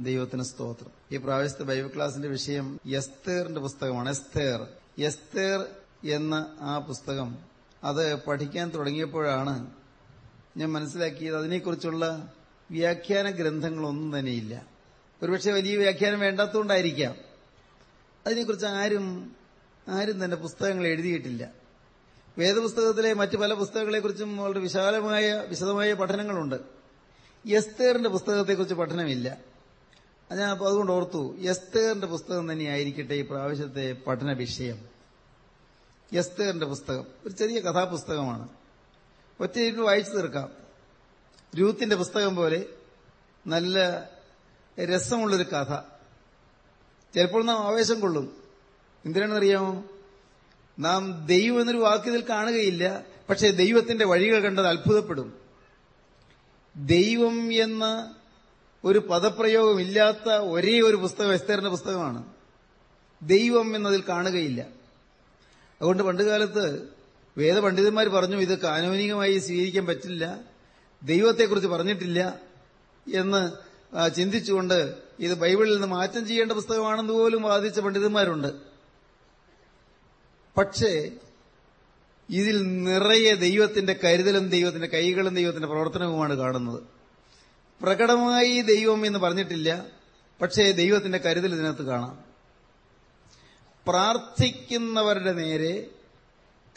ദൈവത്തിന് സ്തോത്രം. ഈ പ്രാവശ്യത്തെ ബൈബിൾ ക്ലാസിന്റെ വിഷയം എസ്തേറിന്റെ പുസ്തകമാണ്. എസ്തേർ. എസ്തേർ എന്ന ആ പുസ്തകം അത് പഠിക്കാൻ തുടങ്ങിയപ്പോഴാണ് ഞാൻ മനസ്സിലാക്കിയത് അതിനെക്കുറിച്ചുള്ള വ്യാഖ്യാന ഗ്രന്ഥങ്ങളൊന്നും തന്നെയില്ല. ഒരുപക്ഷെ വലിയ വ്യാഖ്യാനം വേണ്ടാത്തതുകൊണ്ടായിരിക്കാം അതിനെക്കുറിച്ച് ആരും ആരും തന്നെ പുസ്തകങ്ങൾ എഴുതിയിട്ടില്ല. വേദപുസ്തകത്തിലെ മറ്റ് പല പുസ്തകങ്ങളെക്കുറിച്ചും വളരെ വിശാലമായ വിശദമായ പഠനങ്ങളുണ്ട്. എസ്തേറിന്റെ പുസ്തകത്തെക്കുറിച്ച് പഠനമില്ല. ഞാൻ അപ്പോൾ അതുകൊണ്ട് ഓർത്തു എസ്തേറിന്റെ പുസ്തകം തന്നെയായിരിക്കട്ടെ ഈ പ്രാവശ്യത്തെ പഠന വിഷയം എസ്തേറിന്റെ പുസ്തകം. ഒരു ചെറിയ കഥാപുസ്തകമാണ്. ഒറ്റയിട്ട് വായിച്ചു തീർക്കാം. രൂത്തിന്റെ പുസ്തകം പോലെ നല്ല രസമുള്ളൊരു കഥ. ചിലപ്പോൾ നാം ആവേശം കൊള്ളും. എന്തിനാണെന്നറിയാമോ? നാം ദൈവം എന്നൊരു വാക്കിതിൽ കാണുകയില്ല പക്ഷേ ദൈവത്തിന്റെ വഴികൾ കണ്ടത് അത്ഭുതപ്പെടും. ദൈവം എന്ന ഒരു പദപ്രയോഗം ഇല്ലാത്ത ഒരേ ഒരു പുസ്തകം എസ്തേറിന്റെ പുസ്തകമാണ്. ദൈവം എന്നതിൽ കാണുകയില്ല. അതുകൊണ്ട് പണ്ടുകാലത്ത് വേദപണ്ഡിതന്മാർ പറഞ്ഞു ഇത് കാനോനികമായി സ്വീകരിക്കാൻ പറ്റില്ല ദൈവത്തെക്കുറിച്ച് പറഞ്ഞിട്ടില്ല എന്ന് ചിന്തിച്ചുകൊണ്ട് ഇത് ബൈബിളിൽ നിന്ന് മാറ്റം ചെയ്യേണ്ട പുസ്തകമാണെന്ന് പോലും വാദിച്ച പണ്ഡിതന്മാരുണ്ട്. പക്ഷേ ഇതിൽ നിറയെ ദൈവത്തിന്റെ കരുതലും ദൈവത്തിന്റെ കൈകളും ദൈവത്തിന്റെ പ്രവർത്തനവുമാണ് കാണുന്നത്. പ്രകടമായി ദൈവം എന്ന് പറഞ്ഞിട്ടില്ല. പക്ഷേ ദൈവത്തിന്റെ കരുതൽ ഇതിനകത്ത് കാണാം. പ്രാർത്ഥിക്കുന്നവരുടെ നേരെ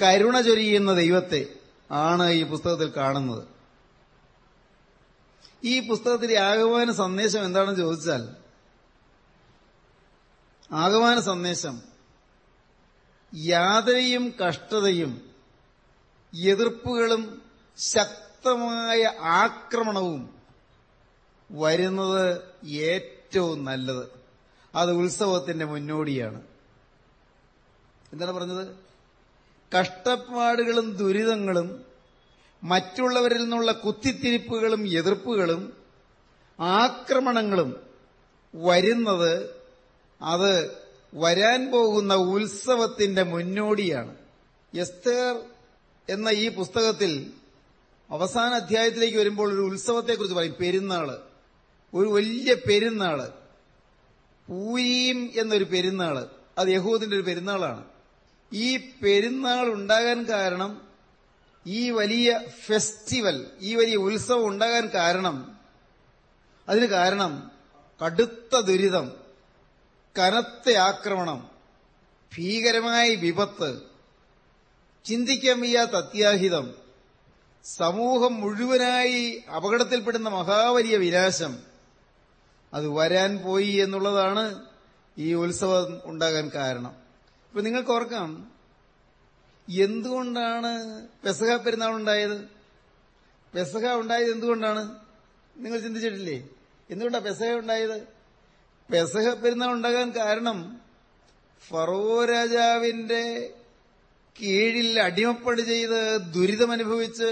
കരുണ ചൊരിയുന്ന ദൈവത്തെ ആണ് ഈ പുസ്തകത്തിൽ കാണുന്നത്. ഈ പുസ്തകത്തിലെ ആഗമാന സന്ദേശം എന്താണെന്ന് ചോദിച്ചാൽ ആഗമാന സന്ദേശം യാതനയും കഷ്ടതയും എതിർപ്പുകളും ശക്തമായ ആക്രമണവും വരുന്നത് ഏറ്റവും നല്ലത്. അത് ഉത്സവത്തിന്റെ മുന്നോടിയാണ്. എന്താണ് പറഞ്ഞത്? കഷ്ടപ്പാടുകളും ദുരിതങ്ങളും മറ്റുള്ളവരിൽ നിന്നുള്ള കുത്തിത്തിരിപ്പുകളും എതിർപ്പുകളും ആക്രമണങ്ങളും വരുന്നത് അത് വരാൻ പോകുന്ന ഉത്സവത്തിന്റെ മുന്നോടിയാണ്. എസ്തേർ എന്ന ഈ പുസ്തകത്തിൽ അവസാന അധ്യായത്തിലേക്ക് വരുമ്പോൾ ഒരു ഉത്സവത്തെക്കുറിച്ച് പറയും. പെരുന്നാൾ. ഒരു വലിയ പെരുന്നാൾ. പൂയീം എന്നൊരു പെരുന്നാൾ. അത് യഹൂദിന്റെ ഒരു പെരുന്നാളാണ്. ഈ പെരുന്നാൾ ഉണ്ടാകാൻ കാരണം ഈ വലിയ ഫെസ്റ്റിവൽ ഈ വലിയ ഉത്സവം ഉണ്ടാകാൻ കാരണം അതിന് കാരണം കടുത്ത ദുരിതം കനത്ത ആക്രമണം ഭീകരമായ വിപത്ത് ചിന്തിക്കാൻ വയ്യാത്ത അത്യാഹിതം സമൂഹം മുഴുവനായി അപകടത്തിൽപ്പെടുന്ന മഹാവലിയ വിനാശം അത് വരാൻ പോയി എന്നുള്ളതാണ് ഈ ഉത്സവം ഉണ്ടാകാൻ കാരണം. ഇപ്പൊ നിങ്ങൾക്ക് ഓർക്കാം എന്തുകൊണ്ടാണ് പെസഹ പെരുന്നാൾ ഉണ്ടായത്? പെസഹ ഉണ്ടായത് എന്തുകൊണ്ടാണ്? നിങ്ങൾ ചിന്തിച്ചിട്ടില്ലേ? എന്തുകൊണ്ടാണ് പെസഹ ഉണ്ടായത്? പെസഹ പെരുന്നാൾ ഉണ്ടാകാൻ കാരണം ഫറോ രാജാവിന്റെ കീഴിൽ അടിമപ്പണി ചെയ്ത് ദുരിതമനുഭവിച്ച്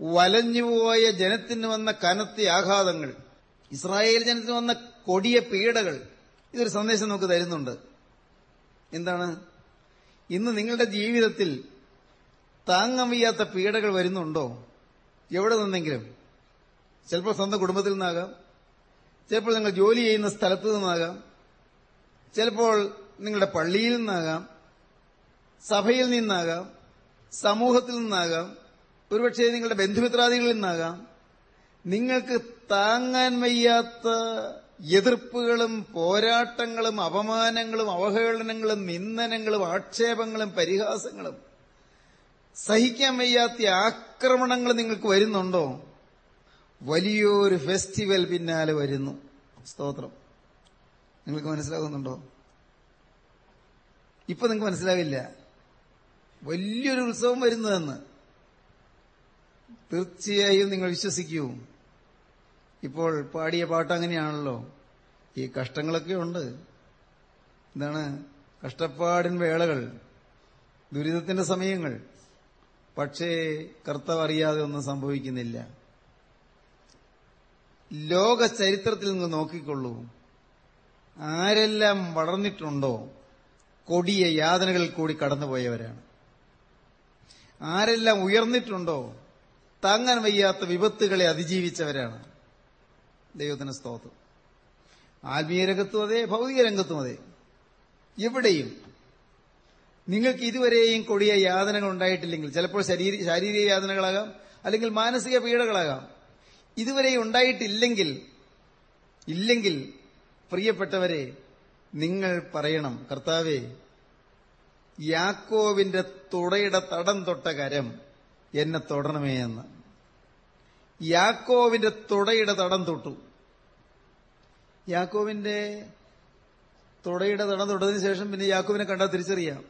വലഞ്ഞുപോയ ജനത്തിന് വന്ന കനത്തി ആഘാതങ്ങൾ. ഇസ്രായേൽ ജനത്തിന് വന്ന കൊടിയ പീഡകൾ ഇതൊരു സന്ദേശം നമുക്ക് തരുന്നുണ്ട്. എന്താണ്? ഇന്ന് നിങ്ങളുടെ ജീവിതത്തിൽ താങ്ങാൻ വയ്യാത്ത പീഡകൾ വരുന്നുണ്ടോ? എവിടെ നിന്നെങ്കിലും? ചിലപ്പോൾ സ്വന്തം കുടുംബത്തിൽ നിന്നാകാം. ചിലപ്പോൾ നിങ്ങൾ ജോലി ചെയ്യുന്ന സ്ഥലത്ത് നിന്നാകാം. ചിലപ്പോൾ നിങ്ങളുടെ പള്ളിയിൽ നിന്നാകാം. സഭയിൽ നിന്നാകാം. സമൂഹത്തിൽ നിന്നാകാം. ഒരുപക്ഷെ നിങ്ങളുടെ ബന്ധുമിത്രാദികളിൽ നിന്നാകാം. നിങ്ങൾക്ക് താങ്ങാൻ വയ്യാത്ത എതിർപ്പുകളും പോരാട്ടങ്ങളും അപമാനങ്ങളും അവഹേളനങ്ങളും നിന്ദനങ്ങളും ആക്ഷേപങ്ങളും പരിഹാസങ്ങളും സഹിക്കാൻ വയ്യാത്ത ആക്രമണങ്ങൾ നിങ്ങൾക്ക് വരുന്നുണ്ടോ? വലിയൊരു ഫെസ്റ്റിവൽ പിന്നാലെ വരുന്നു. സ്തോത്രം. നിങ്ങൾക്ക് മനസ്സിലാകുന്നുണ്ടോ? ഇപ്പൊ നിങ്ങൾക്ക് മനസ്സിലാവില്ല. വലിയൊരു ഉത്സവം വരുന്നതെന്ന്. തീർച്ചയായും നിങ്ങൾ വിശ്വസിക്കൂ. ഇപ്പോൾ പാടിയ പാട്ട് അങ്ങനെയാണല്ലോ. ഈ കഷ്ടങ്ങളൊക്കെ ഉണ്ട്. എന്താണ് കഷ്ടപ്പാടിൻ വേളകൾ ദുരിതത്തിന്റെ സമയങ്ങൾ. പക്ഷേ കർത്താവ് അറിയാതെ ഒന്നും സംഭവിക്കുന്നില്ല. ലോക ചരിത്രത്തിൽ നിന്ന് നോക്കിക്കൊള്ളൂ. ആരെല്ലാം വളർന്നിട്ടുണ്ടോ കൊടിയ യാതനകളിൽ കൂടി കടന്നുപോയവരാണ്. ആരെല്ലാം ഉയർന്നിട്ടുണ്ടോ താങ്ങാൻ വയ്യാത്ത വിപത്തുകളെ അതിജീവിച്ചവരാണ്. ദൈവത്തിന് സ്തോത്രം. ആത്മീയ രംഗത്തും അതെ ഭൗതിക രംഗത്തും അതെ. എവിടെയും നിങ്ങൾക്ക് ഇതുവരെയും കൊടിയ യാതനകൾ ഉണ്ടായിട്ടില്ലെങ്കിൽ ചിലപ്പോൾ ശാരീരിക യാതനകളാകാം അല്ലെങ്കിൽ മാനസിക പീഡകളാകാം. ഇതുവരെ ഉണ്ടായിട്ടില്ലെങ്കിൽ ഇല്ലെങ്കിൽ പ്രിയപ്പെട്ടവരെ നിങ്ങൾ പറയണം കർത്താവേ യാക്കോവിന്റെ തുടയുടെ തടം തൊട്ട കരം എന്നെ തൊടണമേ എന്ന്. യാക്കോവിന്റെ തുടയുടെ തടം തൊട്ടു. യാക്കോവിന്റെ തുടയുടെ തടം തൊട്ടതിന് ശേഷം പിന്നെ യാക്കോവിനെ കണ്ടാൽ തിരിച്ചറിയാം.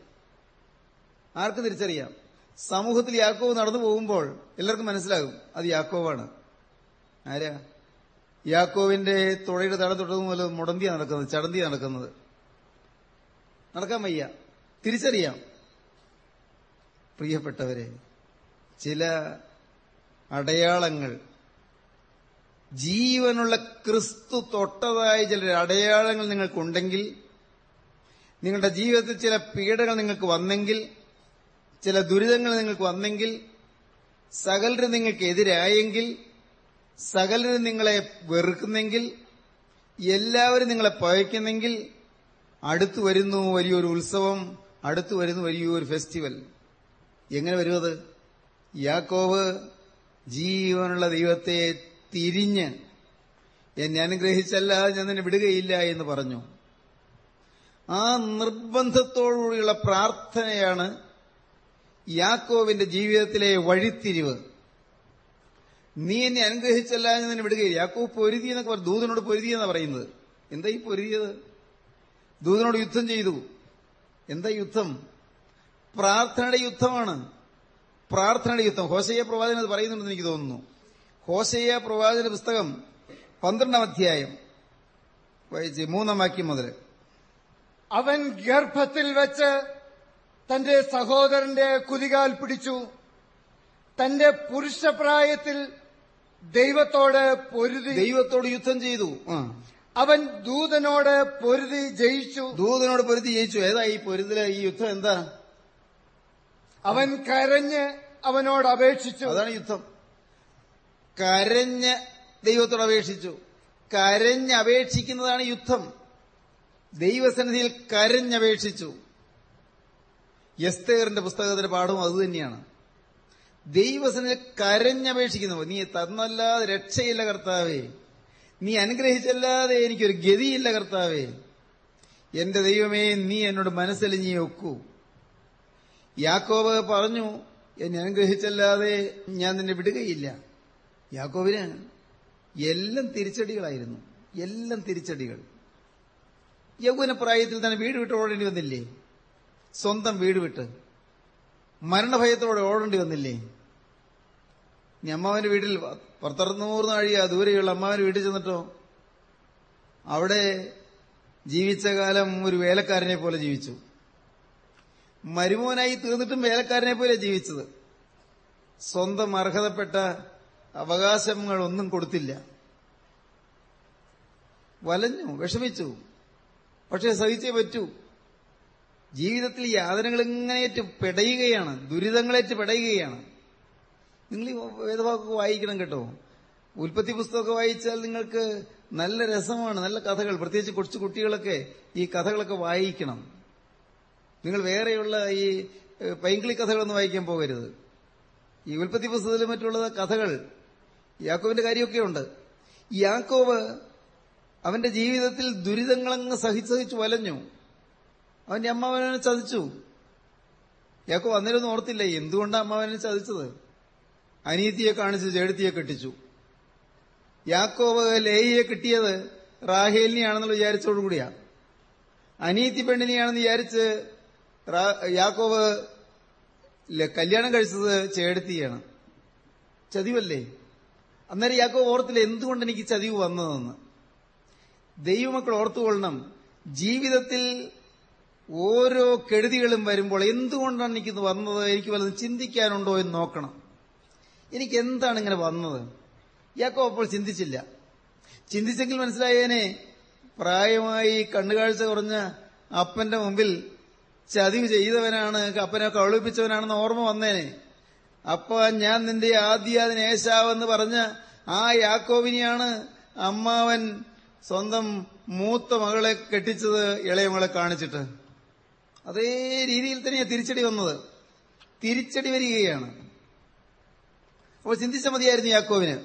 ആർക്ക് തിരിച്ചറിയാം? സമൂഹത്തിൽ യാക്കോവ് നടന്നു പോകുമ്പോൾ എല്ലാവർക്കും മനസ്സിലാകും അത് യാക്കോവാണ്. ആരാ? യാക്കോവിന്റെ തുഴയുടെ തട തൊട്ടത് മുതൽ മുടന്തിയ നടക്കുന്നത് ചടന്തിയ നടക്കുന്നത്. നടക്കാൻ വയ്യ. തിരിച്ചറിയാം. പ്രിയപ്പെട്ടവരെ ചില അടയാളങ്ങൾ. ജീവനുള്ള ക്രിസ്തു തൊട്ടതായ ചില അടയാളങ്ങൾ നിങ്ങൾക്കുണ്ടെങ്കിൽ നിങ്ങളുടെ ജീവിതത്തിൽ ചില പീഡകൾ നിങ്ങൾക്ക് വന്നെങ്കിൽ ചില ദുരിതങ്ങൾ നിങ്ങൾക്ക് വന്നെങ്കിൽ സകലരും നിങ്ങൾക്ക് എതിരായെങ്കിൽ സകലരും നിങ്ങളെ വെറുക്കുന്നെങ്കിൽ എല്ലാവരും നിങ്ങളെ പഴയ്ക്കുന്നെങ്കിൽ അടുത്തു വരുന്നു വലിയൊരു ഉത്സവം അടുത്തു വരുന്നു വലിയൊരു ഫെസ്റ്റിവൽ. എങ്ങനെ വരുമത് യാക്കോവ് ജീവനുള്ള ദൈവത്തെ തിരിഞ്ഞ് എന്നെ അനുഗ്രഹിച്ചല്ല ഞാൻ നിന്നെ വിടുകയില്ല എന്ന് പറഞ്ഞു. ആ നിർബന്ധത്തോടുകൂടിയുള്ള പ്രാർത്ഥനയാണ് യാക്കോവിന്റെ ജീവിതത്തിലെ വഴിത്തിരിവ്. നീ എന്നെ അനുഗ്രഹിച്ചല്ല ഞാൻ നിന്നെ വിടുകയില്ല. യാക്കോവ് പൊരുതി എന്നൊക്കെ പറഞ്ഞു. ദൂതനോട് പൊരുതി എന്നാ പറയുന്നത്. എന്താ ഈ പൊരുതിയത്? ദൂതനോട് യുദ്ധം ചെയ്തു. എന്താ യുദ്ധം? പ്രാർത്ഥനയുടെ യുദ്ധമാണ്. പ്രാർത്ഥനയുടെ യുദ്ധം. ഹോസയ്യ പ്രവാചകൻ അത് പറയുന്നുണ്ടെന്ന് എനിക്ക് തോന്നുന്നു. ഹോസയ്യ പ്രവാചന പുസ്തകം പന്ത്രണ്ടാം അധ്യായം വായിച്ച് മൂന്നാം വാക്യം മുതൽ. അവൻ ഗർഭത്തിൽ വെച്ച് തന്റെ സഹോദരന്റെ കുതികാൽ പിടിച്ചു. തന്റെ പുരുഷപ്രായത്തിൽ ദൈവത്തോട് പൊരുതി ദൈവത്തോട് യുദ്ധം ചെയ്തു. അവൻ ദൂതനോട് പൊരുതി ജയിച്ചു. ദൂതനോട് പൊരുതി ജയിച്ചു. ഏതാ ഈ പൊരുതിലെ ഈ യുദ്ധം എന്താ? അവൻ കരഞ്ഞ് അവനോട് അപേക്ഷിച്ചു. അതാണ് യുദ്ധം. കരഞ്ഞ് ദൈവത്തോട് അപേക്ഷിച്ചു. കരഞ്ഞ് അപേക്ഷിക്കുന്നതാണ് യുദ്ധം. ദൈവസന്നിധിയിൽ കരഞ്ഞപേക്ഷിച്ചു എസ്തേറിന്റെ പുസ്തകത്തിന്റെ പാഠവും അതുതന്നെയാണ് ദൈവസന്നിധിയിൽ കരഞ്ഞപേക്ഷിക്കുന്നു നീ തന്നല്ലാതെ രക്ഷയില്ല കർത്താവേ. നീ അനുഗ്രഹിച്ചല്ലാതെ എനിക്കൊരു ഗതിയില്ല കർത്താവേ. എന്റെ ദൈവമേ നീ എന്നോട് മനസ്സലിഞ്ഞേ ഒക്കൂ. യാക്കോബ് പറഞ്ഞു എന്നെ അനുഗ്രഹിച്ചല്ലാതെ ഞാൻ നിന്നെ വിടുകയില്ല. യാക്കോബിന് എല്ലാം തിരിച്ചടികളായിരുന്നു എല്ലാം തിരിച്ചടികൾ. യൗവന പ്രായത്തിൽ തന്നെ വീട് വിട്ട് ഓടേണ്ടി വന്നില്ലേ? സ്വന്തം വീട് വിട്ട്. മരണഭയത്തോടെ ഓടേണ്ടി വന്നില്ലേ? ഇനി അമ്മാവന്റെ വീട്ടിൽ പത്തറുന്നൂറ് നാഴിക ദൂരെയുള്ള അമ്മാവന്റെ വീട്ടിൽ ചെന്നിട്ടോ? അവിടെ ജീവിച്ച കാലം ഒരു വേലക്കാരനെ പോലെ ജീവിച്ചു. മരുമോനായി തീർന്നിട്ടും വേലക്കാരനെ പോലെ ജീവിച്ചത്. സ്വന്തം അർഹതപ്പെട്ട അവകാശങ്ങൾ ഒന്നും കൊടുത്തില്ല. വലഞ്ഞു വിഷമിച്ചു. പക്ഷെ സഹിച്ചേ പറ്റൂ. ജീവിതത്തിൽ യാതനകൾ ഇങ്ങനെയേറ്റ് പെടയുകയാണ്. ദുരിതങ്ങളേറ്റ് പെടയുകയാണ്. നിങ്ങൾ ഈ വേദവാക്കൊക്കെ വായിക്കണം കേട്ടോ. ഉൽപ്പത്തി പുസ്തകമൊക്കെ വായിച്ചാൽ നിങ്ങൾക്ക് നല്ല രസമാണ് നല്ല കഥകൾ. പ്രത്യേകിച്ച് കൊച്ചു കുട്ടികളൊക്കെ ഈ കഥകളൊക്കെ വായിക്കണം. നിങ്ങൾ വേറെയുള്ള ഈ പൈങ്കിളി കഥകളൊന്നും വായിക്കാൻ പോകരുത്. ഈ ഉൽപ്പത്തി പുസ്തകത്തിൽ മറ്റുള്ള കഥകൾ യാക്കോവിന്റെ കാര്യമൊക്കെ ഉണ്ട്. യാക്കോവ് അവന്റെ ജീവിതത്തിൽ ദുരിതങ്ങളങ്ങ് സഹിച്ച് സഹിച്ച് വലഞ്ഞു. അവന്റെ അമ്മാവനെ ചതിച്ചു. യാക്കോവ് അന്നേരമൊന്നും ഓർത്തില്ല എന്തുകൊണ്ടാണ് അമ്മാവനെ ചതിച്ചത്? അനീതിയെ കാണിച്ച് ചേടുത്തിയെ കെട്ടിച്ചു. യാക്കോവ് ലേയെ കിട്ടിയത് റാഹേലിനെയാണെന്നുള്ള വിചാരിച്ചോടുകൂടിയാ അനീതി പെണ്ണിനെയാണെന്ന് വിചാരിച്ച് യാക്കോവ് കല്യാണം കഴിച്ചത് ചേടത്തിയാണ് ചതിവല്ലേ? അന്നേരം യാക്കോവ് ഓർത്തില്ല എന്തുകൊണ്ട് എനിക്ക് ചതിവ് വന്നതെന്ന്? ദൈവമക്കൾ ഓർത്തുകൊള്ളണം. ജീവിതത്തിൽ ഓരോ കെടുതികളും വരുമ്പോൾ എന്തുകൊണ്ടാണ് എനിക്കിത് വന്നത്? എനിക്ക് വല്ലതും ചിന്തിക്കാനുണ്ടോ എന്ന് നോക്കണം. എനിക്ക് എന്താണ് ഇങ്ങനെ വന്നത്? യാക്കോ അപ്പോൾ ചിന്തിച്ചില്ല. ചിന്തിച്ചെങ്കിൽ മനസ്സിലായേനെ പ്രായമായി കണ്ണുകാഴ്ച കുറഞ്ഞ അപ്പന്റെ മുമ്പിൽ ചതിവ് ചെയ്തവനാണ് അപ്പനെ കവളിപ്പിച്ചവനാണെന്ന് ഓർമ്മ വന്നേനെ അപ്പ ഞാൻ നിന്റെ ആദ്യ ഏശാവെന്ന് പറഞ്ഞ ആ യാക്കോവിനെയാണ് അമ്മാവൻ സ്വന്തം മൂത്ത മകളെ കെട്ടിച്ചത് ഇളയ മകളെ കാണിച്ചിട്ട്. അതേ രീതിയിൽ തന്നെയാണ് തിരിച്ചടി വന്നത്. തിരിച്ചടി വരികയാണ്. അപ്പോൾ ചിന്തിച്ച മതിയായിരുന്നു യാക്കോവിന്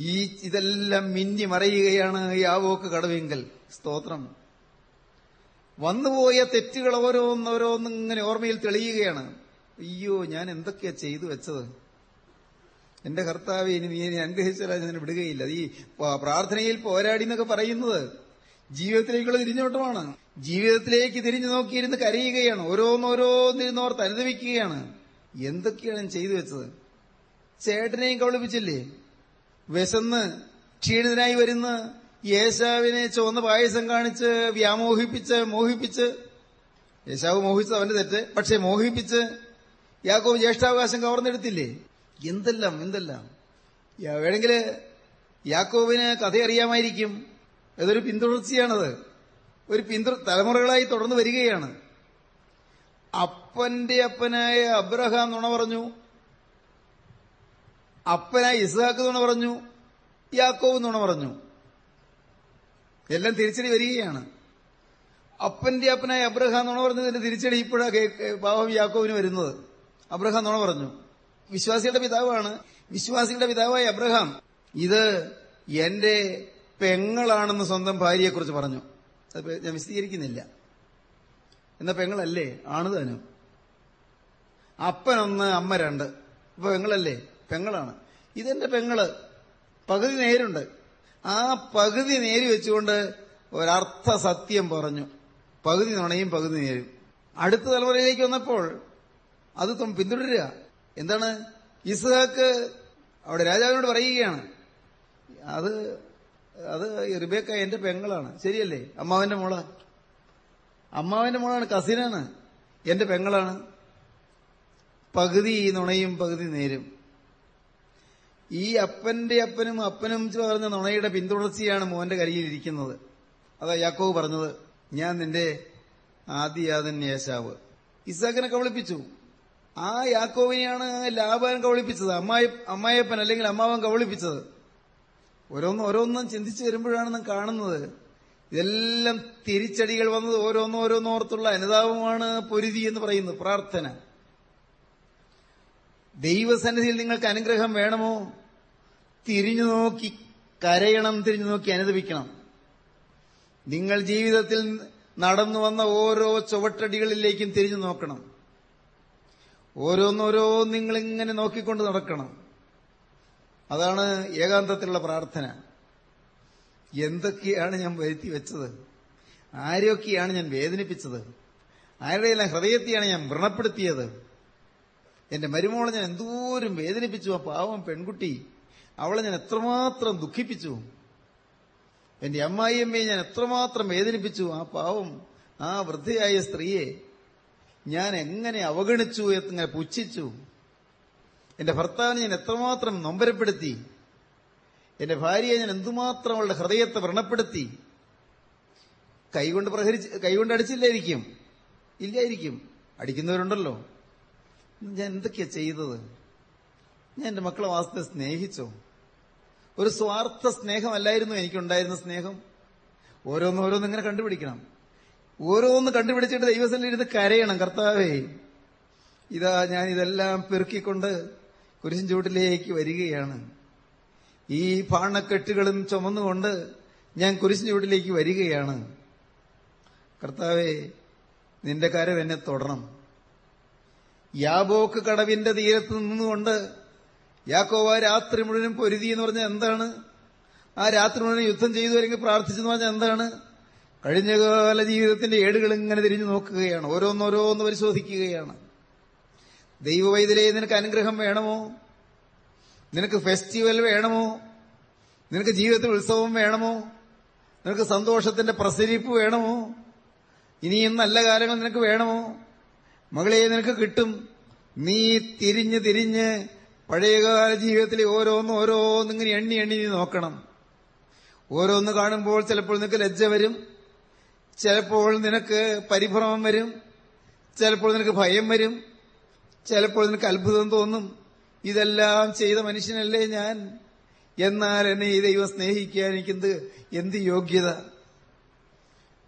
ഈ ഇതെല്ലാം മിന്നി മറയുകയാണ് യാവോക്ക് കടവെങ്കിൽ. സ്തോത്രം. വന്നുപോയ തെറ്റുകൾ ഓരോന്നോരോന്നും ഇങ്ങനെ ഓർമ്മയിൽ തെളിയുകയാണ്. അയ്യോ ഞാൻ എന്തൊക്കെയാ ചെയ്തു വെച്ചത്? എന്റെ കർത്താവ് ഇനി നീ എന്നെ അനുഗ്രഹിച്ചാൽ ഞാൻ വിടുകയില്ല. ഈ പ്രാർത്ഥനയിൽ പോരാടി എന്നൊക്കെ പറയുന്നത് ജീവിതത്തിലേക്കുള്ള തിരിഞ്ഞോട്ടമാണ്. ജീവിതത്തിലേക്ക് തിരിഞ്ഞു നോക്കിയിരുന്ന് കരയുകയാണ്. ഓരോന്നോരോന്നിരുന്നോർത്ത് അനുദവിക്കുകയാണ് എന്തൊക്കെയാണ് ഞാൻ ചെയ്തു വെച്ചത്? ചേട്ടനെയും കബളിപ്പിച്ചില്ലേ? വിശന്ന് ക്ഷീണിതനായി വരുന്ന യേശാവിനെ ചുവന്ന പായസം കാണിച്ച് വ്യാമോഹിപ്പിച്ച് മോഹിപ്പിച്ച് യേശാവ് മോഹിച്ചത് അവന്റെ തെറ്റ് പക്ഷെ മോഹിപ്പിച്ച് യാക്കോബ് ജ്യേഷ്ഠാവകാശം കവർന്നെടുത്തില്ലേ? എന്തെല്ലാം എന്തെല്ലാം? യാ- വേണമെങ്കിൽ യാക്കോബിന് കഥ അറിയാമായിരിക്കും അതൊരു പിന്തുടർച്ചയാണത്. ഒരു പിന്തു തലമുറകളായി തുടർന്ന് വരികയാണ്. അപ്പന്റെ അപ്പനായ അബ്രഹാം നുണ പറഞ്ഞു. അപ്പനായ ഇസ്ഹാക്ക് നുണ പറഞ്ഞു. യാക്കോവ് നുണ പറഞ്ഞു. എല്ലാം തിരിച്ചടി വരികയാണ്. അപ്പന്റെ അപ്പനായ അബ്രഹാം നുണ പറഞ്ഞതിന്റെ തിരിച്ചടി ഇപ്പോഴാ പാവം യാക്കോവിന് വരുന്നത്. അബ്രഹാം നുണ പറഞ്ഞു. വിശ്വാസികളുടെ പിതാവാണ്. വിശ്വാസികളുടെ പിതാവായ അബ്രഹാം ഇത് എന്റെ പെങ്ങളാണെന്ന് സ്വന്തം ഭാര്യയെക്കുറിച്ച് പറഞ്ഞു. അത് ഞാൻ വിശദീകരിക്കുന്നില്ല. എന്ന പെങ്ങളല്ലേ? ആണ് താനും. അപ്പനൊന്ന് അമ്മ രണ്ട്. ഇപ്പൊ പെങ്ങളല്ലേ? പെങ്ങളാണ്. ഇതെന്റെ പെങ്ങൾ. പകുതി നേരുണ്ട്. ആ പകുതി നേരി വെച്ചുകൊണ്ട് ഒരർത്ഥ സത്യം പറഞ്ഞു. പകുതി നുണയും പകുതി നേരും അടുത്ത തലമുറയിലേക്ക് വന്നപ്പോൾ അത് പിന്തുടരുക. എന്താണ്? ഇസ്ഹാക്ക് അവിടെ രാജാവിനോട് പറയുകയാണ്. അത് അത് റിബേക്ക എന്റെ പെങ്ങളാണ്. ശരിയല്ലേ? അമ്മാവന്റെ മോള. അമ്മാവന്റെ മോളാണ് കസിനാണ്. എന്റെ പെങ്ങളാണ്. പകുതി നുണയും പകുതി നേരും. ഈ അപ്പന്റെ അപ്പനും അപ്പനും പറഞ്ഞ നുണയുടെ പിന്തുടർച്ചയാണ് മോന്റെ കരിയിലിരിക്കുന്നത് അതാ യാക്കോവ് പറഞ്ഞത് ഞാൻ നിന്റെ ആദിയാതൻ യേശാവ് ഇസാഖിനെ കവളിപ്പിച്ചു ആ യാക്കോവിനെയാണ് ലാബാൻ കവളിപ്പിച്ചത് അമ്മായി അമ്മായപ്പൻ അല്ലെങ്കിൽ അമ്മാവൻ കവളിപ്പിച്ചത് ഓരോന്നും ഓരോന്നും ചിന്തിച്ചു വരുമ്പോഴാണ് നാം കാണുന്നത്. ഇതെല്ലാം തിരിച്ചടികൾ വന്നത് ഓരോന്നോരോന്നോർത്തുള്ള അനുതാപമാണ് പൊരുതി എന്ന് പറയുന്നത് പ്രാർത്ഥന. ദൈവസന്നിധിയിൽ നിങ്ങൾക്ക് അനുഗ്രഹം വേണമോ? തിരിഞ്ഞു നോക്കി കരയണം തിരിഞ്ഞു നോക്കി അനുദപിക്കണം. നിങ്ങൾ ജീവിതത്തിൽ നടന്നു വന്ന ഓരോ ചുവട്ടടികളിലേക്കും തിരിഞ്ഞു നോക്കണം. ഓരോന്നോരോ നിങ്ങളിങ്ങനെ നോക്കിക്കൊണ്ട് നടക്കണം. അതാണ് ഏകാന്തത്തിലുള്ള പ്രാർത്ഥന. എന്തൊക്കെയാണ് ഞാൻ വരുത്തി വെച്ചത്? ആരെയൊക്കെയാണ് ഞാൻ വേദനിപ്പിച്ചത്? ആരുടെയെല്ലാം ഹൃദയത്തെയാണ് ഞാൻ വ്രണപ്പെടുത്തിയത്? എന്റെ മരുമോളെ ഞാൻ എന്തോരം വേദനിപ്പിച്ചു ആ പാവം പെൺകുട്ടി. അവളെ ഞാൻ എത്രമാത്രം ദുഃഖിപ്പിച്ചു. എന്റെ അമ്മായിയമ്മയെ ഞാൻ എത്രമാത്രം വേദനിപ്പിച്ചു ആ പാവം ആ വൃദ്ധയായ സ്ത്രീയെ. ഞാൻ എങ്ങനെ അവഗണിച്ചു എങ്ങനെ പുച്ഛിച്ചു. എന്റെ ഭർത്താവിനെ ഞാൻ എത്രമാത്രം നൊമ്പരപ്പെടുത്തി. എന്റെ ഭാര്യയെ ഞാൻ എന്തുമാത്രം അവളുടെ ഹൃദയത്തെ വ്രണപ്പെടുത്തി. കൈകൊണ്ട് പ്രഹരിച്ച് കൈകൊണ്ട് അടിച്ചില്ലായിരിക്കും. ഇല്ലായിരിക്കും. അടിക്കുന്നവരുണ്ടല്ലോ. ഞാൻ എന്തൊക്കെയാ ചെയ്തത്? ഞാൻ എന്റെ മക്കളെ വാസ്തവ സ്നേഹിച്ചോ? ഒരു സ്വാർത്ഥ സ്നേഹമല്ലായിരുന്നു എനിക്കുണ്ടായിരുന്ന സ്നേഹം. ഓരോന്നോരോന്ന് ഇങ്ങനെ കണ്ടുപിടിക്കണം. ഓരോന്ന് കണ്ടുപിടിച്ചിട്ട് ദൈവത്തിൽ ഇരുന്ന് കരയണം കർത്താവേ. ഇതാ ഞാൻ ഇതെല്ലാം പെറുക്കിക്കൊണ്ട് കുരിശിൻ ചുവട്ടിലേക്ക് വരികയാണ്. ഈ പാണക്കെട്ടുകളും ചുമന്നുകൊണ്ട് ഞാൻ കുരിശിൻ ചുവട്ടിലേക്ക് വരികയാണ്. കർത്താവേ നിന്റെ കരം എന്നെ തൊടണം. യാബോക്ക് കടവിന്റെ തീരത്ത് നിന്നുകൊണ്ട് യാക്കോവ രാത്രി മുഴുവനും പൊരുതി എന്ന് പറഞ്ഞാൽ എന്താണ്? ആ രാത്രി മുഴുവൻ യുദ്ധം ചെയ്തു അല്ലെങ്കിൽ പ്രാർത്ഥിച്ചെന്ന് പറഞ്ഞാൽ എന്താണ്? കഴിഞ്ഞകാല ജീവിതത്തിന്റെ ഏടുകൾ ഇങ്ങനെ തിരിഞ്ഞു നോക്കുകയാണ്. ഓരോന്നോരോന്ന് പരിശോധിക്കുകയാണ്. ദൈവവൈദ്യരെ നിനക്ക് അനുഗ്രഹം വേണമോ? നിനക്ക് ഫെസ്റ്റിവൽ വേണമോ? നിനക്ക് ജീവിതത്തിൽ ഉത്സവം വേണമോ? നിനക്ക് സന്തോഷത്തിന്റെ പ്രസരിപ്പ് വേണമോ? ഇനിയും നല്ല കാലങ്ങൾ നിനക്ക് വേണമോ? മകളെ നിനക്ക് കിട്ടും. നീ തിരിഞ്ഞ് തിരിഞ്ഞ് പഴയകാല ജീവിതത്തിലെ ഓരോന്ന് ഇങ്ങനെ എണ്ണി എണ്ണി നീ നോക്കണം. ഓരോന്ന് കാണുമ്പോൾ ചിലപ്പോൾ നിനക്ക് ലജ്ജ വരും. ചിലപ്പോൾ നിനക്ക് പരിഭ്രമം വരും. ചിലപ്പോൾ നിനക്ക് ഭയം വരും. ചിലപ്പോൾ നിനക്ക് അത്ഭുതം തോന്നും. ഇതെല്ലാം ചെയ്ത മനുഷ്യനല്ലേ ഞാൻ? എന്നാൽ എന്നെ ഈ ദൈവം സ്നേഹിക്കാൻ എന്ത് യോഗ്യത?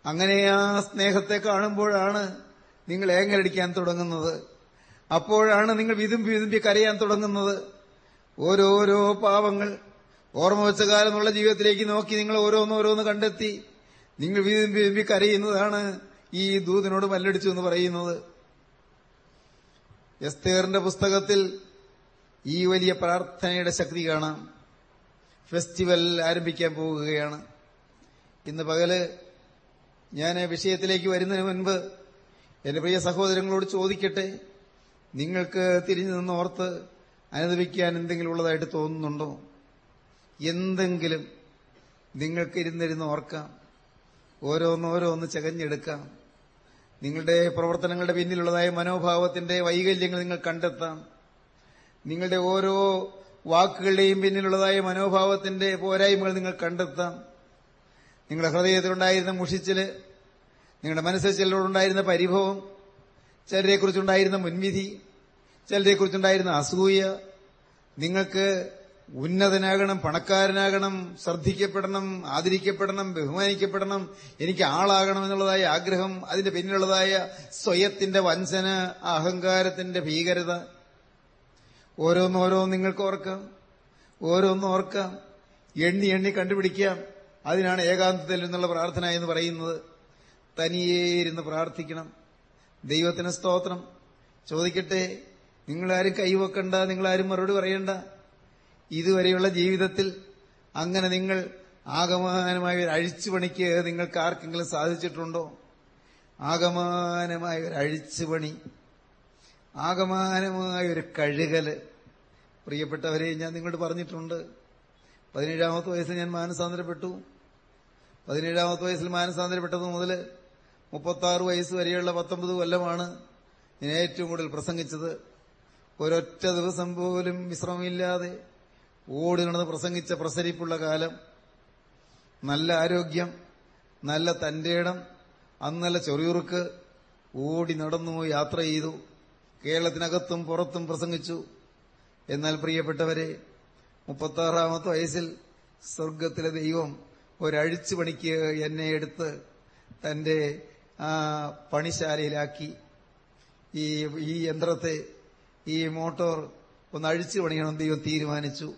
അങ്ങനെ ആ സ്നേഹത്തെ കാണുമ്പോഴാണ് നിങ്ങൾ ഏങ്ങലടിക്കാൻ തുടങ്ങുന്നത്. അപ്പോഴാണ് നിങ്ങൾ വിതുമ്പി വിതുമ്പി കരയാൻ തുടങ്ങുന്നത്. ഓരോരോ പാവങ്ങൾ ഓർമ്മ വെച്ച കാലം എന്നുള്ള ജീവിതത്തിലേക്ക് നോക്കി നിങ്ങൾ ഓരോന്നോരോന്ന് കണ്ടെത്തി. നിങ്ങൾ വിതുമ്പി വിതുമ്പി കരയുന്നതാണ് ഈ ദൂതനോട് മല്ലടിച്ചു എന്ന് പറയുന്നത്. എസ്തേറിന്റെ പുസ്തകത്തിൽ ഈ വലിയ പ്രാർത്ഥനയുടെ ശക്തി കാണാം. ഫെസ്റ്റിവൽ ആരംഭിക്കാൻ പോവുകയാണ്. ഇന്ന് പകൽ ഞാൻ വിഷയത്തിലേക്ക് വരുന്നതിന് മുൻപ് എന്റെ പ്രിയ സഹോദരങ്ങളോട് ചോദിക്കട്ടെ? നിങ്ങൾക്ക് തിരിഞ്ഞു നിന്ന് ഓർത്ത് അനുഭവിക്കാൻ എന്തെങ്കിലും ഉള്ളതായിട്ട് തോന്നുന്നുണ്ടോ? എന്തെങ്കിലും നിങ്ങൾക്ക് ഇരുന്നിരുന്ന് ഓർക്കാം. ഓരോന്നോരോന്ന് ചകഞ്ഞെടുക്കാം. നിങ്ങളുടെ പ്രവർത്തനങ്ങളുടെ പിന്നിലുള്ളതായ മനോഭാവത്തിന്റെ വൈകല്യങ്ങൾ നിങ്ങൾ കണ്ടെത്താം. നിങ്ങളുടെ ഓരോ വാക്കുകളുടെയും പിന്നിലുള്ളതായ മനോഭാവത്തിന്റെ പോരായ്മകൾ നിങ്ങൾ കണ്ടെത്താം. നിങ്ങളുടെ ഹൃദയത്തിലുണ്ടായിരുന്ന മുഷിച്ചിൽ നിങ്ങളുടെ മനസ്സിൽ ചിലരോടുണ്ടായിരുന്ന പരിഭവം ചിലരെക്കുറിച്ചുണ്ടായിരുന്ന മുൻവിധി ചിലരെക്കുറിച്ചുണ്ടായിരുന്ന അസൂയ നിങ്ങൾക്ക് ഉന്നതനാകണം പണക്കാരനാകണം ശ്രദ്ധിക്കപ്പെടണം ആദരിക്കപ്പെടണം ബഹുമാനിക്കപ്പെടണം എനിക്ക് ആളാകണം എന്നുള്ളതായ ആഗ്രഹം അതിന്റെ പിന്നിലുള്ളതായ സ്വയത്തിന്റെ വഞ്ചന അഹങ്കാരത്തിന്റെ ഭീകരത. ഓരോന്നോരോന്ന് നിങ്ങൾക്ക് ഓർക്കാം. ഓരോന്നും ഓർക്കാം. എണ്ണി എണ്ണി കണ്ടുപിടിക്കാം. അതിനാണ് ഏകാന്തത്തിൽ നിന്നുള്ള പ്രാർത്ഥന എന്ന് പറയുന്നത്. തനിയേ ഇരുന്ന് പ്രാർത്ഥിക്കണം. ദൈവത്തിന് സ്തോത്രം. ചോദിക്കട്ടെ നിങ്ങളാരും കൈവക്കണ്ട നിങ്ങളാരും മറുപടി പറയണ്ട. ഇതുവരെയുള്ള ജീവിതത്തിൽ അങ്ങനെ നിങ്ങൾ ആകമാനമായ ഒരു അഴിച്ചുപണിക്ക് നിങ്ങൾക്ക് ആർക്കെങ്കിലും സാധിച്ചിട്ടുണ്ടോ? ആകമാനമായ ഒരു അഴിച്ചുപണി ആകമാനമായ ഒരു കഴുകൽ. പ്രിയപ്പെട്ടവരെ ഞാൻ നിങ്ങളോട് പറഞ്ഞിട്ടുണ്ട് പതിനേഴാമത്തെ വയസ്സിൽ ഞാൻ മാനസാന്തരപ്പെട്ടു. പതിനേഴാമത്തെ വയസ്സിൽ മാനസാന്തരപ്പെട്ടത് മുതൽ മുപ്പത്താറ് വയസ്സ് വരെയുള്ള പത്തൊമ്പത് കൊല്ലമാണ് ഞാൻ ഏറ്റവും കൂടുതൽ പ്രസംഗിച്ചത്. ഒരൊറ്റ ദിവസം പോലും വിശ്രമമില്ലാതെ ഓടി നടന്ന് പ്രസംഗിച്ച പ്രസരിപ്പുള്ള കാലം. നല്ല ആരോഗ്യം നല്ല തന്റെ ഇടം അന്ന് നല്ല ചൊറിയുറുക്ക് ഓടി നടന്നു യാത്ര ചെയ്തു. കേരളത്തിനകത്തും പുറത്തും പ്രസംഗിച്ചു. എന്നാൽ പ്രിയപ്പെട്ടവരെ മുപ്പത്താറാമത്തെ വയസ്സിൽ സ്വർഗത്തിലെ ദൈവം ഒരഴിച്ചു പണിക്ക് എന്നെ എടുത്ത് തന്റെ പണിശാലയിലാക്കി ഈ ഈ യന്ത്രത്തെ ഈ മോട്ടോർ ഒന്ന് അഴിച്ചു പണിയണം ദൈവം തീരുമാനിച്ചു.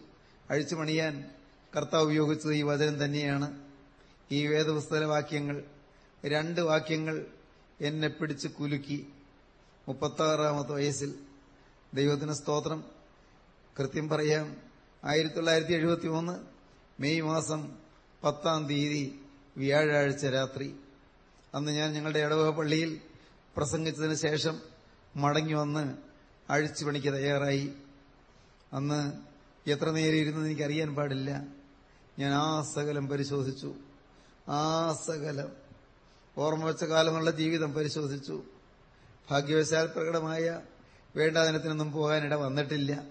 അഴിച്ചു പണിയാൻ കർത്താവ് ഉപയോഗിച്ചത് ഈ വചനം തന്നെയാണ്. ഈ വേദപുസ്തക വാക്യങ്ങൾ രണ്ട് വാക്യങ്ങൾ എന്നെ പിടിച്ച് കുലുക്കി. മുപ്പത്താറാമത്തെ വയസ്സിൽ ദൈവത്തിന് സ്തോത്രം. കൃത്യം പറയാം ആയിരത്തി തൊള്ളായിരത്തി എഴുപത്തി മൂന്ന് മെയ് മാസം പത്താം തീയതി വ്യാഴാഴ്ച രാത്രി. അന്ന് ഞാൻ ഞങ്ങളുടെ ഇടവക പള്ളിയിൽ പ്രസംഗിച്ചതിന് ശേഷം മടങ്ങി വന്ന് അഴിച്ചു പണിക്ക് തയ്യാറായി. അന്ന് എത്ര നേരം ഇരുന്നത് എനിക്കറിയാൻ പാടില്ല. ഞാൻ ആ സകലം പരിശോധിച്ചു. ആ സകലം. ഓർമ്മ വെച്ച കാലമുള്ള ജീവിതം പരിശോധിച്ചു. ഭാഗ്യവശാൽ പ്രകടമായ വേണ്ടാതനത്തിനൊന്നും പോകാനിട വന്നിട്ടില്ല.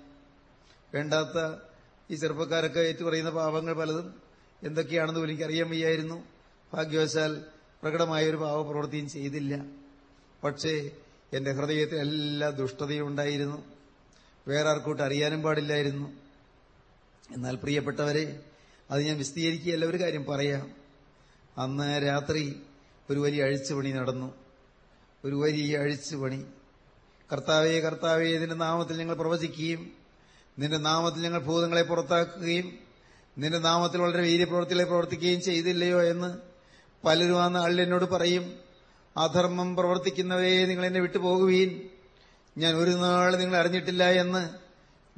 വേണ്ടാത്ത ഈ ചെറുപ്പക്കാരൊക്കെ ഏറ്റുപറയുന്ന പാപങ്ങൾ പലതും എന്തൊക്കെയാണെന്ന് എനിക്കറിയാൻ വയ്യായിരുന്നു. ഭാഗ്യവശാൽ പ്രകടമായ ഒരു പാവപ്രവൃത്തിയും ചെയ്തില്ല. പക്ഷേ എന്റെ ഹൃദയത്തിൽ എല്ലാ ദുഷ്ടതയും ഉണ്ടായിരുന്നു. വേറെ ആർക്കൂട്ട് അറിയാനും പാടില്ലായിരുന്നു. എന്നാൽ പ്രിയപ്പെട്ടവരെ അത് ഞാൻ വിശദീകരിക്കുകയല്ല ഒരു കാര്യം പറയാം. അന്ന് രാത്രി ഒരു വലിയ അഴിച്ചുപണി നടന്നു. ഒരു വലിയ അഴിച്ചുപണി. കർത്താവേ കർത്താവേ നിന്റെ നാമത്തിൽ ഞങ്ങൾ പ്രവചിക്കുകയും നിന്റെ നാമത്തിൽ ഞങ്ങൾ ഭൂതങ്ങളെ പുറത്താക്കുകയും നിന്റെ നാമത്തിൽ വളരെ വീര്യപ്രവൃത്തികളെ പ്രവർത്തിക്കുകയും ചെയ്തില്ലയോ എന്ന് പലരും ആ നാളിൽ എന്നോട് പറയും അധർമ്മം പ്രവർത്തിക്കുന്നവയെ നിങ്ങൾ എന്നെ വിട്ടുപോകുവീൻ. ഞാൻ ഒരു നാൾ നിങ്ങൾ അറിഞ്ഞിട്ടില്ല എന്ന്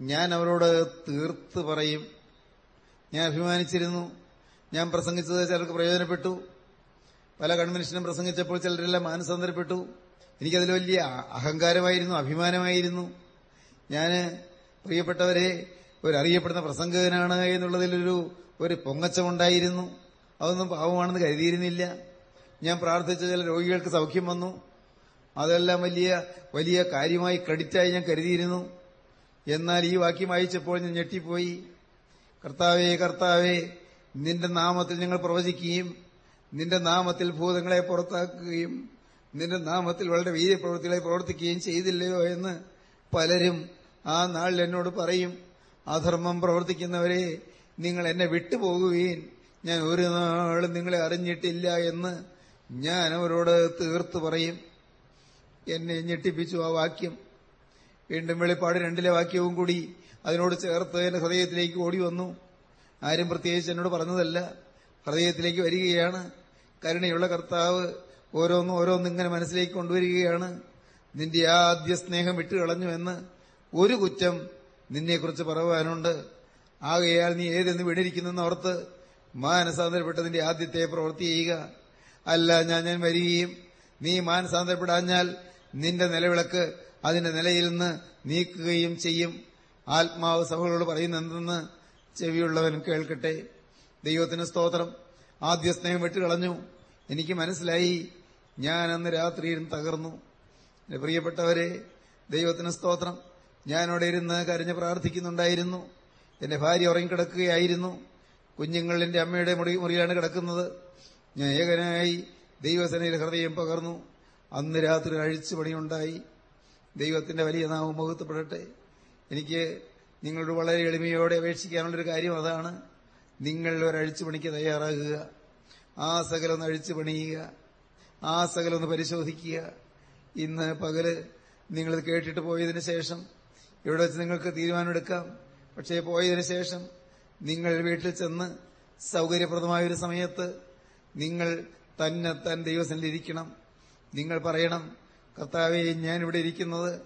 ഞാൻ അവരോട് തീർത്ത് പറയും. ഞാൻ അഭിമാനിച്ചിരുന്നു. ഞാൻ പ്രസംഗിച്ചത് ചിലർക്ക് പ്രയോജനപ്പെട്ടു. പല കൺവെൻഷനും പ്രസംഗിച്ചപ്പോൾ ചിലരെല്ലാം മാനസാന്തരപ്പെട്ടു. എനിക്കതിൽ വലിയ അഹങ്കാരമായിരുന്നു അഭിമാനമായിരുന്നു. ഞാൻ പ്രിയപ്പെട്ടവരെ ഒരു അറിയപ്പെടുന്ന പ്രസംഗകനാണ് എന്നുള്ളതിലൊരു ഒരു പൊങ്ങച്ചമുണ്ടായിരുന്നു. അതൊന്നും പാവമാണെന്ന് കരുതിയിരുന്നില്ല. ഞാൻ പ്രാർത്ഥിച്ച ചില രോഗികൾക്ക് സൗഖ്യം വന്നു. അതെല്ലാം വലിയ വലിയ കാര്യമായി ക്രെഡിറ്റായി ഞാൻ കരുതിയിരുന്നു. എന്നാൽ ഈ വാക്യം വായിച്ചപ്പോൾ ഞാൻ ഞെട്ടിപ്പോയി. കർത്താവേ കർത്താവേ നിന്റെ നാമത്തിൽ ഞങ്ങൾ പ്രവചിക്കുകയും നിന്റെ നാമത്തിൽ ഭൂതങ്ങളെ പുറത്താക്കുകയും നിന്റെ നാമത്തിൽ വളരെ വീര്യപ്രവൃത്തികളെ പ്രവർത്തിക്കുകയും ചെയ്തില്ലയോ എന്ന് പലരും ആ നാളിൽ എന്നോട് പറയും. അധർമ്മം പ്രവർത്തിക്കുന്നവരെ നിങ്ങൾ എന്നെ വിട്ടുപോകുകയും ഞാൻ ഒരു നാളും നിങ്ങളെ അറിഞ്ഞിട്ടില്ല എന്ന് ഞാൻ അവരോട് തീർത്ത് പറയും. എന്നെ ഞെട്ടിപ്പിച്ചു ആ വാക്യം. വീണ്ടും വെളിപ്പാട് രണ്ടിലെ വാക്യവും കൂടി അതിനോട് ചേർത്ത് എന്റെ ഹൃദയത്തിലേക്ക് ഓടി വന്നു. ആരും പ്രത്യേകിച്ച് എന്നോട് പറഞ്ഞതല്ല. ഹൃദയത്തിലേക്ക് വരികയാണ്. കരുണയുള്ള കർത്താവ് ഓരോന്നും ഓരോന്നും ഇങ്ങനെ മനസ്സിലേക്ക് കൊണ്ടുവരികയാണ്. നിന്റെ ആദ്യ സ്നേഹം വിട്ടുകളഞ്ഞു എന്ന് ഒരു കുറ്റം നിന്നെക്കുറിച്ച് പറയുവാനുണ്ട്. ആകയാൽ നീ ഏതെന്ന് വീണിരിക്കുന്നെന്ന് ഓർത്ത് മാനസാന്തരപ്പെട്ട നിന്റെ ആദ്യത്തെ പ്രവൃത്തി ചെയ്യുക. അല്ല ഞാൻ ഞാൻ വരികയും നീ മാനസാന്തരപ്പെടാഞ്ഞാൽ നിന്റെ നിലവിളക്ക് അതിന്റെ നിലയിൽ നിന്ന് നീക്കുകയും ചെയ്യും. ആത്മാവ് സഭകളോട് പറയുന്നെന്തെന്ന് ചെവിയുള്ളവൻ കേൾക്കട്ടെ. ദൈവത്തിന് സ്തോത്രം. ആദ്യ സ്നേഹം വിട്ടുകളഞ്ഞു. എനിക്ക് മനസ്സിലായി. ഞാൻ അന്ന് രാത്രിയിൽ തകർന്നു. എന്റെ പ്രിയപ്പെട്ടവരെ ദൈവത്തിന് സ്തോത്രം. ഞാനവിടെ ഇരുന്ന് കരഞ്ഞ് പ്രാർത്ഥിക്കുന്നുണ്ടായിരുന്നു. എന്റെ ഭാര്യ ഉറങ്ങിക്കിടക്കുകയായിരുന്നു. കുഞ്ഞുങ്ങൾ എന്റെ അമ്മയുടെ മുറി മുറിയിലാണ് കിടക്കുന്നത്. ഞാൻ ഏകനായി ദൈവസേനയിൽ ഹൃദയം പകർന്നു. അന്ന് രാത്രി അഴിച്ചു പണിയുണ്ടായി. ദൈവത്തിന്റെ വലിയ നാമം മുഖത്തപ്പെടട്ടെ എനിക്ക് നിങ്ങളോട് വളരെ എളിമയോടെ അപേക്ഷിക്കാനുള്ളൊരു കാര്യം അതാണ്. നിങ്ങൾ ഒരഴിച്ചുപണിക്ക് തയ്യാറാകുക. ആ സകലൊന്ന് അഴിച്ചു പണിയുക. ആ സകലൊന്ന് പരിശോധിക്കുക. ഇന്ന് പകൽ നിങ്ങൾ കേട്ടിട്ട് പോയതിനു ശേഷം ഇവിടെ വെച്ച് നിങ്ങൾക്ക് തീരുമാനമെടുക്കാം. പക്ഷേ പോയതിനു ശേഷം നിങ്ങൾ വീട്ടിൽ ചെന്ന് സൗകര്യപ്രദമായ ഒരു സമയത്ത് നിങ്ങൾ തന്നെ തൻ ദൈവസനിലിരിക്കണം നിങ്ങൾ പറയണം കർത്താവെ ഞാൻ ഇവിടെ ഇരിക്കുന്നത്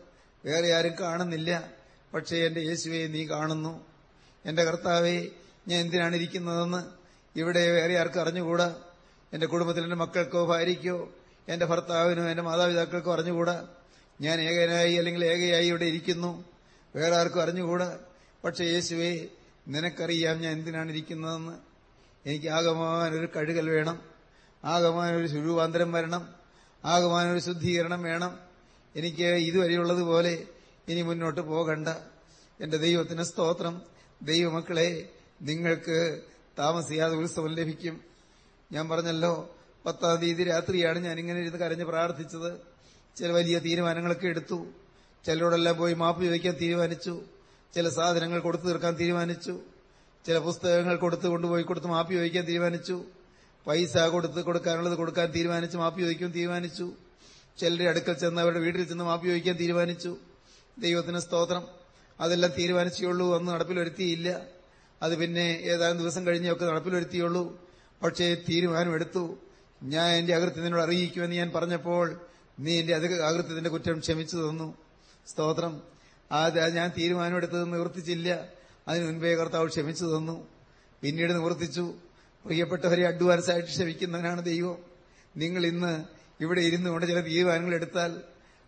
വേറെ ആരും കാണുന്നില്ല പക്ഷേ എന്റെ യേശുവെ നീ കാണുന്നു. എന്റെ കർത്താവെ ഞാൻ എന്തിനാണ് ഇരിക്കുന്നതെന്ന് ഇവിടെ വേറെ ആർക്കും അറിഞ്ഞുകൂടാ? എന്റെ കുടുംബത്തിൽ എന്റെ മക്കൾക്കോ ഭാര്യയ്ക്കോ എന്റെ ഭർത്താവിനോ എന്റെ മാതാപിതാക്കൾക്കോ അറിഞ്ഞുകൂടാ? ഞാൻ ഏകനായി അല്ലെങ്കിൽ ഏകയായി ഇവിടെ ഇരിക്കുന്നു. വേറെ ആർക്കും അറിഞ്ഞുകൂടാ? പക്ഷേ യേശുവെ നിനക്കറിയാം ഞാൻ എന്തിനാണ് ഇരിക്കുന്നതെന്ന് എനിക്ക് ആകമാനൊരു കഴുകൽ വേണം. ആകമാനൊരു ശുരുവാന്തരം വരണം. ആകമാനൊരു ശുദ്ധീകരണം വേണം. എനിക്ക് ഇതുവരെയുള്ളതുപോലെ ഇനി മുന്നോട്ട് പോകണ്ട. എന്റെ ദൈവത്തിന് സ്തോത്രം. ദൈവമക്കളെ നിങ്ങൾക്ക് താമസിയാതെ ഉത്സവം ലഭിക്കും. ഞാൻ പറഞ്ഞല്ലോ പത്താം തീയതി രാത്രിയാണ് ഞാൻ ഇങ്ങനെ ഇരുന്ന് കരഞ്ഞ് പ്രാർത്ഥിച്ചത്. ചില വലിയ തീരുമാനങ്ങളൊക്കെ എടുത്തു. ചിലരോടെല്ലാം പോയി മാപ്പ് ചോദിക്കാൻ തീരുമാനിച്ചു. ചില സാധനങ്ങൾ കൊടുത്തു തീർക്കാൻ തീരുമാനിച്ചു. ചില പുസ്തകങ്ങൾ കൊടുത്ത് കൊണ്ടുപോയി കൊടുത്ത് മാപ്പി ചോദിക്കാൻ തീരുമാനിച്ചു. പൈസ കൊടുത്ത് കൊടുക്കാനുള്ളത് കൊടുക്കാൻ തീരുമാനിച്ചു മാപ്പി ചോദിക്കാൻ തീരുമാനിച്ചു. ചിലരുടെ അടുക്കൽ ചെന്ന് അവരുടെ വീട്ടിൽ ചെന്ന് മാപ്പി ചോദിക്കാൻ തീരുമാനിച്ചു. ദൈവത്തിന് സ്തോത്രം. അതെല്ലാം തീരുമാനിച്ചേയുള്ളൂ അന്ന് നടപ്പിൽ വരുത്തിയില്ല അത് പിന്നെ ഏതാനും ദിവസം കഴിഞ്ഞൊക്കെ നടപ്പിൽ വരുത്തിയുള്ളൂ പക്ഷേ തീരുമാനമെടുത്തു. ഞാൻ എന്റെ അകൃത്യം നിന്നോട് അറിയിക്കുമെന്ന് ഞാൻ പറഞ്ഞപ്പോൾ നീ എന്റെ അകൃത്യത്തിന്റെ കുറ്റം ക്ഷമിച്ചു തന്നു. സ്തോത്രം. അത് ഞാൻ തീരുമാനമെടുത്തത് നിവർത്തിച്ചില്ല. അതിന് മുൻപേ കർത്താവ് ക്ഷമിച്ചു തന്നു. പിന്നീട് നിവർത്തിച്ചു. പ്രിയപ്പെട്ടവരെ അഡ്വാൻസായിട്ട് ക്ഷമിക്കുന്നവനാണ് ദൈവം. നിങ്ങൾ ഇന്ന് ഇവിടെ ഇരുന്നു കൊണ്ട് ചില തീരുമാനങ്ങൾ എടുത്താൽ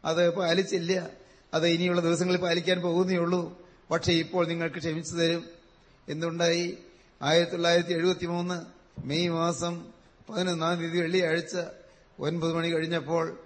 അത് പാലിച്ചില്ല. അത് ഇനിയുള്ള ദിവസങ്ങളിൽ പാലിക്കാൻ പോകുന്നേ ഉള്ളൂ. പക്ഷേ ഇപ്പോൾ നിങ്ങൾക്ക് ക്ഷമിച്ചു തരും. എന്തുണ്ടായി? ആയിരത്തി തൊള്ളായിരത്തി എഴുപത്തി മൂന്ന് മെയ് മാസം പതിനൊന്നാം തീയതി വെള്ളിയാഴ്ച ഒൻപത് മണി കഴിഞ്ഞപ്പോൾ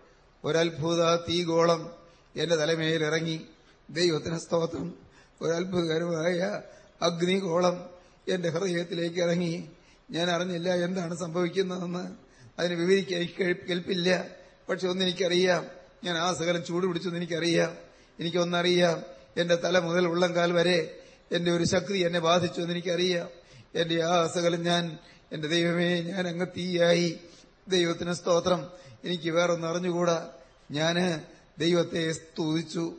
ഒരത്ഭുത തീഗോളം എന്റെ തലമേൽ ഇറങ്ങി. ദൈവത്തിന് സ്തോത്രം. ഒരത്ഭുതകരമായ അഗ്നികോളം എന്റെ ഹൃദയത്തിലേക്ക് ഇറങ്ങി. ഞാൻ അറിഞ്ഞില്ല എന്താണ് സംഭവിക്കുന്നതെന്ന്. അതിന് വിവരിക്കാൻ കേൾപ്പില്ല. പക്ഷെ ഒന്നെനിക്കറിയാം ഞാൻ ആ സകലം ചൂട് പിടിച്ചെന്ന് എനിക്കറിയാം. എനിക്കൊന്നറിയാം. എന്റെ തല മുതൽ ഉള്ളംകാൽ വരെ എന്റെ ഒരു ശക്തി എന്നെ ബാധിച്ചു എന്ന് എനിക്കറിയാം. എന്റെ ആ സകലം ഞാൻ എന്റെ ദൈവമേ ഞാൻ അങ്ങ് തീയായി. ദൈവത്തിന് സ്തോത്രം. എനിക്ക് വേറൊന്നറിഞ്ഞുകൂടാ ഞാൻ ദൈവത്തെ സ്തുതിച്ചു.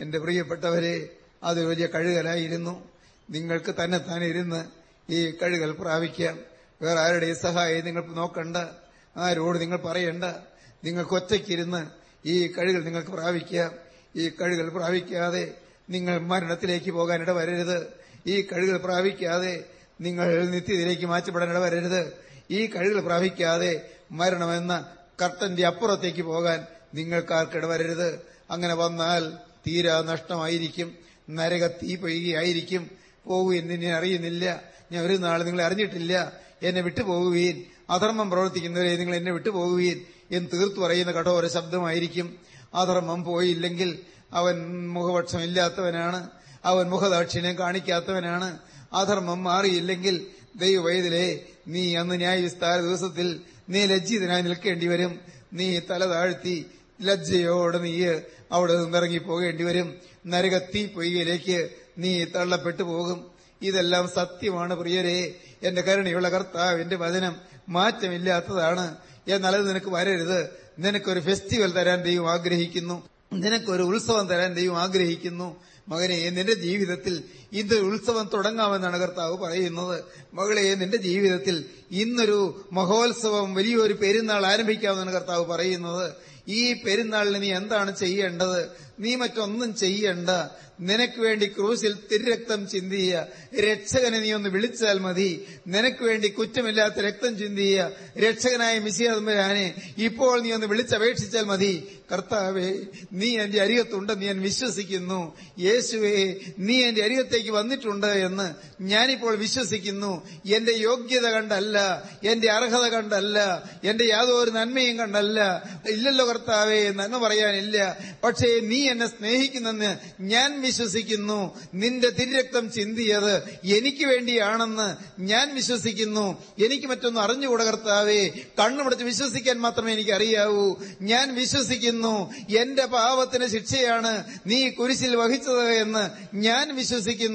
എന്റെ പ്രിയപ്പെട്ടവരെ അത് വലിയ കഴുകലായിരുന്നു. നിങ്ങൾക്ക് തന്നെ തന്നെ ഇരുന്ന് ഈ കഴുകൽ പ്രാപിക്കാം. വേറെ ആരുടെയും സഹായം നിങ്ങൾ നോക്കണ്ട. ആരോട് നിങ്ങൾ പറയണ്ട. നിങ്ങൾക്ക് ഒറ്റയ്ക്കിരുന്ന് ഈ കഴുകൽ നിങ്ങൾക്ക് പ്രാപിക്കാം. ഈ കഴുകൽ പ്രാപിക്കാതെ നിങ്ങൾ മരണത്തിലേക്ക് പോകാനിട വരരുത്. ഈ കഴുകൽ പ്രാപിക്കാതെ നിങ്ങൾ നിത്യതയിലേക്ക് മാറ്റപ്പെടാനിട വരരുത്. ഈ കഴുകൽ പ്രാപിക്കാതെ മരണമെന്ന കർട്ടന്റെ അപ്പുറത്തേക്ക് പോകാൻ നിങ്ങൾക്കാർക്കിട വരരുത്. അങ്ങനെ വന്നാൽ തീരാ നഷ്ടമായിരിക്കും. നരക തീ പെയ്യുകയായിരിക്കും. പോകൂ എന്ന് അറിയുന്നില്ല. ഞാൻ ഒരു നാൾ നിങ്ങളെ അറിഞ്ഞിട്ടില്ല. എന്നെ വിട്ടുപോകുകയും അധർമ്മം പ്രവർത്തിക്കുന്നവരെ നിങ്ങൾ എന്നെ വിട്ടുപോകുകയും എന്ന് തീർത്തു പറയുന്ന കഠോര ശബ്ദമായിരിക്കും. അധർമ്മം പോയില്ലെങ്കിൽ അവൻ മുഖപക്ഷമില്ലാത്തവനാണ്. അവൻ മുഖദാക്ഷിണ്യം കാണിക്കാത്തവനാണ്. അധർമ്മം മാറിയില്ലെങ്കിൽ ദൈവവൈതലേ നീ അന്ന് ന്യായവിസ്താര ദിവസത്തിൽ നീ ലജ്ജിതനായി നിൽക്കേണ്ടി വരും നീ തല താഴ്ത്തി ലജ്ജയോടെ നീ അവിടെ നിന്നിറങ്ങി പോകേണ്ടി വരും. നരകത്തി പൊയ്യയിലേക്ക് നീ തള്ളപ്പെട്ടു പോകും. ഇതെല്ലാം സത്യമാണ് പ്രിയരെ. എന്റെ കരുണയുള്ള കർത്താവ് എന്റെ വചനം മാറ്റമില്ലാത്തതാണ്. എന്നാൽ അത് നിനക്ക് വരരുത്. നിനക്കൊരു ഫെസ്റ്റിവൽ തരാൻ ദൈവം ആഗ്രഹിക്കുന്നു. നിനക്കൊരു ഉത്സവം തരാൻ ദൈവം ആഗ്രഹിക്കുന്നു. മകനെ നിന്റെ ജീവിതത്തിൽ ഇത് ഉത്സവം തുടങ്ങാമെന്നാണ് കർത്താവ് പറയുന്നത്. മകളെ നിന്റെ ജീവിതത്തിൽ ഇന്നൊരു മഹോത്സവം വലിയൊരു പെരുന്നാൾ ആരംഭിക്കാമെന്നാണ് കർത്താവ് പറയുന്നത്. ഈ പെരുന്നാളിന് നീ എന്താണ് ചെയ്യേണ്ടത്? നീ മറ്റൊന്നും ചെയ്യണ്ട. നിനക്ക് വേണ്ടി ക്രൂസിൽ തിരുരക്തം ചിന്തിയ. രക്ഷകനെ നീ ഒന്ന് വിളിച്ചാൽ മതി. നിനക്ക് വേണ്ടി കുറ്റമില്ലാത്ത രക്തം ചിന്തിയ. രക്ഷകനായ മിശിയാതമ്പരാനെ ഇപ്പോൾ നീ ഒന്ന് വിളിച്ചപേക്ഷിച്ചാൽ മതി. കർത്താവേ നീ എന്റെ അരികത്തുണ്ടെന്ന് ഞാൻ വിശ്വസിക്കുന്നു. യേശുവേ നീ എന്റെ അരികത്തേക്ക് വന്നിട്ടുണ്ട് എന്ന് ഞാനിപ്പോൾ വിശ്വസിക്കുന്നു. എന്റെ യോഗ്യത കണ്ടല്ല എന്റെ അർഹത കണ്ടല്ല എന്റെ യാതൊരു നന്മയും കണ്ടല്ല. ഇല്ലല്ലോ കർത്താവേ നന്മ പറയാനില്ല. പക്ഷേ നീ എന്നെ സ്നേഹിക്കുന്നെന്ന് ഞാൻ വിശ്വസിക്കുന്നു. നിന്റെ തിരക്തം ചിന്തിയത് എനിക്ക് വേണ്ടിയാണെന്ന് ഞാൻ വിശ്വസിക്കുന്നു. എനിക്ക് മറ്റൊന്നും അറിഞ്ഞുകൂടെ കർത്താവേ. കണ്ണുമടച്ച് വിശ്വസിക്കാൻ മാത്രമേ എനിക്ക് അറിയാവൂ ഞാൻ വിശ്വസിക്കുന്നു. എന്റെ പാവത്തിന് ശിക്ഷയാണ് നീ കുരിശിൽ വഹിച്ചത് എന്ന് ഞാൻ വിശ്വസിക്കുന്നു.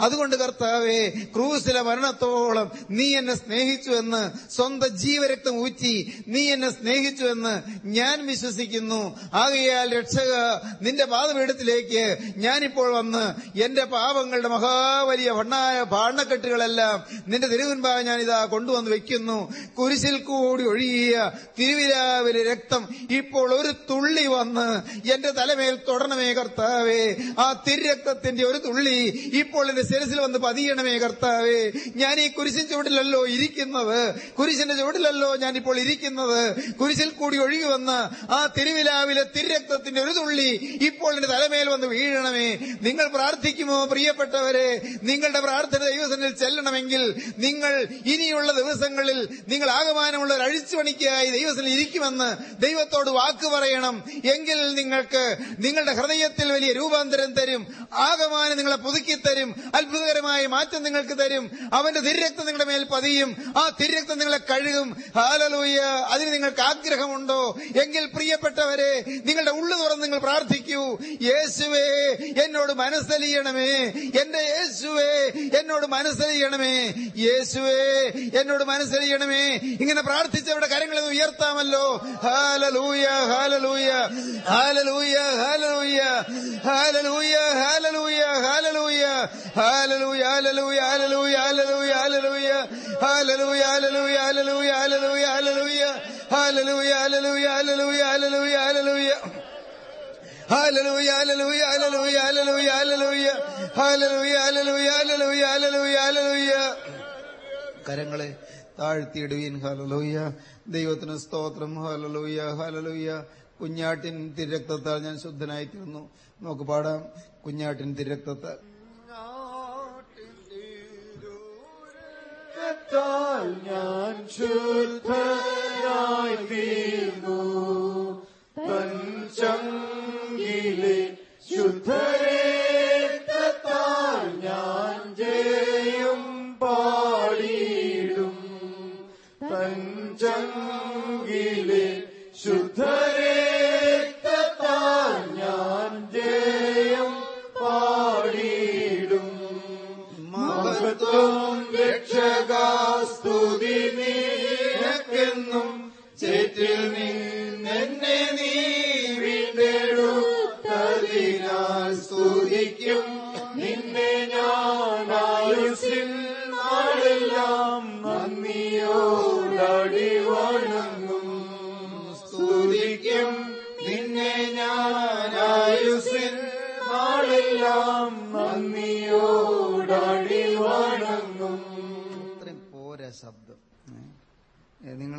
അതുകൊണ്ട് കർത്താവേ ക്രൂസിലെ മരണത്തോളം നീ എന്നെ സ്നേഹിച്ചു എന്ന് സ്വന്തം ജീവരക്തം ഊറ്റി നീ എന്നെ സ്നേഹിച്ചു എന്ന് ഞാൻ വിശ്വസിക്കുന്നു. ആകയാൽ രക്ഷക നിന്റെ പാതപീഠത്തിലേക്ക് ഞാനിപ്പോൾ വന്ന് എന്റെ പാപങ്ങളുടെ മഹാ വലിയ ഭണ്ണായ ഭാണക്കെട്ടുകളെല്ലാം നിന്റെ തിരുവിൻപാ ഞാൻ ഇതാ കൊണ്ടുവന്ന് വെക്കുന്നു. കുരിശിൽ കൂടി ഒഴുകിയ തിരുവിരാവിലെ രക്തം ഇപ്പോൾ ഒരു തുള്ളി വന്ന് എന്റെ തലമേൽ തൊടണമേ കർത്താവേ. ആ തിരുരക്തത്തിന്റെ ഒരു തുള്ളി ഇപ്പോൾ എന്റെ ശിരസിൽ വന്ന് പതിയണമേ കർത്താവേ. ഞാൻ ഈ കുരിശിൻ ചുവട്ടിലല്ലോ ഇരിക്കുന്നത്. കുരിശിന്റെ ചുവട്ടിലല്ലോ ഞാൻ ഇപ്പോൾ ഇരിക്കുന്നത്. കുരിശിൽ കൂടി ഒഴുകി വന്ന ആ തിരുവിലാവിലെ തിരുരക്തത്തിന്റെ ഒരു തുള്ളി ഇപ്പോൾ എന്റെ തലമേൽ വന്ന് വീഴണമേ. നിങ്ങൾ പ്രാർത്ഥിക്കുമോ പ്രിയപ്പെട്ടവരെ? നിങ്ങളുടെ പ്രാർത്ഥന ദൈവസനിൽ ചെല്ലണമെങ്കിൽ നിങ്ങൾ ഇനിയുള്ള ദിവസങ്ങളിൽ നിങ്ങൾ ആകമാനമുള്ള ഒരു അഴിച്ചുപണിക്കായി ദൈവസനിൽ ഇരിക്കുമെന്ന് ദൈവത്തോട് വാക്ക് പറയണം. എങ്കിൽ നിങ്ങൾക്ക് നിങ്ങളുടെ ഹൃദയത്തിൽ വലിയ രൂപാന്തരം തരും. ആകമാനം നിങ്ങളെ പുതുക്കി തരും. അത്ഭുതകരമായ മാറ്റം നിങ്ങൾക്ക് തരും. അവന്റെ തിരക്തം നിങ്ങളുടെ മേൽ പതിയും. ആ തിരക്തം നിങ്ങളെ കഴുകും. ഹാലലൂയ അതിന് നിങ്ങൾക്ക് ആഗ്രഹമുണ്ടോ? എങ്കിൽ പ്രിയപ്പെട്ടവരെ നിങ്ങളുടെ ഉള്ളു തുറന്ന് നിങ്ങൾ പ്രാർത്ഥിക്കൂ. യേശുവേ എന്നോട് മനസ്സലിയണമേ. എന്റെ യേശുവേ എന്നോട് മനസ്സലിയണമേ. യേശുവേ എന്നോട് മനസ്സലിയണമേ. ഇങ്ങനെ പ്രാർത്ഥിച്ചവരുടെ കരങ്ങളെ ഒന്ന് ഉയർത്താമല്ലോ. Hallelujah hallelujah hallelujah hallelujah hallelujah hallelujah hallelujah hallelujah hallelujah hallelujah hallelujah hallelujah hallelujah hallelujah hallelujah hallelujah hallelujah hallelujah hallelujah hallelujah hallelujah. കരങ്ങളെ താഴ്ത്തിയിടുവീൻ ഹലലൂയ ദൈവത്തിന് സ്തോത്രം ഹലലൂയ ഹലലൂയ കുഞ്ഞാട്ടിൻ തിരക്തത്താൽ ഞാൻ ശുദ്ധനായി തീർന്നു നമുക്ക് പാടാം കുഞ്ഞാട്ടിൻ തിരക്തത്താൽ രക്തത്താൽ ഞാൻ ശുദ്ധനായി തീർന്നു തൻ ചങ്കിലെ ശുദ്ധരക്തത്താൽ ഞാൻ ജയം പാടിയിടും. തൻ ശുദ്ധ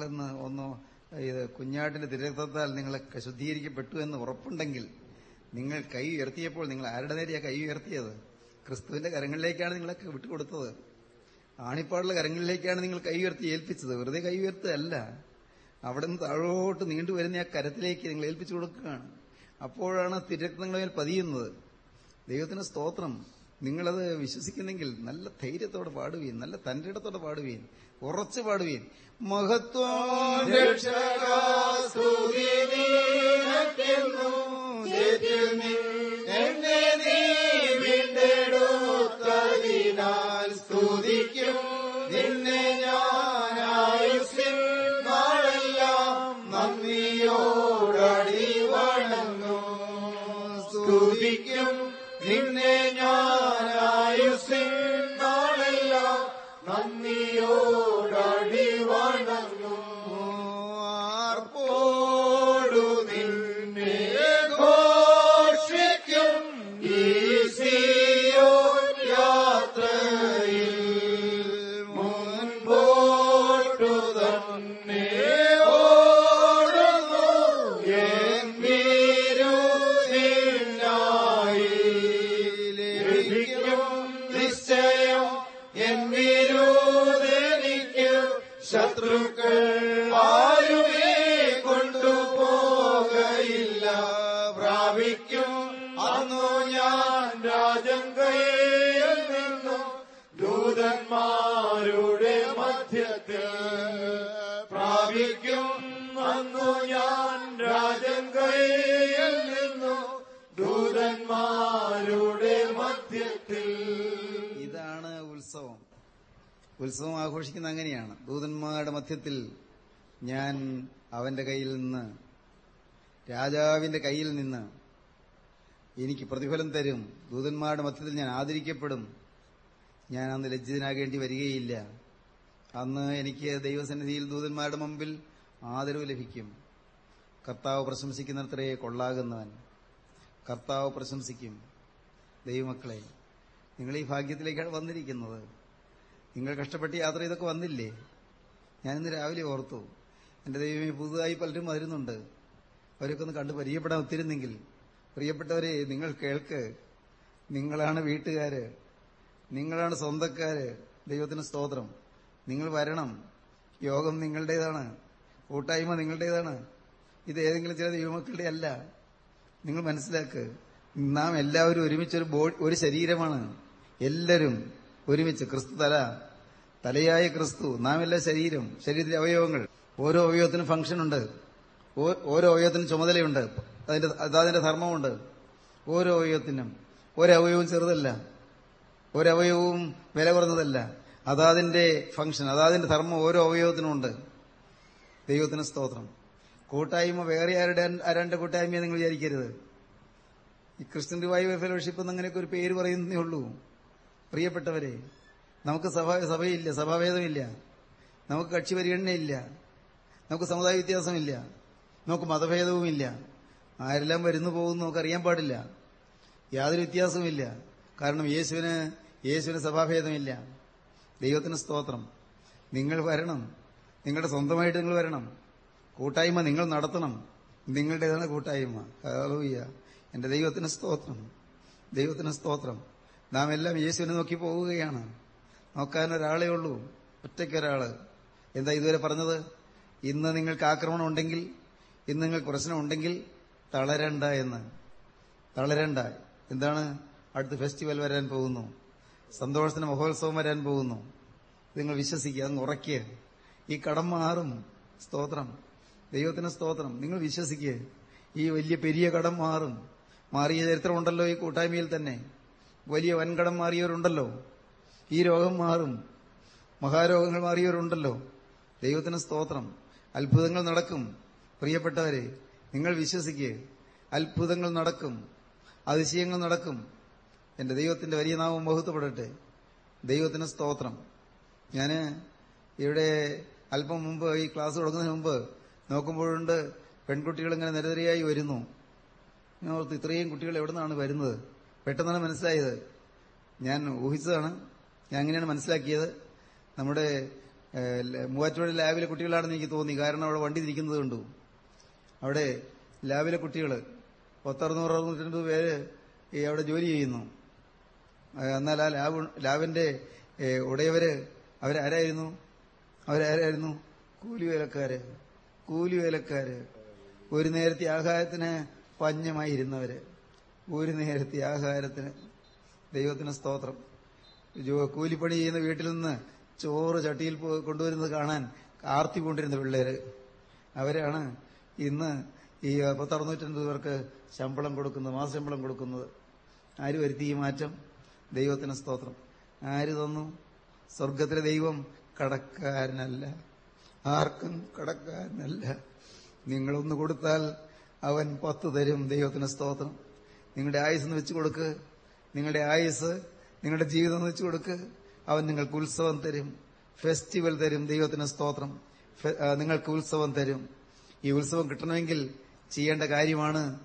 നിങ്ങളിന്ന് ഒന്ന് ഇത് കുഞ്ഞാട്ടിന്റെ തിരക്തത്താൽ നിങ്ങളൊക്കെ ശുദ്ധീകരിക്കപ്പെട്ടു എന്ന് ഉറപ്പുണ്ടെങ്കിൽ നിങ്ങൾ കൈ ഉയർത്തിയപ്പോൾ നിങ്ങൾ ആരുടെ നേരെയാ കൈ ഉയർത്തിയത്? ക്രിസ്തുവിന്റെ കരങ്ങളിലേക്കാണ് നിങ്ങളൊക്കെ വിട്ടുകൊടുത്തത്. ആണിപ്പാടുള്ള കരങ്ങളിലേക്കാണ് നിങ്ങൾ കൈ ഉയർത്തി ഏൽപ്പിച്ചത്. വെറുതെ കൈ ഉയർത്തല്ല. അവിടെ നിന്ന് താഴോട്ട് നീണ്ടുവരുന്ന ആ കരത്തിലേക്ക് നിങ്ങൾ ഏൽപ്പിച്ചു കൊടുക്കുകയാണ്. അപ്പോഴാണ് തിരക്തങ്ങളിൽ പതിയുന്നത്. ദൈവത്തിന് സ്തോത്രം. നിങ്ങളത് വിശ്വസിക്കുന്നെങ്കിൽ നല്ല ധൈര്യത്തോടെ പാടുവീൻ നല്ല തന്റെ ഇടത്തോടെ പാടുവീൻ ഉറച്ചു പാടുവീൻ. മഹത്വം എന്നെ നീ വീണ്ടെടുത്തതിനാൽ ഉത്സവം ആഘോഷിക്കുന്ന അങ്ങനെയാണ്. ദൂതന്മാരുടെ മധ്യത്തിൽ ഞാൻ അവന്റെ കയ്യിൽ നിന്ന് രാജാവിന്റെ കയ്യിൽ നിന്ന് എനിക്ക് പ്രതിഫലം തരും. ദൂതന്മാരുടെ മധ്യത്തിൽ ഞാൻ ആദരിക്കപ്പെടും. ഞാൻ അന്ന് ലജ്ജിതനാകേണ്ടി വരികയില്ല. അന്ന് എനിക്ക് ദൈവസന്നിധിയിൽ ദൂതന്മാരുടെ മുമ്പിൽ ആദരവ് ലഭിക്കും. കർത്താവ് പ്രശംസിക്കുന്നിടത്തേ കൊള്ളാകുന്നവൻ. കർത്താവ് പ്രശംസിക്കും. ദൈവമക്കളെ നിങ്ങൾ ഈ ഭാഗ്യത്തിലേക്കാണ് വന്നിരിക്കുന്നത്. നിങ്ങൾ കഷ്ടപ്പെട്ട് യാത്ര ചെയ്തൊക്കെ വന്നില്ലേ? ഞാനിന്ന് രാവിലെ ഓർത്തു. എന്റെ ദൈവമേ പുതുതായി പലരും വരുന്നുണ്ട്. അവരൊക്കെ ഒന്ന് കണ്ട് പരിചയപ്പെടാൻ ഒത്തിരുന്നെങ്കിൽ. പ്രിയപ്പെട്ടവരെ നിങ്ങൾ കേൾക്ക്. നിങ്ങളാണ് വീട്ടുകാര്. നിങ്ങളാണ് സ്വന്തക്കാര്. ദൈവത്തിന് സ്തോത്രം. നിങ്ങൾ വരണം. യോഗം നിങ്ങളുടേതാണ്. കൂട്ടായ്മ നിങ്ങളുടേതാണ്. ഇത് ഏതെങ്കിലും ചില ദൈവമക്കളുടെ അല്ല. നിങ്ങൾ മനസ്സിലാക്ക്. നാം എല്ലാവരും ഒരുമിച്ചൊരു ഒരു ശരീരമാണ്. എല്ലാവരും ഒരുമിച്ച് ക്രിസ്തു തല തലയായ ക്രിസ്തു നാം എല്ലാ ശരീരം ശരീരത്തിലെ അവയവങ്ങൾ ഓരോ അവയവത്തിനും ഫംഗ്ഷൻ ഉണ്ട്. ഓരോ അവയവത്തിനും ചുമതലയുണ്ട്. അതിന്റെ അതാതിന്റെ ധർമ്മമുണ്ട് ഓരോ അവയവത്തിനും ഒരവയവവും ചെറുതല്ല. ഒരവയവവും വില കുറഞ്ഞതല്ല. അതാതിന്റെ ഫംഗ്ഷൻ അതാതിന്റെ ധർമ്മം ഓരോ അവയവത്തിനും ഉണ്ട്. ദൈവത്തിന് സ്തോത്രം. കൂട്ടായ്മ വേറെ ആരുടെ ആരാണ്ട് കൂട്ടായ്മയെ നിങ്ങൾ വിചാരിക്കരുത്. ഈ ക്രിസ്ത്യൻ റിവൈവൽ ഫെലോഷിപ്പ് എന്നങ്ങനെയൊക്കെ ഒരു പേര് പറയുന്നേ ഉള്ളൂ. പ്രിയപ്പെട്ടവരെ നമുക്ക് സഭ സഭയില്ല സഭാഭേദമില്ല. നമുക്ക് കക്ഷി പരിഗണനയില്ല. നമുക്ക് സമുദായ വ്യത്യാസമില്ല. നമുക്ക് മതഭേദവുമില്ല. ആരെല്ലാം വരുന്നു പോകുന്നു നമുക്ക് അറിയാൻ പാടില്ല. യാതൊരു വ്യത്യാസവുമില്ല. കാരണം യേശുവിന് യേശുവിന് സഭാഭേദമില്ല. ദൈവത്തിന് സ്തോത്രം. നിങ്ങൾ വരണം. നിങ്ങളുടെ സ്വന്തമായിട്ട് നിങ്ങൾ വരണം. കൂട്ടായ്മ നിങ്ങൾ നടത്തണം. നിങ്ങളുടേതാണ് കൂട്ടായ്മ. ഹല്ലേലൂയ. എന്റെ ദൈവത്തിന് സ്തോത്രം. ദൈവത്തിന് സ്തോത്രം. നാം എല്ലാം യേശുവിനെ നോക്കി പോവുകയാണ്. നോക്കാൻ ഒരാളേ ഉള്ളൂ. ഒറ്റയ്ക്കൊരാൾ എന്താ ഇതുവരെ പറഞ്ഞത്? ഇന്ന് നിങ്ങൾക്ക് ആക്രമണം ഉണ്ടെങ്കിൽ ഇന്ന് നിങ്ങൾക്ക് പ്രശ്നം ഉണ്ടെങ്കിൽ തളരണ്ട എന്ന്. തളരണ്ട. എന്താണ്? അടുത്ത ഫെസ്റ്റിവൽ വരാൻ പോകുന്നു. സന്തോഷത്തിന് മഹോത്സവം വരാൻ പോകുന്നു. നിങ്ങൾ വിശ്വസിക്കുക അങ്ങ് ഉറക്കുക ഈ കടം മാറും. സ്തോത്രം. ദൈവത്തിന് സ്തോത്രം. നിങ്ങൾ വിശ്വസിക്കുക ഈ വലിയ പെരിയ കടം മാറും. മാറിയ ചരിത്രമുണ്ടല്ലോ ഈ കൂട്ടായ്മയിൽ തന്നെ. വലിയ വൻകടം മാറിയവരുണ്ടല്ലോ. ഈ രോഗം മാറും. മഹാരോഗങ്ങൾ മാറിയവരുണ്ടല്ലോ. ദൈവത്തിന് സ്തോത്രം. അത്ഭുതങ്ങൾ നടക്കും. പ്രിയപ്പെട്ടവരെ നിങ്ങൾ വിശ്വസിക്കുക അത്ഭുതങ്ങൾ നടക്കും. അതിശയങ്ങൾ നടക്കും. എന്റെ ദൈവത്തിന്റെ വലിയ നാമം ബഹുത്വപ്പെടട്ടെ ദൈവത്തിന് സ്തോത്രം. ഞാൻ ഇവിടെ അല്പം മുമ്പ് ഈ ക്ലാസ് തുടങ്ങുന്നതിന് മുമ്പ് നോക്കുമ്പോഴുണ്ട് പെൺകുട്ടികൾ ഇങ്ങനെ നിരനിരയായി വരുന്നു. ഞാൻ ഇത്രയും കുട്ടികൾ എവിടെ നിന്നാണ് വരുന്നത്? പെട്ടെന്നാണ് മനസ്സിലായത്. ഞാൻ ഊഹിച്ചതാണ്. ഞാൻ അങ്ങനെയാണ് മനസ്സിലാക്കിയത്? നമ്മുടെ മൂവാറ്റുപുഴ ലാബിലെ കുട്ടികളാണെന്ന് എനിക്ക് തോന്നി. കാരണം അവിടെ വണ്ടി തിരിക്കുന്നത് കണ്ടു. അവിടെ ലാബിലെ കുട്ടികൾ പത്തറുന്നൂറ് അറുന്നൂറ്റി പേര് ഈ അവിടെ ജോലി ചെയ്യുന്നു. എന്നാൽ ആ ലാബ് ലാബിന്റെ ഉടയവര് അവരാരായിരുന്നു? അവരാരായിരുന്നു? കൂലി വേലക്കാര് കൂലി വേലക്കാര് ഒരു നേരത്തെ ആഹാരത്തിന് പഞ്ഞമായിരുന്നവര് ഒരു നേരത്തെ ആഹാരത്തിന് ദൈവത്തിന് സ്തോത്രം. കൂലിപ്പണി ചെയ്യുന്ന വീട്ടിൽ നിന്ന് ചോറ് ചട്ടിയിൽ കൊണ്ടുവരുന്നത് കാണാൻ ആർത്തി കൊണ്ടിരുന്ന പിള്ളേര്. അവരാണ് ഇന്ന് ഈ പത്തറുന്നൂറ്റൻപത് പേർക്ക് ശമ്പളം കൊടുക്കുന്നത് മാസശമ്പളം കൊടുക്കുന്നത്. ആര് വരുത്തി ഈ മാറ്റം? ദൈവത്തിന് സ്തോത്രം. ആര് തന്നു? സ്വർഗത്തിലെ ദൈവം കടക്കാരനല്ല. ആർക്കും കടക്കാരനല്ല. നിങ്ങളൊന്ന് കൊടുത്താൽ അവൻ പത്ത് തരും ദൈവത്തിന് സ്തോത്രം. നിങ്ങളുടെ ആയുസ് എന്ന് വെച്ചു കൊടുക്ക്. നിങ്ങളുടെ ആയുസ് നിങ്ങളുടെ ജീവിതം എന്ന് വെച്ചു കൊടുക്ക്. അവൻ നിങ്ങൾക്ക് ഉത്സവം തരും. ഫെസ്റ്റിവൽ തരും. ദൈവത്തിന് സ്തോത്രം. നിങ്ങൾക്ക് ഉത്സവം തരും. ഈ ഉത്സവം കിട്ടണമെങ്കിൽ ചെയ്യേണ്ട കാര്യമാണ്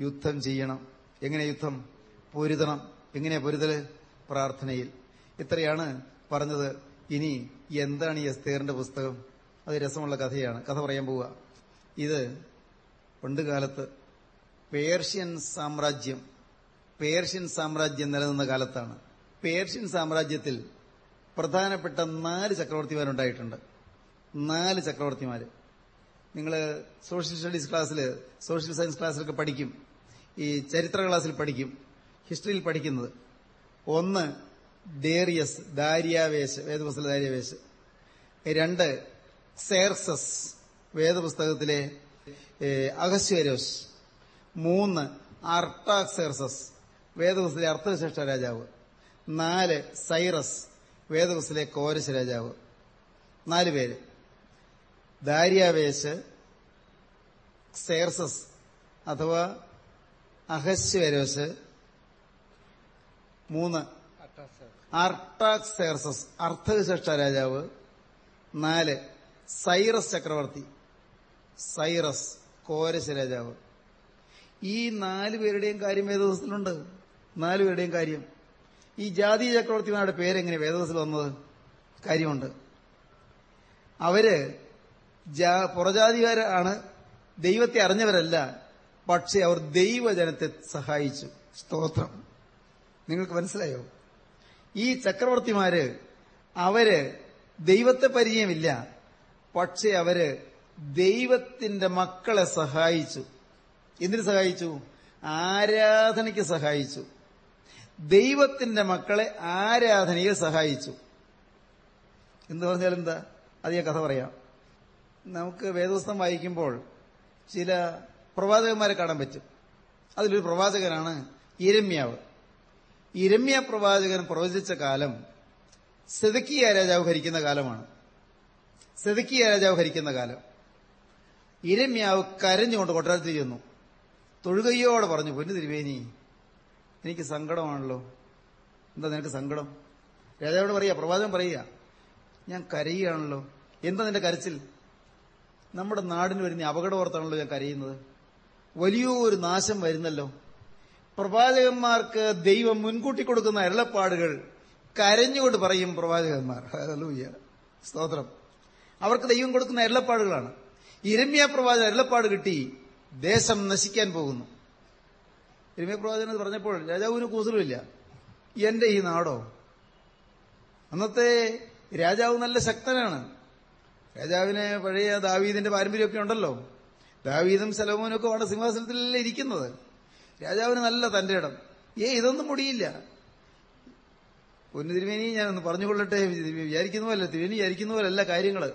യുദ്ധം ചെയ്യണം. എങ്ങനെ യുദ്ധം? പൊരുതണം. എങ്ങനെ പൊരുതൽ? പ്രാർത്ഥനയിൽ. ഇത്രയാണ് പറഞ്ഞത്. ഇനി എന്താണ് ഈ എസ്തേറിന്റെ പുസ്തകം? അത് രസമുള്ള കഥയാണ്. കഥ പറയാൻ പോവുക. ഇത് പണ്ട് കാലത്ത് പേർഷ്യൻ സാമ്രാജ്യം പേർഷ്യൻ സാമ്രാജ്യം നിലനിന്ന കാലത്താണ്. പേർഷ്യൻ സാമ്രാജ്യത്തിൽ പ്രധാനപ്പെട്ട നാല് ചക്രവർത്തിമാരുണ്ടായിട്ടുണ്ട്. നാല് ചക്രവർത്തിമാർ നിങ്ങൾ സോഷ്യൽ സ്റ്റഡീസ് ക്ലാസ്സിൽ സോഷ്യൽ സയൻസ് ക്ലാസ്സിലൊക്കെ പഠിക്കും. ഈ ചരിത്ര ക്ലാസ്സിൽ പഠിക്കും. ഹിസ്റ്ററിയിൽ പഠിക്കുന്നത്. ഒന്ന് ഡേറിയസ് ദാര്യാവേശ് വേദപുസ്തക ദാര്യാവേശ്. രണ്ട് സേർസസ് വേദപുസ്തകത്തിലെ അഗസ്വരോസ് മൂന്ന് അർട്ടാക്സേർസസ് വേദവസിലെ അർത്ഥവിശിഷ്ട രാജാവ്. നാല് സൈറസ് വേദവസിലെ കോരശ് രാജാവ്. നാല് പേര്. ദാര്യാവേശ് സേർസസ് അഥവാ അഹശ്വരോശ്. മൂന്ന് അർട്ടാക്സേർസസ് അർത്ഥവിശിഷ്ട രാജാവ്. നാല് സൈറസ് ചക്രവർത്തി സൈറസ് കോരശ രാജാവ്. ഈ നാല് പേരുടെയും കാര്യം വേദവസത്തിലുണ്ട് നാല് പേരുടെയും കാര്യം. ഈ ജാതി ചക്രവർത്തിമാരുടെ പേരെങ്ങനെ വേദവസിൽ വന്നത്? കാര്യമുണ്ട്. അവർ പുറജാതികാരാണ്. ദൈവത്തെ അറിഞ്ഞവരല്ല. പക്ഷെ അവർ ദൈവജനത്തെ സഹായിച്ചു. സ്തോത്രം. നിങ്ങൾക്ക് മനസ്സിലായോ? ഈ ചക്രവർത്തിമാര് അവർ ദൈവത്തെ പരിചയമില്ല. പക്ഷെ അവർ ദൈവത്തിന്റെ മക്കളെ സഹായിച്ചു. എന്തിനു സഹായിച്ചു? ആരാധനയ്ക്ക് സഹായിച്ചു. ദൈവത്തിന്റെ മക്കളെ ആരാധനയിൽ സഹായിച്ചു. എന്ന് പറഞ്ഞാൽ എന്താ? അത് ഞാൻ കഥ പറയാം. നമുക്ക് വേദോസ്തം വായിക്കുമ്പോൾ ചില പ്രവാചകന്മാരെ കാണാൻ പറ്റും. അതിലൊരു പ്രവാചകനാണ് ഇരമ്യാവ് ഇരമ്യ പ്രവാചകൻ പ്രവചിച്ച കാലം സെതക്കിയ രാജാവ് ഭരിക്കുന്ന കാലമാണ്. സെതക്കിയ രാജാവ് ഭരിക്കുന്ന കാലം. ഇരമ്യാവ് കരഞ്ഞുകൊണ്ട് കൊട്ടാരത്തിൽ ചെന്നു. തൊഴുകയ്യോടെ പറഞ്ഞു പൊന്നു തിരുവേനി എനിക്ക് സങ്കടമാണല്ലോ. എന്താ നിനക്ക് സങ്കടം? രാജാവോട് പറയുക പ്രവാചകൻ പറയുക ഞാൻ കരയുകയാണല്ലോ. എന്താ നിന്റെ കരച്ചിൽ? നമ്മുടെ നാടിന് വരുന്ന അപകടമോർത്താണല്ലോ ഞാൻ കരയുന്നത്. വലിയൊരു നാശം വരുന്നല്ലോ. പ്രവാചകന്മാർക്ക് ദൈവം മുൻകൂട്ടി കൊടുക്കുന്ന അരുളപ്പാടുകൾ കരഞ്ഞുകൊണ്ട് പറയും പ്രവാചകന്മാർ. സ്തോത്രം. അവർക്ക് ദൈവം കൊടുക്കുന്ന അരുളപ്പാടുകളാണ്. ഇരമ്യ പ്രവാചക അരുളപ്പാട് കിട്ടി. ദേശം നശിക്കാൻ പോകുന്നു. ഇരമ്യ പ്രവാചകൻ അത് പറഞ്ഞപ്പോൾ രാജാവിന് കൂസലുമില്ല എന്റെ ഈ നാടോ? അന്നത്തെ രാജാവ് നല്ല ശക്തനാണ്. രാജാവിന് പഴയ ദാവീദിന്റെ പാരമ്പര്യമൊക്കെ ഉണ്ടല്ലോ. ദാവീദും സലോമോനും ഒക്കെ അവിടെ സിംഹാസനത്തിലല്ലേ ഇരിക്കുന്നത്. രാജാവിന് നല്ല തന്റെ ഇടം. ഏ ഇതൊന്നും മുടിയില്ല പൊന്നു തിരുമേനി ഞാനൊന്ന് പറഞ്ഞുകൊള്ളട്ടെ. വിചാരിക്കുന്ന പോലെ തിരുമേനി വിചാരിക്കുന്ന പോലല്ല കാര്യങ്ങൾ.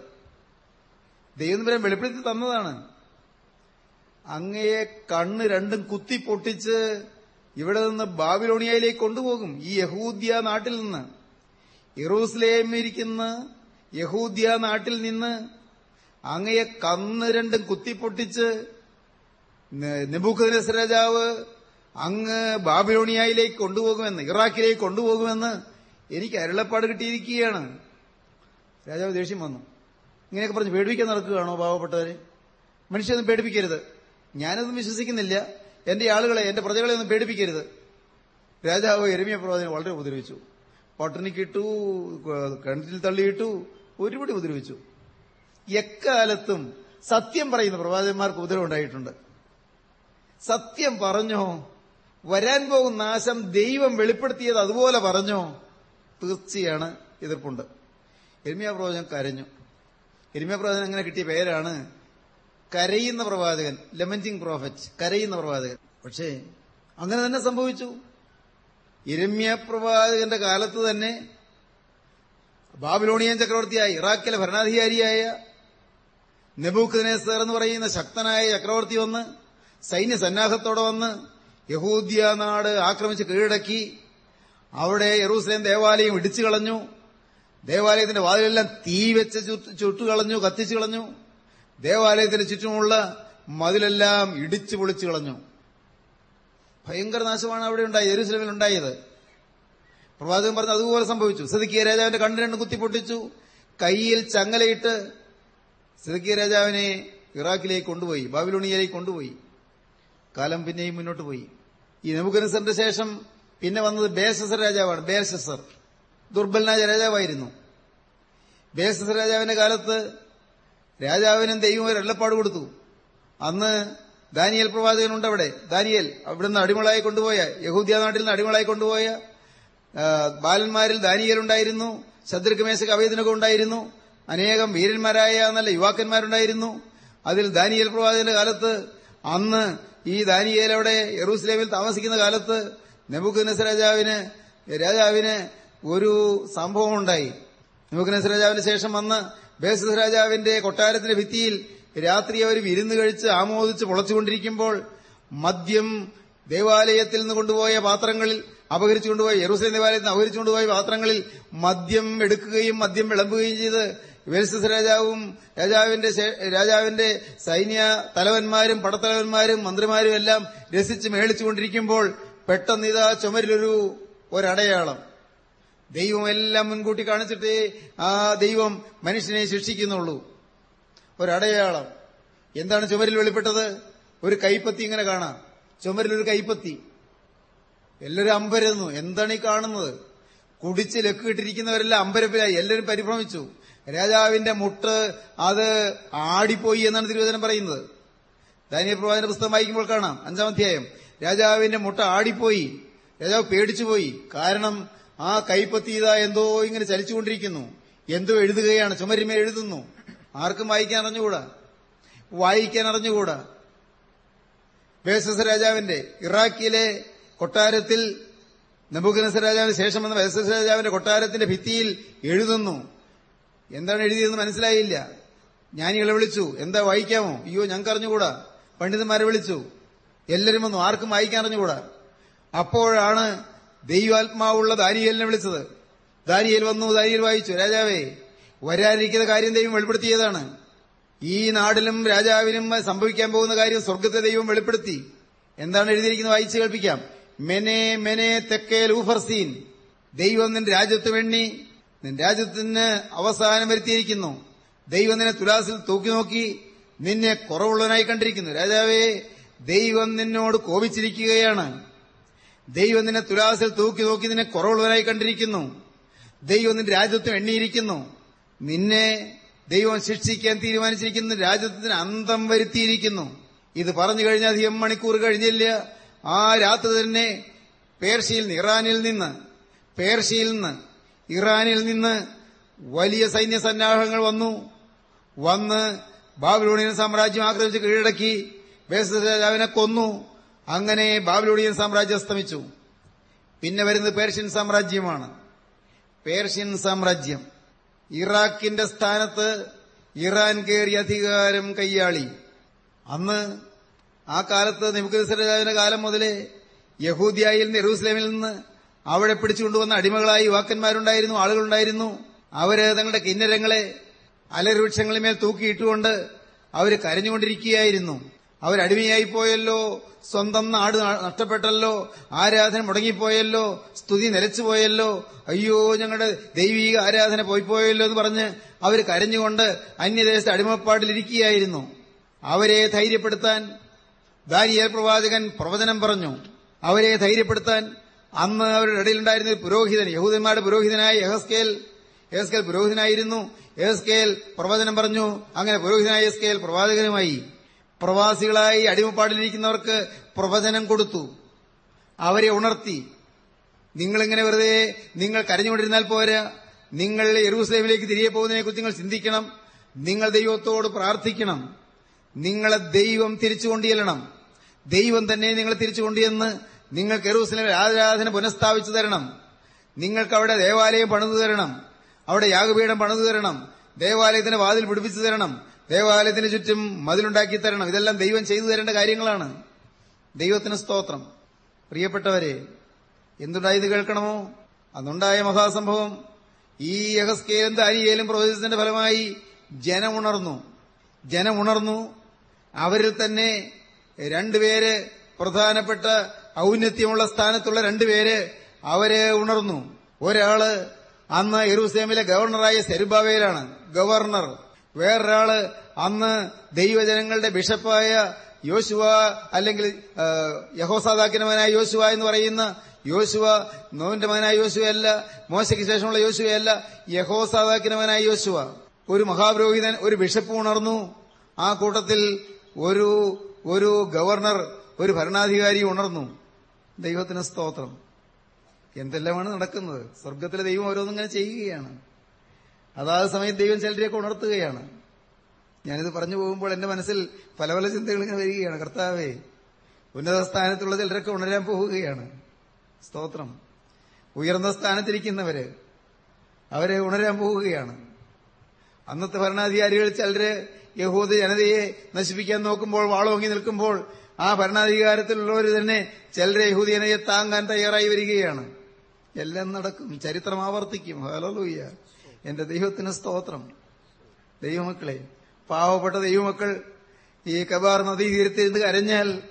ദൈവം വരെ വെളിപ്പെടുത്തി തന്നതാണ്. അങ്ങയെ കണ്ണ് രണ്ടും കുത്തി പൊട്ടിച്ച് ഇവിടെ നിന്ന് ബാബിലോണിയയിലേക്ക് കൊണ്ടുപോകും ഈ യഹൂദ്യ നാട്ടിൽ നിന്ന്. ഇറൂസ്ലേമിരിക്കുന്ന യഹൂദ്യ നാട്ടിൽ നിന്ന് അങ്ങയെ കന്ന് രണ്ടും കുത്തിപ്പൊട്ടിച്ച് നിബുഖനസ് രാജാവ് അങ്ങ് ബാബിലോണിയയിലേക്ക് കൊണ്ടുപോകുമെന്ന് ഇറാഖിലേക്ക് കൊണ്ടുപോകുമെന്ന് എനിക്ക് അരുളപ്പാട് കിട്ടിയിരിക്കുകയാണ്. രാജാവ് ദേഷ്യം വന്നു. ഇങ്ങനെയൊക്കെ പറഞ്ഞ് പേടിപ്പിക്കാൻ നടക്കുകയാണോ പാവപ്പെട്ടവരെ? മനുഷ്യനൊന്നും പേടിപ്പിക്കരുത്. ഞാനൊന്നും വിശ്വസിക്കുന്നില്ല. എന്റെ ആളുകളെ എന്റെ പ്രജകളെ ഒന്നും പേടിപ്പിക്കരുത്. രാജാവ് എരുമിയ പ്രവാചകനെ വളരെ ഉപദ്രവിച്ചു. പട്ടിണിക്കിട്ടു കിണറ്റിൽ തള്ളിയിട്ടു ഒരുപടി ഉപദ്രവിച്ചു. എക്കാലത്തും സത്യം പറയുന്ന പ്രവാചകന്മാർക്ക് ഉപദ്രവം ഉണ്ടായിട്ടുണ്ട്. സത്യം പറഞ്ഞോ വരാൻ പോകുന്ന നാശം ദൈവം വെളിപ്പെടുത്തിയത് അതുപോലെ പറഞ്ഞോ തീർച്ചയാണ് എതിർപ്പുണ്ട്. എരുമിയ പ്രവചനം കരഞ്ഞു. എരുമിയ പ്രവചനം അങ്ങനെ കിട്ടിയ പേരാണ് കരയുന്ന പ്രവാചകൻ ലെമന്റിംഗ് പ്രോഫറ്റ് കരയുന്ന പ്രവാചകൻ. പക്ഷേ അങ്ങനെ തന്നെ സംഭവിച്ചു. ഇരമ്യ പ്രവാചകന്റെ കാലത്ത് തന്നെ ബാബിലോണിയൻ ചക്രവർത്തിയായ ഇറാഖിലെ ഭരണാധികാരിയായ നെബൂഖ് എന്ന് പറയുന്ന ശക്തനായ ചക്രവർത്തി വന്ന് സൈന്യ സന്നാഹത്തോടെ വന്ന് യഹൂദ്യ നാട് ആക്രമിച്ച് കീഴടക്കി അവിടെ യെറൂസലേം ദേവാലയം ഇടിച്ചു കളഞ്ഞു ദേവാലയത്തിന്റെ വാതിലെല്ലാം തീ വെച്ച് ചുട്ടുകളഞ്ഞു കത്തിച്ചു കളഞ്ഞു ദേവാലയത്തിന് ചുറ്റുമുള്ള മതിലെല്ലാം ഇടിച്ചു പൊളിച്ചു കളഞ്ഞു. ഭയങ്കര നാശമാണ് അവിടെ ഉണ്ടായത് എരുസലമിൽ ഉണ്ടായത്. പ്രവാചകൻ പറഞ്ഞു അതുപോലെ സംഭവിച്ചു. സിദ്ദിഖിയ രാജാവിന്റെ കണ്ണു രണ്ട് കുത്തിപ്പൊട്ടിച്ചു കയ്യിൽ ചങ്ങലയിട്ട് സിദ്ദിഖിയ രാജാവിനെ ഇറാഖിലേക്ക് കൊണ്ടുപോയി ബാബിലോണിയയിലേക്ക് കൊണ്ടുപോയി. കാലം പിന്നെയും മുന്നോട്ട് പോയി. ഈ നമുക്കനുസരിന്റെ ശേഷം പിന്നെ വന്നത് ബേസസർ രാജാവാണ് ബേസസർ ദുർബലനായ രാജാവായിരുന്നു. ബേസസർ രാജാവിന്റെ കാലത്ത് രാജാവിനും ദൈവം ഒരു എള്ളപ്പാട് കൊടുത്തു. അന്ന് ദാനിയൽ പ്രവാചകനുണ്ട് അവിടെ. ദാനിയൽ അവിടുന്ന് അടിമളായി കൊണ്ടുപോയ യഹൂദ്യ നാട്ടിൽ നിന്ന് അടിമളായി കൊണ്ടുപോയ ബാലന്മാരിൽ ദാനിയൽ ഉണ്ടായിരുന്നു ശത്രുഘ്മേശക അവേദനകം ഉണ്ടായിരുന്നു അനേകം വീരന്മാരായ നല്ല യുവാക്കന്മാരുണ്ടായിരുന്നു. അതിൽ ദാനിയൽ പ്രവാചകന്റെ കാലത്ത് അന്ന് ഈ ദാനിയേൽ അവിടെ യെറൂസലേമിൽ താമസിക്കുന്ന കാലത്ത് നെബുക്കനസ് രാജാവിന് രാജാവിന് ഒരു സംഭവം ഉണ്ടായി നെബുക്കനസ് രാജാവിന് ശേഷം വന്ന് ബേസസ് രാജാവിന്റെ കൊട്ടാരത്തിന്റെ ഭിത്തിയിൽ രാത്രി അവർ വിരുന്ന് കഴിച്ച് ആമോദിച്ച് പൊളച്ചുകൊണ്ടിരിക്കുമ്പോൾ മദ്യം ദേവാലയത്തിൽ നിന്ന് കൊണ്ടുപോയ പാത്രങ്ങളിൽ അപഹരിച്ചുകൊണ്ടുപോയി യെറൂസലേം ദേവാലയത്തിൽ നിന്ന് അപഹരിച്ചുകൊണ്ടുപോയ പാത്രങ്ങളിൽ മദ്യം എടുക്കുകയും മദ്യം വിളമ്പുകയും ചെയ്ത് വെൽസസ് രാജാവും രാജാവിന്റെ രാജാവിന്റെ സൈന്യ തലവന്മാരും പടത്തലവന്മാരും മന്ത്രിമാരും എല്ലാം രസിച്ച് മേളിച്ചുകൊണ്ടിരിക്കുമ്പോൾ പെട്ടെന്ന് ഇതാ ചുമരിലൊരു ഒരടയാളം. ദൈവം എല്ലാം മുൻകൂട്ടി കാണിച്ചിട്ടേ ആ ദൈവം മനുഷ്യനെ ശിക്ഷിക്കുന്നുള്ളൂ. ഒരടയാളം. എന്താണ് ചുമരിൽ വെളിപ്പെട്ടത്? ഒരു കൈപ്പത്തി ഇങ്ങനെ കാണാം. ചുമരിൽ ഒരു കൈപ്പത്തി. എല്ലാവരും അമ്പരന്നു. എന്താണ് ഈ കാണുന്നത്? കുടിച്ച് ലക്കിട്ടിരിക്കുന്നവരെല്ലാം അമ്പരപ്പിലായി. എല്ലാവരും പരിഭ്രമിച്ചു. രാജാവിന്റെ മുട്ട് അത് ആടിപ്പോയി എന്നാണ് തിരുവചനം പറയുന്നത്. ദാനിയ പ്രവാചന പുസ്തകം വായിക്കുമ്പോൾ കാണാം. അഞ്ചാം അധ്യായം. രാജാവിന്റെ മുട്ട ആടിപ്പോയി. രാജാവ് പേടിച്ചുപോയി. കാരണം ആ കൈപ്പത്തി ഇതാ എന്തോ ഇങ്ങനെ ചലിച്ചുകൊണ്ടിരിക്കുന്നു. എന്തോ എഴുതുകയാണ്. ചുമരിമേ എഴുതുന്നു. ആർക്കും വായിക്കാൻ അറിഞ്ഞുകൂടാ? വായിക്കാൻ അറിഞ്ഞുകൂടാ? വേസസ് രാജാവിന്റെ ഇറാഖിലെ കൊട്ടാരത്തിൽ നബുഖനസ രാജാവിന് ശേഷം വന്ന വേസസ് രാജാവിന്റെ കൊട്ടാരത്തിന്റെ ഭിത്തിയിൽ എഴുതുന്നു. എന്താണ് എഴുതിയതെന്ന് മനസ്സിലായില്ല. ജ്ഞാനികളെ വിളിച്ചു. എന്താ വായിക്കാമോ? അയ്യോ ഞങ്ങൾക്ക് അറിഞ്ഞുകൂടാ. പണ്ഡിതന്മാരെ വിളിച്ചു. എല്ലാവരും വന്നു. ആർക്കും വായിക്കാൻ അറിഞ്ഞുകൂടാ? അപ്പോഴാണ് ദൈവാത്മാവുള്ള ദാനിയേലിനെ വിളിച്ചത്. ദാനിയേൽ വന്നു ദാനിയേൽ വായിച്ചു. രാജാവേ വരാനിരിക്കുന്ന കാര്യം ദൈവം വെളിപ്പെടുത്തിയതാണ്. ഈ നാടിലും രാജാവിനും സംഭവിക്കാൻ പോകുന്ന കാര്യം സ്വർഗത്തെ ദൈവം വെളിപ്പെടുത്തി. എന്താണ് എഴുതിയിരിക്കുന്നത് വായിച്ചു കേൾപ്പിക്കാം. മെനെ മെനെ തെക്കേ ലൂഫർസീൻ. ദൈവം നിന്റെ രാജ്യത്ത് വേണ്ടി നിന്റെ രാജ്യത്തിന് അവസാനം വരുത്തിയിരിക്കുന്നു. ദൈവം നിന്നെ തുലാസിൽ തൂക്കി നോക്കി നിന്നെ കുറവുള്ളവനായി കണ്ടിരിക്കുന്നു. രാജാവേ ദൈവം നിന്നോട് കോപിച്ചിരിക്കുകയാണ്. ദൈവം നിന്നെ തുലാസിൽ തൂക്കി നോക്കി നിന്നെ കുറവുള്ളവനായി കണ്ടിരിക്കുന്നു. ദൈവം നിന്റെ രാജ്യത്വം എണ്ണിയിരിക്കുന്നു. നിന്നെ ദൈവം ശിക്ഷിക്കാൻ തീരുമാനിച്ചിരിക്കുന്ന രാജ്യത്തിന് അന്തം വരുത്തിയിരിക്കുന്നു. ഇത് പറഞ്ഞു കഴിഞ്ഞാൽ അധികം മണിക്കൂർ കഴിഞ്ഞില്ല. ആ രാത്രി തന്നെ പേർഷ്യയിൽ നിന്ന് ഇറാനിൽ നിന്ന് പേർഷ്യയിൽ നിന്ന് ഇറാനിൽ നിന്ന് വലിയ സൈന്യ സന്നാഹങ്ങൾ വന്നു. വന്ന് ബാബിലോണിയൻ സാമ്രാജ്യം ആക്രമിച്ച് കീഴടക്കി. ബേസ രാജാവിനെ കൊന്നു. അങ്ങനെ ബാബിലോണിയൻ സാമ്രാജ്യം അസ്തമിച്ചു. പിന്നെ വരുന്നത് പേർഷ്യൻ സാമ്രാജ്യമാണ്. പേർഷ്യൻ സാമ്രാജ്യം. ഇറാഖിന്റെ സ്ഥാനത്ത് ഇറാൻ കയറി അധികാരം കൈയാളി. അന്ന് ആ കാലത്ത് നിമുഖരാജാവിന്റെ കാലം മുതലേ യഹൂദിയായിൽ നിന്ന് യെറൂസലേമിൽ നിന്ന് അവിടെ പിടിച്ചുകൊണ്ടുവന്ന അടിമകളായി യുവാക്കന്മാരുണ്ടായിരുന്നു ആളുകളുണ്ടായിരുന്നു. അവർ തങ്ങളുടെ കിന്നരങ്ങളെ അലവൃക്ഷങ്ങളിന്മേൽ തൂക്കിയിട്ടുകൊണ്ട് അവർ കരഞ്ഞുകൊണ്ടിരിക്കുകയായിരുന്നു. അവരടിമയായി പോയല്ലോ സ്വന്തം നാട് നഷ്ടപ്പെട്ടല്ലോ ആരാധന മുടങ്ങിപ്പോയല്ലോ സ്തുതി നിലച്ചുപോയല്ലോ അയ്യോ ഞങ്ങളുടെ ദൈവീക ആരാധന പോയിപ്പോയല്ലോ എന്ന് പറഞ്ഞ് അവർ കരഞ്ഞുകൊണ്ട് അന്യദേശത്തെ അടിമപ്പാടിലിരിക്കുകയായിരുന്നു അവരെ ധൈര്യപ്പെടുത്താൻ ദാനിയേൽ പ്രവാചകൻ പ്രവചനം പറഞ്ഞു. അവരെ ധൈര്യപ്പെടുത്താൻ അന്ന് അവരുടെ ഇടയിലുണ്ടായിരുന്ന പുരോഹിതൻ യഹൂദന്മാരുടെ പുരോഹിതനായ യഹസ്കേൽ യഹസ്കേൽ പുരോഹിതനായിരുന്നു. യഹസ്കേൽ പ്രവചനം പറഞ്ഞു. അങ്ങനെ പുരോഹിതനായ യഹസ്കേൽ പ്രവാചകനുമായി പ്രവാസികളായി അടിമപ്പാടിലിരിക്കുന്നവർക്ക് പ്രവചനം കൊടുത്തു. അവരെ ഉണർത്തി. നിങ്ങളിങ്ങനെ വെറുതെ നിങ്ങൾ കരഞ്ഞുകൊണ്ടിരുന്നാൽ പോരാ. നിങ്ങൾ യെറൂസലേമിലേക്ക് തിരികെ പോകുന്നതിനെക്കുറിച്ച് നിങ്ങൾ ചിന്തിക്കണം. നിങ്ങൾ ദൈവത്തോട് പ്രാർത്ഥിക്കണം. നിങ്ങളെ ദൈവം തിരിച്ചു കൊണ്ടുചെല്ലണം. ദൈവം തന്നെ നിങ്ങളെ തിരിച്ചു കൊണ്ടുചെന്ന് നിങ്ങൾക്ക് യെറൂസലേമിൽ ആരാധന പുനഃസ്ഥാപിച്ചു തരണം. നിങ്ങൾക്ക് അവിടെ ദേവാലയം പണിതു തരണം. അവിടെ യാഗപീഠം പണിതു തരണം. ദേവാലയത്തിന് വാതിൽ പിടിപ്പിച്ചു തരണം. ദേവാലയത്തിന് ചുറ്റും മതിലുണ്ടാക്കി തരണം. ഇതെല്ലാം ദൈവം ചെയ്തു തരേണ്ട കാര്യങ്ങളാണ്. ദൈവത്തിന് സ്തോത്രം. പ്രിയപ്പെട്ടവരെ എന്തുണ്ടായത് കേൾക്കണമോ? അന്നുണ്ടായ മഹാസംഭവം. ഈ യഹസ്കേലും ദാനിയേലും പ്രവചനത്തിന്റെ ഫലമായി ജനമുണർന്നു ജനമുണർന്നു അവരിൽ തന്നെ രണ്ടുപേര് പ്രധാനപ്പെട്ട ഔന്നത്യമുള്ള സ്ഥാനത്തുള്ള രണ്ടുപേര് അവരെ ഉണർന്നു. ഒരാൾ അന്ന് യെറൂസലേമിലെ ഗവർണറായ സെരുബാവേലാണ് ഗവർണർ. വേറൊരാൾ അന്ന് ദൈവജനങ്ങളുടെ ബിഷപ്പായ യോശുവ അല്ലെങ്കിൽ യഹോസാദാക്കിനവനായ യോശുവ എന്ന് പറയുന്ന യോശുവ നോവിന്റെ മകനായ യോശുവയല്ല മോശയ്ക്ക് ശേഷമുള്ള യോശുവയല്ല യഹോസാദാക്കിന്റെ മകനായ യോശുവ. ഒരു മഹാപുരോഹിതൻ ഒരു ബിഷപ്പ് ഉണർന്നു. ആ കൂട്ടത്തിൽ ഒരു ഒരു ഗവർണർ ഒരു ഭരണാധികാരി ഉണർന്നു. ദൈവത്തിന് സ്തോത്രം. എന്തെല്ലാമാണ് നടക്കുന്നത്? സ്വർഗത്തിലെ ദൈവം ഓരോന്നും ഇങ്ങനെ ചെയ്യുകയാണ്. അതാത് സമയത്ത് ദൈവം ചിലരെയൊക്കെ ഉണർത്തുകയാണ്. ഞാനിത് പറഞ്ഞു പോകുമ്പോൾ എന്റെ മനസ്സിൽ പല പല ചിന്തകൾ ഇങ്ങനെ വരികയാണ്. കർത്താവേ ഉന്നത സ്ഥാനത്തുള്ള ചിലരൊക്കെ ഉണരാൻ പോവുകയാണ് സ്തോത്രം. ഉയർന്ന സ്ഥാനത്തിരിക്കുന്നവര് അവരെ ഉണരാൻ പോവുകയാണ് അന്നത്തെ ഭരണാധികാരികൾ ചിലര് യഹൂദ ജനതയെ നശിപ്പിക്കാൻ നോക്കുമ്പോൾ വാളോങ്ങി നിൽക്കുമ്പോൾ ആ ഭരണാധികാരത്തിലുള്ളവർ തന്നെ ചിലരെ യഹൂദ ജനതയെ താങ്ങാൻ തയ്യാറായി വരികയാണ്. എല്ലാം നടക്കും. ചരിത്രം ആവർത്തിക്കും. ഹലോലൂയ്യ എന്റെ ദൈവത്തിന് സ്തോത്രം. ദൈവമക്കളെ പാവപ്പെട്ട ദൈവമക്കൾ ഈ കബാർ നദീ തീരത്തിരുന്ന് കരഞ്ഞാൽ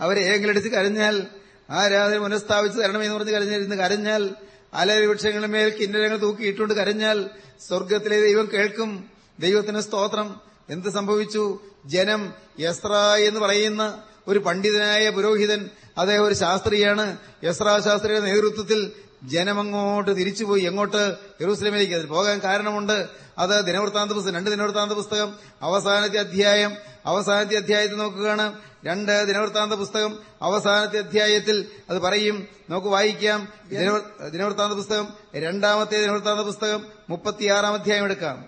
അവരെ ഏകലടിച്ച് കരഞ്ഞാൽ ആരാധന പുനഃസ്ഥാപിച്ച് തരണമെന്ന് പറഞ്ഞ് കരഞ്ഞിരുന്ന് കരഞ്ഞാൽ അലരി വൃക്ഷങ്ങളുടെ മേൽ കിന്നരങ്ങൾ തൂക്കിയിട്ടുകൊണ്ട് കരഞ്ഞാൽ സ്വർഗത്തിലെ ദൈവം കേൾക്കും ദൈവത്തിന് സ്തോത്രം. എന്ത് സംഭവിച്ചു? ജനം യസ്ര എന്ന് പറയുന്ന ഒരു പണ്ഡിതനായ പുരോഹിതൻ അദ്ദേഹം ഒരു ശാസ്ത്രിയാണ്. യസ്രാ ശാസ്ത്രിയുടെ നേതൃത്വത്തിൽ ജനമങ്ങോട്ട് തിരിച്ചുപോയി എങ്ങോട്ട് യെറൂസലേമിലേക്ക് അതിൽ പോകാൻ കാരണമുണ്ട്. അത് ദിനവൃത്താന്ത പുസ്തകം രണ്ട് ദിനവൃത്താന്ത പുസ്തകം അവസാനത്തെ അധ്യായം അവസാനത്തെ അധ്യായത്തിൽ നോക്കുകയാണ്. രണ്ട് ദിനവൃത്താന്ത പുസ്തകം അവസാനത്തെ അധ്യായത്തിൽ അത് പറയും. നമുക്ക് വായിക്കാം. ദിനവൃ- ദിനവൃത്താന്ത പുസ്തകം രണ്ടാമത്തെ ദിനവൃത്താന്ത പുസ്തകം മുപ്പത്തിയാറാം അധ്യായം എടുക്കാം.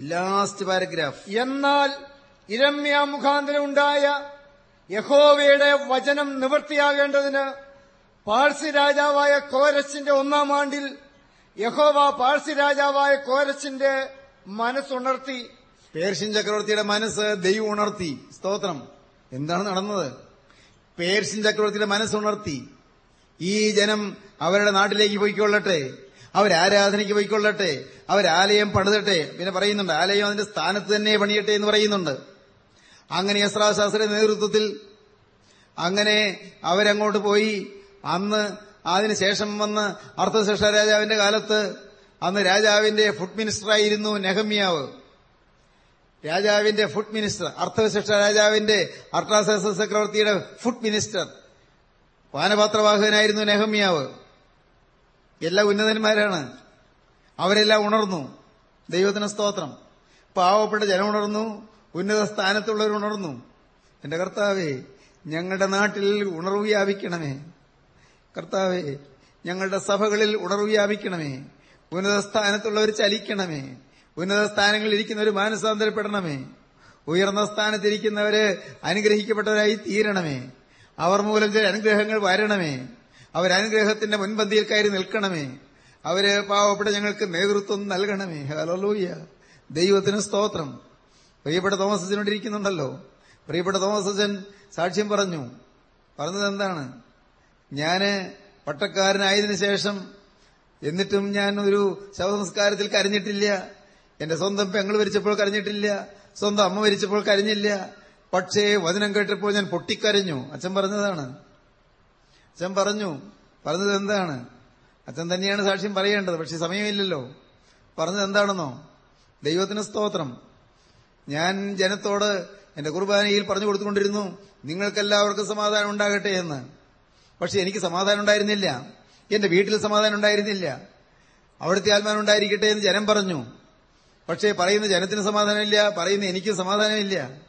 ലാസ്റ്റ് പാരഗ്രാഫ് എന്നാൽ ഇരമ്യ മുഖാന്തരം ഉണ്ടായ യഹോവയുടെ വചനം നിവൃത്തിയാകേണ്ടതിന് പാഴ്സി രാജാവായ കോരസിന്റെ ഒന്നാം ആണ്ടിൽ യഹോവ പാഴ്സി രാജാവായ കോരസിന്റെ മനസ്സുണർത്തി. പേർഷ്യൻ ചക്രവർത്തിയുടെ മനസ്സ് ദൈവം ഉണർത്തി. സ്തോത്രം. എന്താണ് നടന്നത്? പേർഷ്യൻ ചക്രവർത്തിയുടെ മനസ്സുണർത്തി ഈ ജനം അവരുടെ നാട്ടിലേക്ക് പോയിക്കൊള്ളട്ടെ. അവരാരാധനയ്ക്ക് പോയിക്കൊള്ളട്ടെ. അവരാലയം പണിതട്ടെ. പിന്നെ പറയുന്നുണ്ട് ആലയം അതിന്റെ സ്ഥാനത്ത് തന്നെ പണിയട്ടെ എന്ന് പറയുന്നുണ്ട്. അങ്ങനെ യസ്രാശാസ്ത്രീയ നേതൃത്വത്തിൽ അങ്ങനെ അവരങ്ങോട്ട് പോയി. അന്ന് അതിനുശേഷം വന്ന് അർത്ഥശേഷ രാജാവിന്റെ കാലത്ത് അന്ന് രാജാവിന്റെ ഫുഡ് മിനിസ്റ്ററായിരുന്നു നെഹമ്യാവ്. രാജാവിന്റെ ഫുഡ് മിനിസ്റ്റർ അർത്ഥവിശിഷ്ട രാജാവിന്റെ അർത്രാസ ചക്രവർത്തിയുടെ ഫുഡ് മിനിസ്റ്റർ പാനപാത്രവാഹകനായിരുന്നു നെഹമ്യാവ്. എല്ലാ ഉന്നതന്മാരാണ്. അവരെല്ലാം ഉണർന്നു. ദൈവത്തിന് സ്തോത്രം. പാവപ്പെട്ട ജനം ഉണർന്നു. ഉന്നത സ്ഥാനത്തുള്ളവർ ഉണർന്നു. എന്റെ കർത്താവേ ഞങ്ങളുടെ നാട്ടിൽ ഉണർവ് വ്യാപിക്കണമേ. കർത്താവേ ഞങ്ങളുടെ സഭകളിൽ ഉണർവ് വ്യാപിക്കണമേ. ഉന്നത സ്ഥാനത്തുള്ളവർ ചലിക്കണമേ. ഉന്നത സ്ഥാനങ്ങളിൽ ഇരിക്കുന്നവർ മാനസാന്തരപ്പെടണമേ. ഉയർന്ന സ്ഥാനത്തിരിക്കുന്നവര് അനുഗ്രഹിക്കപ്പെട്ടവരായി തീരണമേ. അവർ മൂലം ചില അനുഗ്രഹങ്ങൾ വരണമേ. അവരനുഗ്രഹത്തിന്റെ മുൻപന്തിയിൽ കയറി നിൽക്കണമേ. അവർ പാവപ്പെട്ട ഞങ്ങൾക്ക് നേതൃത്വം നൽകണമേ. ഹലോലൂയ ദൈവത്തിന് സ്തോത്രം. പ്രിയപ്പെട്ട തോമസ് അച്ഛനോട് ഇരിക്കുന്നുണ്ടല്ലോ. പ്രിയപ്പെട്ട തോമസ് അച്ഛൻ സാക്ഷ്യം പറഞ്ഞു. പറഞ്ഞത് എന്താണ് ഞാൻ പട്ടക്കാരനായതിനു ശേഷം എന്നിട്ടും ഞാൻ ഒരു ശവസംസ്കാരത്തിൽ കരഞ്ഞിട്ടില്ല. എന്റെ സ്വന്തം പെങ്ങൾ മരിച്ചപ്പോൾ കരഞ്ഞിട്ടില്ല. സ്വന്തം അമ്മ മരിച്ചപ്പോൾ കരഞ്ഞില്ല. പക്ഷേ വചനം കേട്ടപ്പോൾ ഞാൻ പൊട്ടിക്കരഞ്ഞു. അച്ഛൻ പറഞ്ഞതാണ്. അച്ഛൻ പറഞ്ഞു പറഞ്ഞത് എന്താണ്? അച്ഛൻ തന്നെയാണ് സാക്ഷ്യം പറയേണ്ടത് പക്ഷെ സമയമില്ലല്ലോ. പറഞ്ഞത് എന്താണെന്നോ? ദൈവത്തിന് സ്തോത്രം. ഞാൻ ജനത്തോട് എന്റെ കുർബാനയിൽ പറഞ്ഞു കൊടുത്തുകൊണ്ടിരുന്നു നിങ്ങൾക്കെല്ലാവർക്കും സമാധാനം ഉണ്ടാകട്ടെ എന്ന്. പക്ഷെ എനിക്ക് സമാധാനം ഉണ്ടായിരുന്നില്ല. എന്റെ വീട്ടിൽ സമാധാനം ഉണ്ടായിരുന്നില്ല. അവിടുത്തെ ആത്മാനം ഉണ്ടായിരിക്കട്ടെ എന്ന് ജനം പറഞ്ഞു. പക്ഷേ പറയുന്ന ജനത്തിന് സമാധാനമില്ല പറയുന്ന എനിക്കും സമാധാനമില്ല.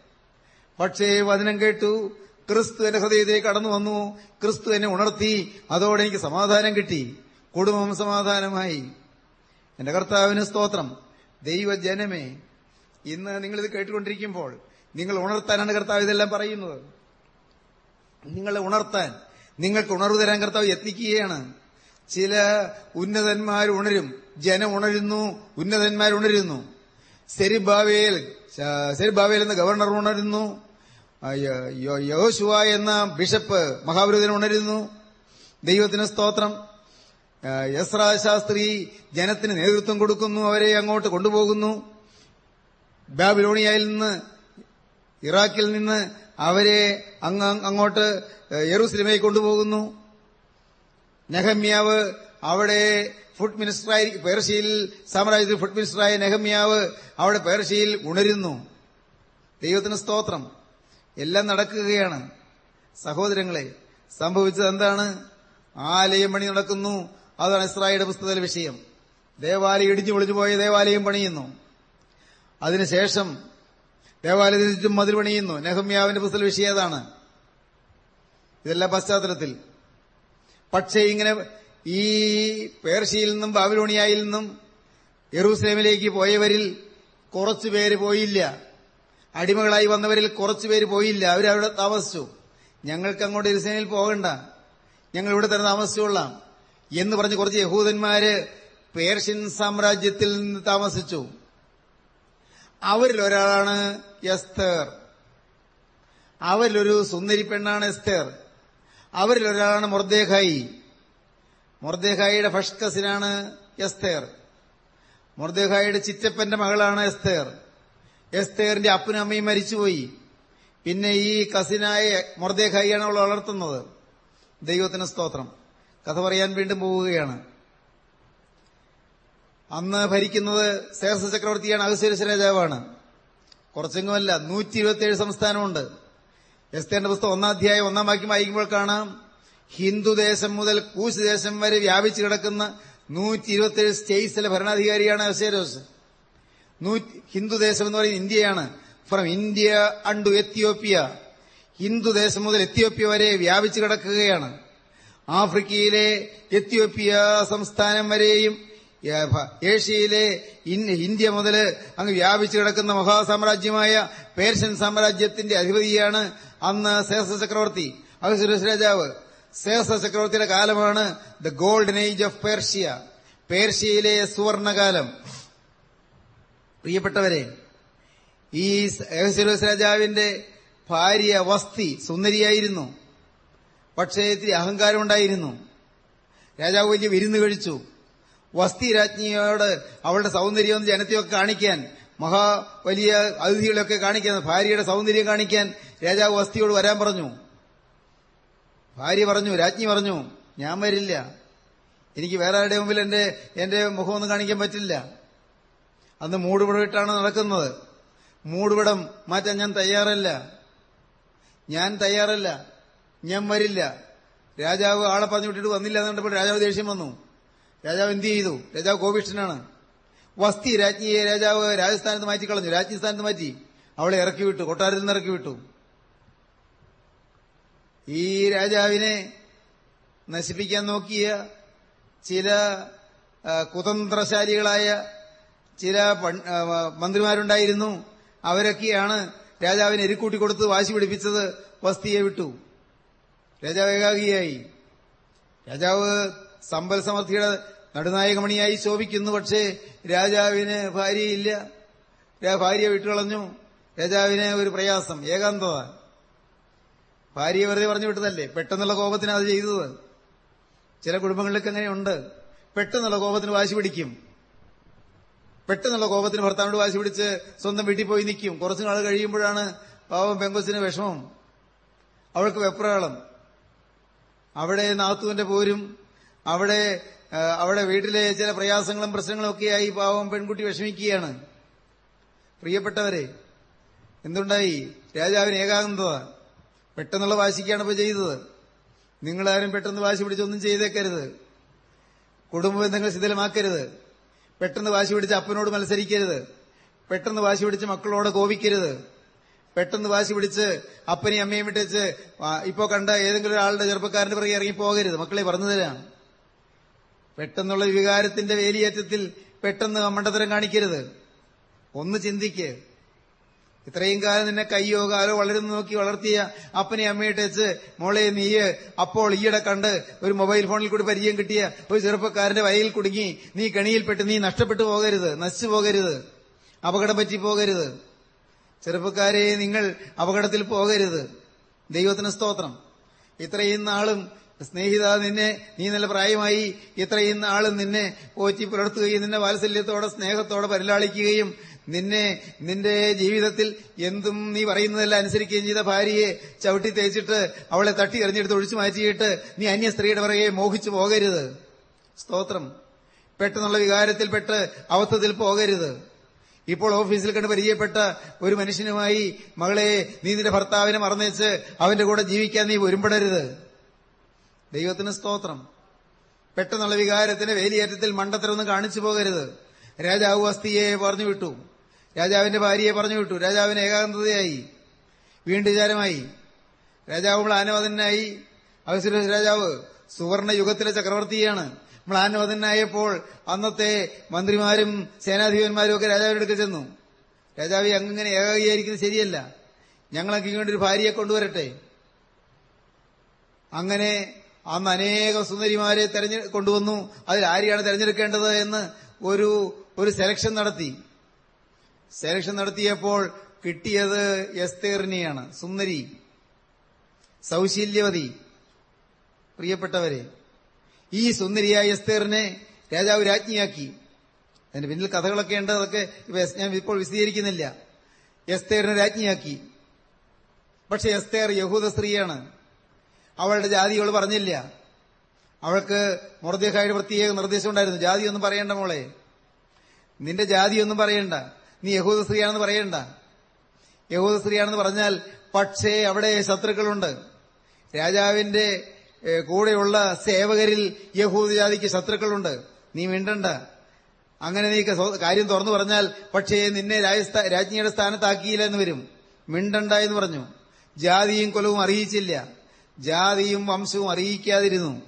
പക്ഷേ വചനം കേട്ടു ക്രിസ്തു എന്റെ ഹൃദയത്തിലേക്ക് കടന്നു വന്നു ക്രിസ്തു എന്നെ ഉണർത്തി അതോടെ എനിക്ക് സമാധാനം കിട്ടി. കുടുംബം സമാധാനമായി. എന്റെ കർത്താവിന് സ്തോത്രം. ദൈവജനമേ ഇന്ന് നിങ്ങളിത് കേട്ടുകൊണ്ടിരിക്കുമ്പോൾ നിങ്ങൾ ഉണർത്താനാണ് കർത്താവ് ഇതെല്ലാം പറയുന്നത്. നിങ്ങളെ ഉണർത്താൻ നിങ്ങൾക്ക് ഉണർവ് തരാൻ കർത്താവ് യത്നിക്കുകയാണ്. ചില ഉന്നതന്മാർ ഉണരും. ജനം ഉണരുന്നു. ഉന്നതന്മാർ ഉണരുന്നു. സെരിബാവേൽ സെരിബാവേൽ എന്ന ഗവർണർ ഉണരുന്നു. യോശുവ എന്ന ബിഷപ്പ് മഹാപുരോഹിതൻ ഉണരുന്നു. ദൈവത്തിന് സ്തോത്രം. യസ്രാ ശാസ്ത്രി ജനത്തിന് നേതൃത്വം കൊടുക്കുന്നു അവരെ അങ്ങോട്ട് കൊണ്ടുപോകുന്നു. ബാബിലോണിയയിൽ നിന്ന് ഇറാഖിൽ നിന്ന് അവരെ അങ്ങ് അങ്ങോട്ട് യെറൂസലേമേക്ക് കൊണ്ടുപോകുന്നു. നെഹമ്യാവ് അവിടെ ഫുഡ് മിനിസ്റ്ററായി പേർഷ്യയിൽ സാമ്രാജ്യത്തിൽ ഫുഡ് മിനിസ്റ്ററായ നെഹമ്യാവ് അവിടെ പേർഷ്യയിൽ ഉണരുന്നു. ദൈവത്തിന് സ്തോത്രം. എല്ലാം നടക്കുകയാണ്. സഹോദരങ്ങളെ സംഭവിച്ചത് എന്താണ്? ആലയം പണി നടക്കുന്നു. അതാണ് ഇസ്രായേലിന്റെ പുസ്തകത്തിലെ വിഷയം. ദേവാലയം ഇടിഞ്ഞു പൊളിഞ്ഞു പോയ ദേവാലയം പണിയുന്നു. അതിനുശേഷം ദേവാലയത്തിന് ചുറ്റും മതിൽ പണിയുന്നു. നെഹമ്യാവിന്റെ പുസ്തക വിഷയം അതാണ് ഇതെല്ലാം പശ്ചാത്തലത്തിൽ. പക്ഷേ ഇങ്ങനെ ഈ പേർഷ്യയിൽ നിന്നും ബാബിലോണിയായിൽ നിന്നും യെറൂസലേമിലേക്ക് പോയവരിൽ കുറച്ചുപേര് പോയില്ല. അടിമകളായി വന്നവരിൽ കുറച്ചുപേര് പോയില്ല. അവരവിടെ താമസിച്ചു. ഞങ്ങൾക്ക് അങ്ങോട്ട് യെരൂസലേമിൽ പോകണ്ട. ഞങ്ങൾ ഇവിടെ തന്നെ താമസിച്ചുകൊള്ളാം എന്ന് പറഞ്ഞ് കുറച്ച് യഹൂദന്മാര് പേർഷ്യൻ സാമ്രാജ്യത്തിൽ നിന്ന് താമസിച്ചു. അവരിൽ ഒരാളാണ് എസ്തേർ. അവരിലൊരു സുന്ദരി പെണ്ണാണ് എസ്തേർ. അവരിൽ ഒരാളാണ് മൊർദേഖായി മൊർദേഖായിയുടെ ഫസ്റ്റ് കസിനാണ് എസ്തേർ. മൊർദേഖായിയുടെ ചിറ്റപ്പന്റെ മകളാണ് എസ്തേർ. എസ്തേറിന്റെ അപ്പനും അമ്മയും മരിച്ചുപോയി. പിന്നെ ഈ കസിനായ മൊർദേഖായിയാണ് അവൾ വളർത്തുന്നത്. ദൈവത്തിന് സ്തോത്രം. കഥ പറയാൻ വീണ്ടും പോവുകയാണ്. അന്ന് ഭരിക്കുന്നത് സേർസ ചക്രവർത്തിയാണ് അഹസ്വരസ് രാജാവാണ് കുറച്ചെങ്ങുമല്ല നൂറ്റി ഇരുപത്തിയേഴ് സംസ്ഥാനമുണ്ട്. എസ്തേന്റെ പുസ്തകം ഒന്നാം അധ്യായം ഒന്നാം വാക്യം വായിക്കുമ്പോൾ കാണാം ഹിന്ദുദേശം മുതൽ കൂശ് ദേശം വരെ വ്യാപിച്ചു കിടക്കുന്ന നൂറ്റി ഇരുപത്തിയേഴ് സ്റ്റേറ്റ്സിലെ ഭരണാധികാരിയാണ് അസേരോസ് ഹിന്ദുദേശം എന്ന് പറയുന്നത് ഇന്ത്യയാണ്. ഫ്രം ഇന്ത്യ അണ്ടു എത്യോപ്യ ഹിന്ദുദേശം മുതൽ എത്യോപ്യ വരെ വ്യാപിച്ചു കിടക്കുകയാണ്. ആഫ്രിക്കയിലെ എത്യോപ്യ സംസ്ഥാനം വരെയും ഏഷ്യയിലെ ഇന്ത്യ മുതൽ അങ്ങ് വ്യാപിച്ചു കിടക്കുന്ന മഹാസാമ്രാജ്യമായ പേർഷ്യൻ സാമ്രാജ്യത്തിന്റെ അധിപതിയാണ് അന്ന് സേസ ചക്രവർത്തി. അഹസുരസ് രാജാവ്. സേസ ചക്രവർത്തിയുടെ കാലമാണ് the golden age of Persia പേർഷ്യയിലെ സുവർണകാലം. പ്രിയപ്പെട്ടവരെ ഈ അഹസുരസ് രാജാവിന്റെ ഭാര്യ വസ്തി സുന്ദരിയായിരുന്നു. പക്ഷേ ഇത്തിരി അഹങ്കാരമുണ്ടായിരുന്നു. രാജാവ് വലിയ വിരുന്ന് കഴിച്ചു. വസ്തി രാജ്ഞിയോട് അവളുടെ സൗന്ദര്യം ജനത്തെയൊക്കെ കാണിക്കാൻ മഹാ വലിയ അതിഥികളെയൊക്കെ കാണിക്കാൻ ഭാര്യയുടെ സൗന്ദര്യം കാണിക്കാൻ രാജാവ് വസ്തിയോട് വരാൻ പറഞ്ഞു. ഭാര്യ പറഞ്ഞു രാജ്ഞി പറഞ്ഞു ഞാൻ വരില്ല. എനിക്ക് വേറെ ആരുടെ മുമ്പിൽ എന്റെ എന്റെ മുഖമൊന്നും കാണിക്കാൻ പറ്റില്ല. അന്ന് മൂടുപടമിട്ടാണ് നടക്കുന്നത്. മൂടുപടം മാറ്റാൻ ഞാൻ തയ്യാറല്ല. ഞാൻ തയ്യാറല്ല. ഞാൻ വരില്ല. രാജാവ് ആളെ പറഞ്ഞു വിട്ടിട്ട് വന്നില്ല എന്ന് കണ്ടപ്പോൾ രാജാവ് ദേഷ്യം വന്നു. രാജാവ് എന്ത് ചെയ്തു? രാജാവ് കോപിഷ്ഠനാണ്. വസ്തി രാജ്ഞിയെ രാജാവ് രാജസ്ഥാനത്ത് മാറ്റിക്കളഞ്ഞു രാജ്യസ്ഥാനത്ത് മാറ്റി. അവളെ ഇറക്കി വിട്ടു. കൊട്ടാരത്തിൽ നിന്ന് ഇറക്കി വിട്ടു. ഈ രാജാവിനെ നശിപ്പിക്കാൻ നോക്കിയ ചില കുതന്ത്രശാലികളായ ചില മന്ത്രിമാരുണ്ടായിരുന്നു. അവരൊക്കെയാണ് രാജാവിനെ എരിക്കൂട്ടി കൊടുത്ത് വാശി പിടിപ്പിച്ചത്. വസ്തിയെ വിട്ടു. രാജാവ് ഏകാഗിയായി. രാജാവ് സമ്പൽ സമൃദ്ധിയുടെ നടുനായകമണിയായി ശോഭിക്കുന്നു. പക്ഷേ രാജാവിന് ഭാര്യയില്ല. ഭാര്യ വിട്ടുകളഞ്ഞു. രാജാവിന് ഒരു പ്രയാസം ഏകാന്തത. ഭാര്യയെ വെറുതെ പറഞ്ഞു വിട്ടതല്ലേ? പെട്ടെന്നുള്ള കോപത്തിന് അത് ചെയ്തത്. ചില കുടുംബങ്ങളിലൊക്കെ അങ്ങനെയുണ്ട്. പെട്ടെന്നുള്ള കോപത്തിന് വാശി പിടിക്കും. പെട്ടെന്നുള്ള കോപത്തിന് ഭർത്താവിനോട് വാശി പിടിച്ച് സ്വന്തം വീട്ടിൽ പോയി നിൽക്കും. കുറച്ചു നാൾ കഴിയുമ്പോഴാണ് പാവം പെങ്കൊച്ചിന് വിഷമം. അവൾക്ക് വെപ്രാളം. അവിടെ നാത്തുവിന്റെ പോരും അവിടെ അവിടെ വീട്ടിലെ ചില പ്രയാസങ്ങളും പ്രശ്നങ്ങളും ഒക്കെയായി പാവം പെൺകുട്ടി വിഷമിക്കുകയാണ്. പ്രിയപ്പെട്ടവരെ എന്തുണ്ടായി? രാജാവിന് ഏകാന്തത. പെട്ടെന്നുള്ള വാശിക്കാണ് ഇപ്പൊ ചെയ്തത്. നിങ്ങളാരും പെട്ടെന്ന് വാശി പിടിച്ചൊന്നും ചെയ്തേക്കരുത്. കുടുംബ ബന്ധങ്ങൾ ശിഥിലമാക്കരുത്. പെട്ടെന്ന് വാശി പിടിച്ച് അപ്പനോട് മത്സരിക്കരുത്. പെട്ടെന്ന് വാശി പിടിച്ച് മക്കളോട് കോപിക്കരുത്. പെട്ടെന്ന് വാശി പിടിച്ച് അപ്പനെയും അമ്മയും വിട്ടേച്ച് ഇപ്പോ കണ്ട ഏതെങ്കിലും ഒരാളുടെ ചെറുപ്പക്കാരന്റെ പിറകെ ഇറങ്ങി പോകരുത്. മക്കളെ പറഞ്ഞു പെട്ടെന്നുള്ള വികാരത്തിന്റെ വേലിയേറ്റത്തിൽ പെട്ടെന്ന് കമ്മണ്ടത്തരം കാണിക്കരുത്. ഒന്ന് ചിന്തിക്ക്. ഇത്രയും കാലം നിന്നെ കയ്യോ കാലോ വളരുന്നു നോക്കി വളർത്തിയ അപ്പനെ അമ്മയിട്ട് വെച്ച് മോളെ നീയ് അപ്പോൾ ഈയിടെ കണ്ട് ഒരു മൊബൈൽ ഫോണിൽ കൂടി പരിചയം കിട്ടിയ ഒരു ചെറുപ്പക്കാരന്റെ വയയിൽ കുടുങ്ങി നീ കണിയിൽപ്പെട്ട് നീ നഷ്ടപ്പെട്ടു പോകരുത് നശിച്ചു പോകരുത് അപകടം പറ്റി പോകരുത്. ചെറുപ്പക്കാരെ നിങ്ങൾ അപകടത്തിൽ പോകരുത്. ദൈവത്തിന് സ്തോത്രം. ഇത്രയും നാളും സ്നേഹിത നിന്നെ നീ നല്ല പ്രായമായി ഇത്രയും നാളും നിന്നെ പോറ്റി പുലർത്തുകയും നിന്നെ വാത്സല്യത്തോടെ സ്നേഹത്തോടെ പരിലാളിക്കുകയും നിന്നെ നിന്റെ ജീവിതത്തിൽ എന്തും നീ പറയുന്നതെല്ലാം അനുസരിക്കുകയും ചെയ്ത ഭാര്യയെ ചവിട്ടി തേച്ചിട്ട് അവളെ തട്ടി എറിഞ്ഞെടുത്ത് ഒഴിച്ചു മാറ്റിയിട്ട് നീ അന്യ സ്ത്രീയുടെ പിറകെ മോഹിച്ചു പോകരുത്. സ്തോത്രം. പെട്ടെന്നുള്ള വികാരത്തിൽപ്പെട്ട് അവസ്ഥത്തിൽ പോകരുത്. ഇപ്പോൾ ഓഫീസിൽ കണ്ട് പരിചയപ്പെട്ട ഒരു മനുഷ്യനുമായി മകളെ നീ നിന്റെ ഭർത്താവിനെ മറന്നേച്ച് അവന്റെ കൂടെ ജീവിക്കാൻ നീ ഒരുമ്പെടരുത്. ദൈവത്തിന് സ്തോത്രം. പെട്ടെന്നുള്ള വികാരത്തിന് വേലിയേറ്റത്തിൽ മണ്ടത്തരൊന്നും കാണിച്ചു പോകരുത്. രാജാവ് വസ്തിയെ പറഞ്ഞു വിട്ടു. രാജാവിന്റെ ഭാര്യയെ പറഞ്ഞു വിട്ടു. രാജാവിന് ഏകാന്തതയായി. വീണ്ടുചാരമായി രാജാവ് മ്ലാനവതനായി. അവസുര രാജാവ് സുവർണ യുഗത്തിലെ ചക്രവർത്തിയാണ്. മ്ലാനവതനായപ്പോൾ അന്നത്തെ മന്ത്രിമാരും സേനാധിപന്മാരും ഒക്കെ രാജാവിന്റെ അടുക്കൽ ചെന്നു. രാജാവ് അങ്ങനെ ഏകാഗിയായിരിക്കുന്നത് ശരിയല്ല. ഞങ്ങളൊക്കെ ഇങ്ങോട്ടൊരു ഭാര്യയെ കൊണ്ടുവരട്ടെ. അങ്ങനെ അന്ന് അനേകം സുന്ദരിമാരെ തെരഞ്ഞെ കൊണ്ടുവന്നു. അതിൽ ആരെയാണ് തെരഞ്ഞെടുക്കേണ്ടത് എന്ന് ഒരു ഒരു സെലക്ഷൻ നടത്തി. സെലക്ഷൻ നടത്തിയപ്പോൾ കിട്ടിയത് എസ്തേറിനെയാണ്. സുന്ദരി. സൗശീല്യവതി. പ്രിയപ്പെട്ടവരെ ഈ സുന്ദരിയായ എസ്തേറിനെ രാജാവ് രാജ്ഞിയാക്കി. അതിന്റെ പിന്നിൽ കഥകളൊക്കെ ഉണ്ട്. അതൊക്കെ ഞാൻ ഇപ്പോൾ വിശദീകരിക്കുന്നില്ല. എസ്തേറിനെ രാജ്ഞിയാക്കി. പക്ഷെ എസ്തേർ യഹൂദ സ്ത്രീയാണ് അവളുടെ ജാതി അവൾ പറഞ്ഞില്ല. അവൾക്ക് മുറദേഹായുടെ പ്രത്യേക നിർദ്ദേശം ഉണ്ടായിരുന്നു. ജാതിയൊന്നും പറയണ്ട മോളെ. നിന്റെ ജാതിയൊന്നും പറയണ്ട. നീ യഹൂദ സ്ത്രീയാണെന്ന് പറയണ്ട. യഹൂദ സ്ത്രീയാണെന്ന് പറഞ്ഞാൽ പക്ഷേ അവിടെ ശത്രുക്കളുണ്ട്. രാജാവിന്റെ കൂടെയുള്ള സേവകരിൽ യഹൂദ ജാതിക്ക് ശത്രുക്കളുണ്ട്. നീ മിണ്ടണ്ട. അങ്ങനെ നീ കാര്യം തുറന്നു പറഞ്ഞാൽ പക്ഷേ നിന്നെ രാജ്ഞിയുടെ സ്ഥാനത്താക്കിയില്ല എന്ന് വരും. മിണ്ടണ്ട എന്ന് പറഞ്ഞു. ജാതിയും കൊലവും അറിയിച്ചില്ല. ജാതിയും വംശവും അറിയിക്കാതിരുന്നു.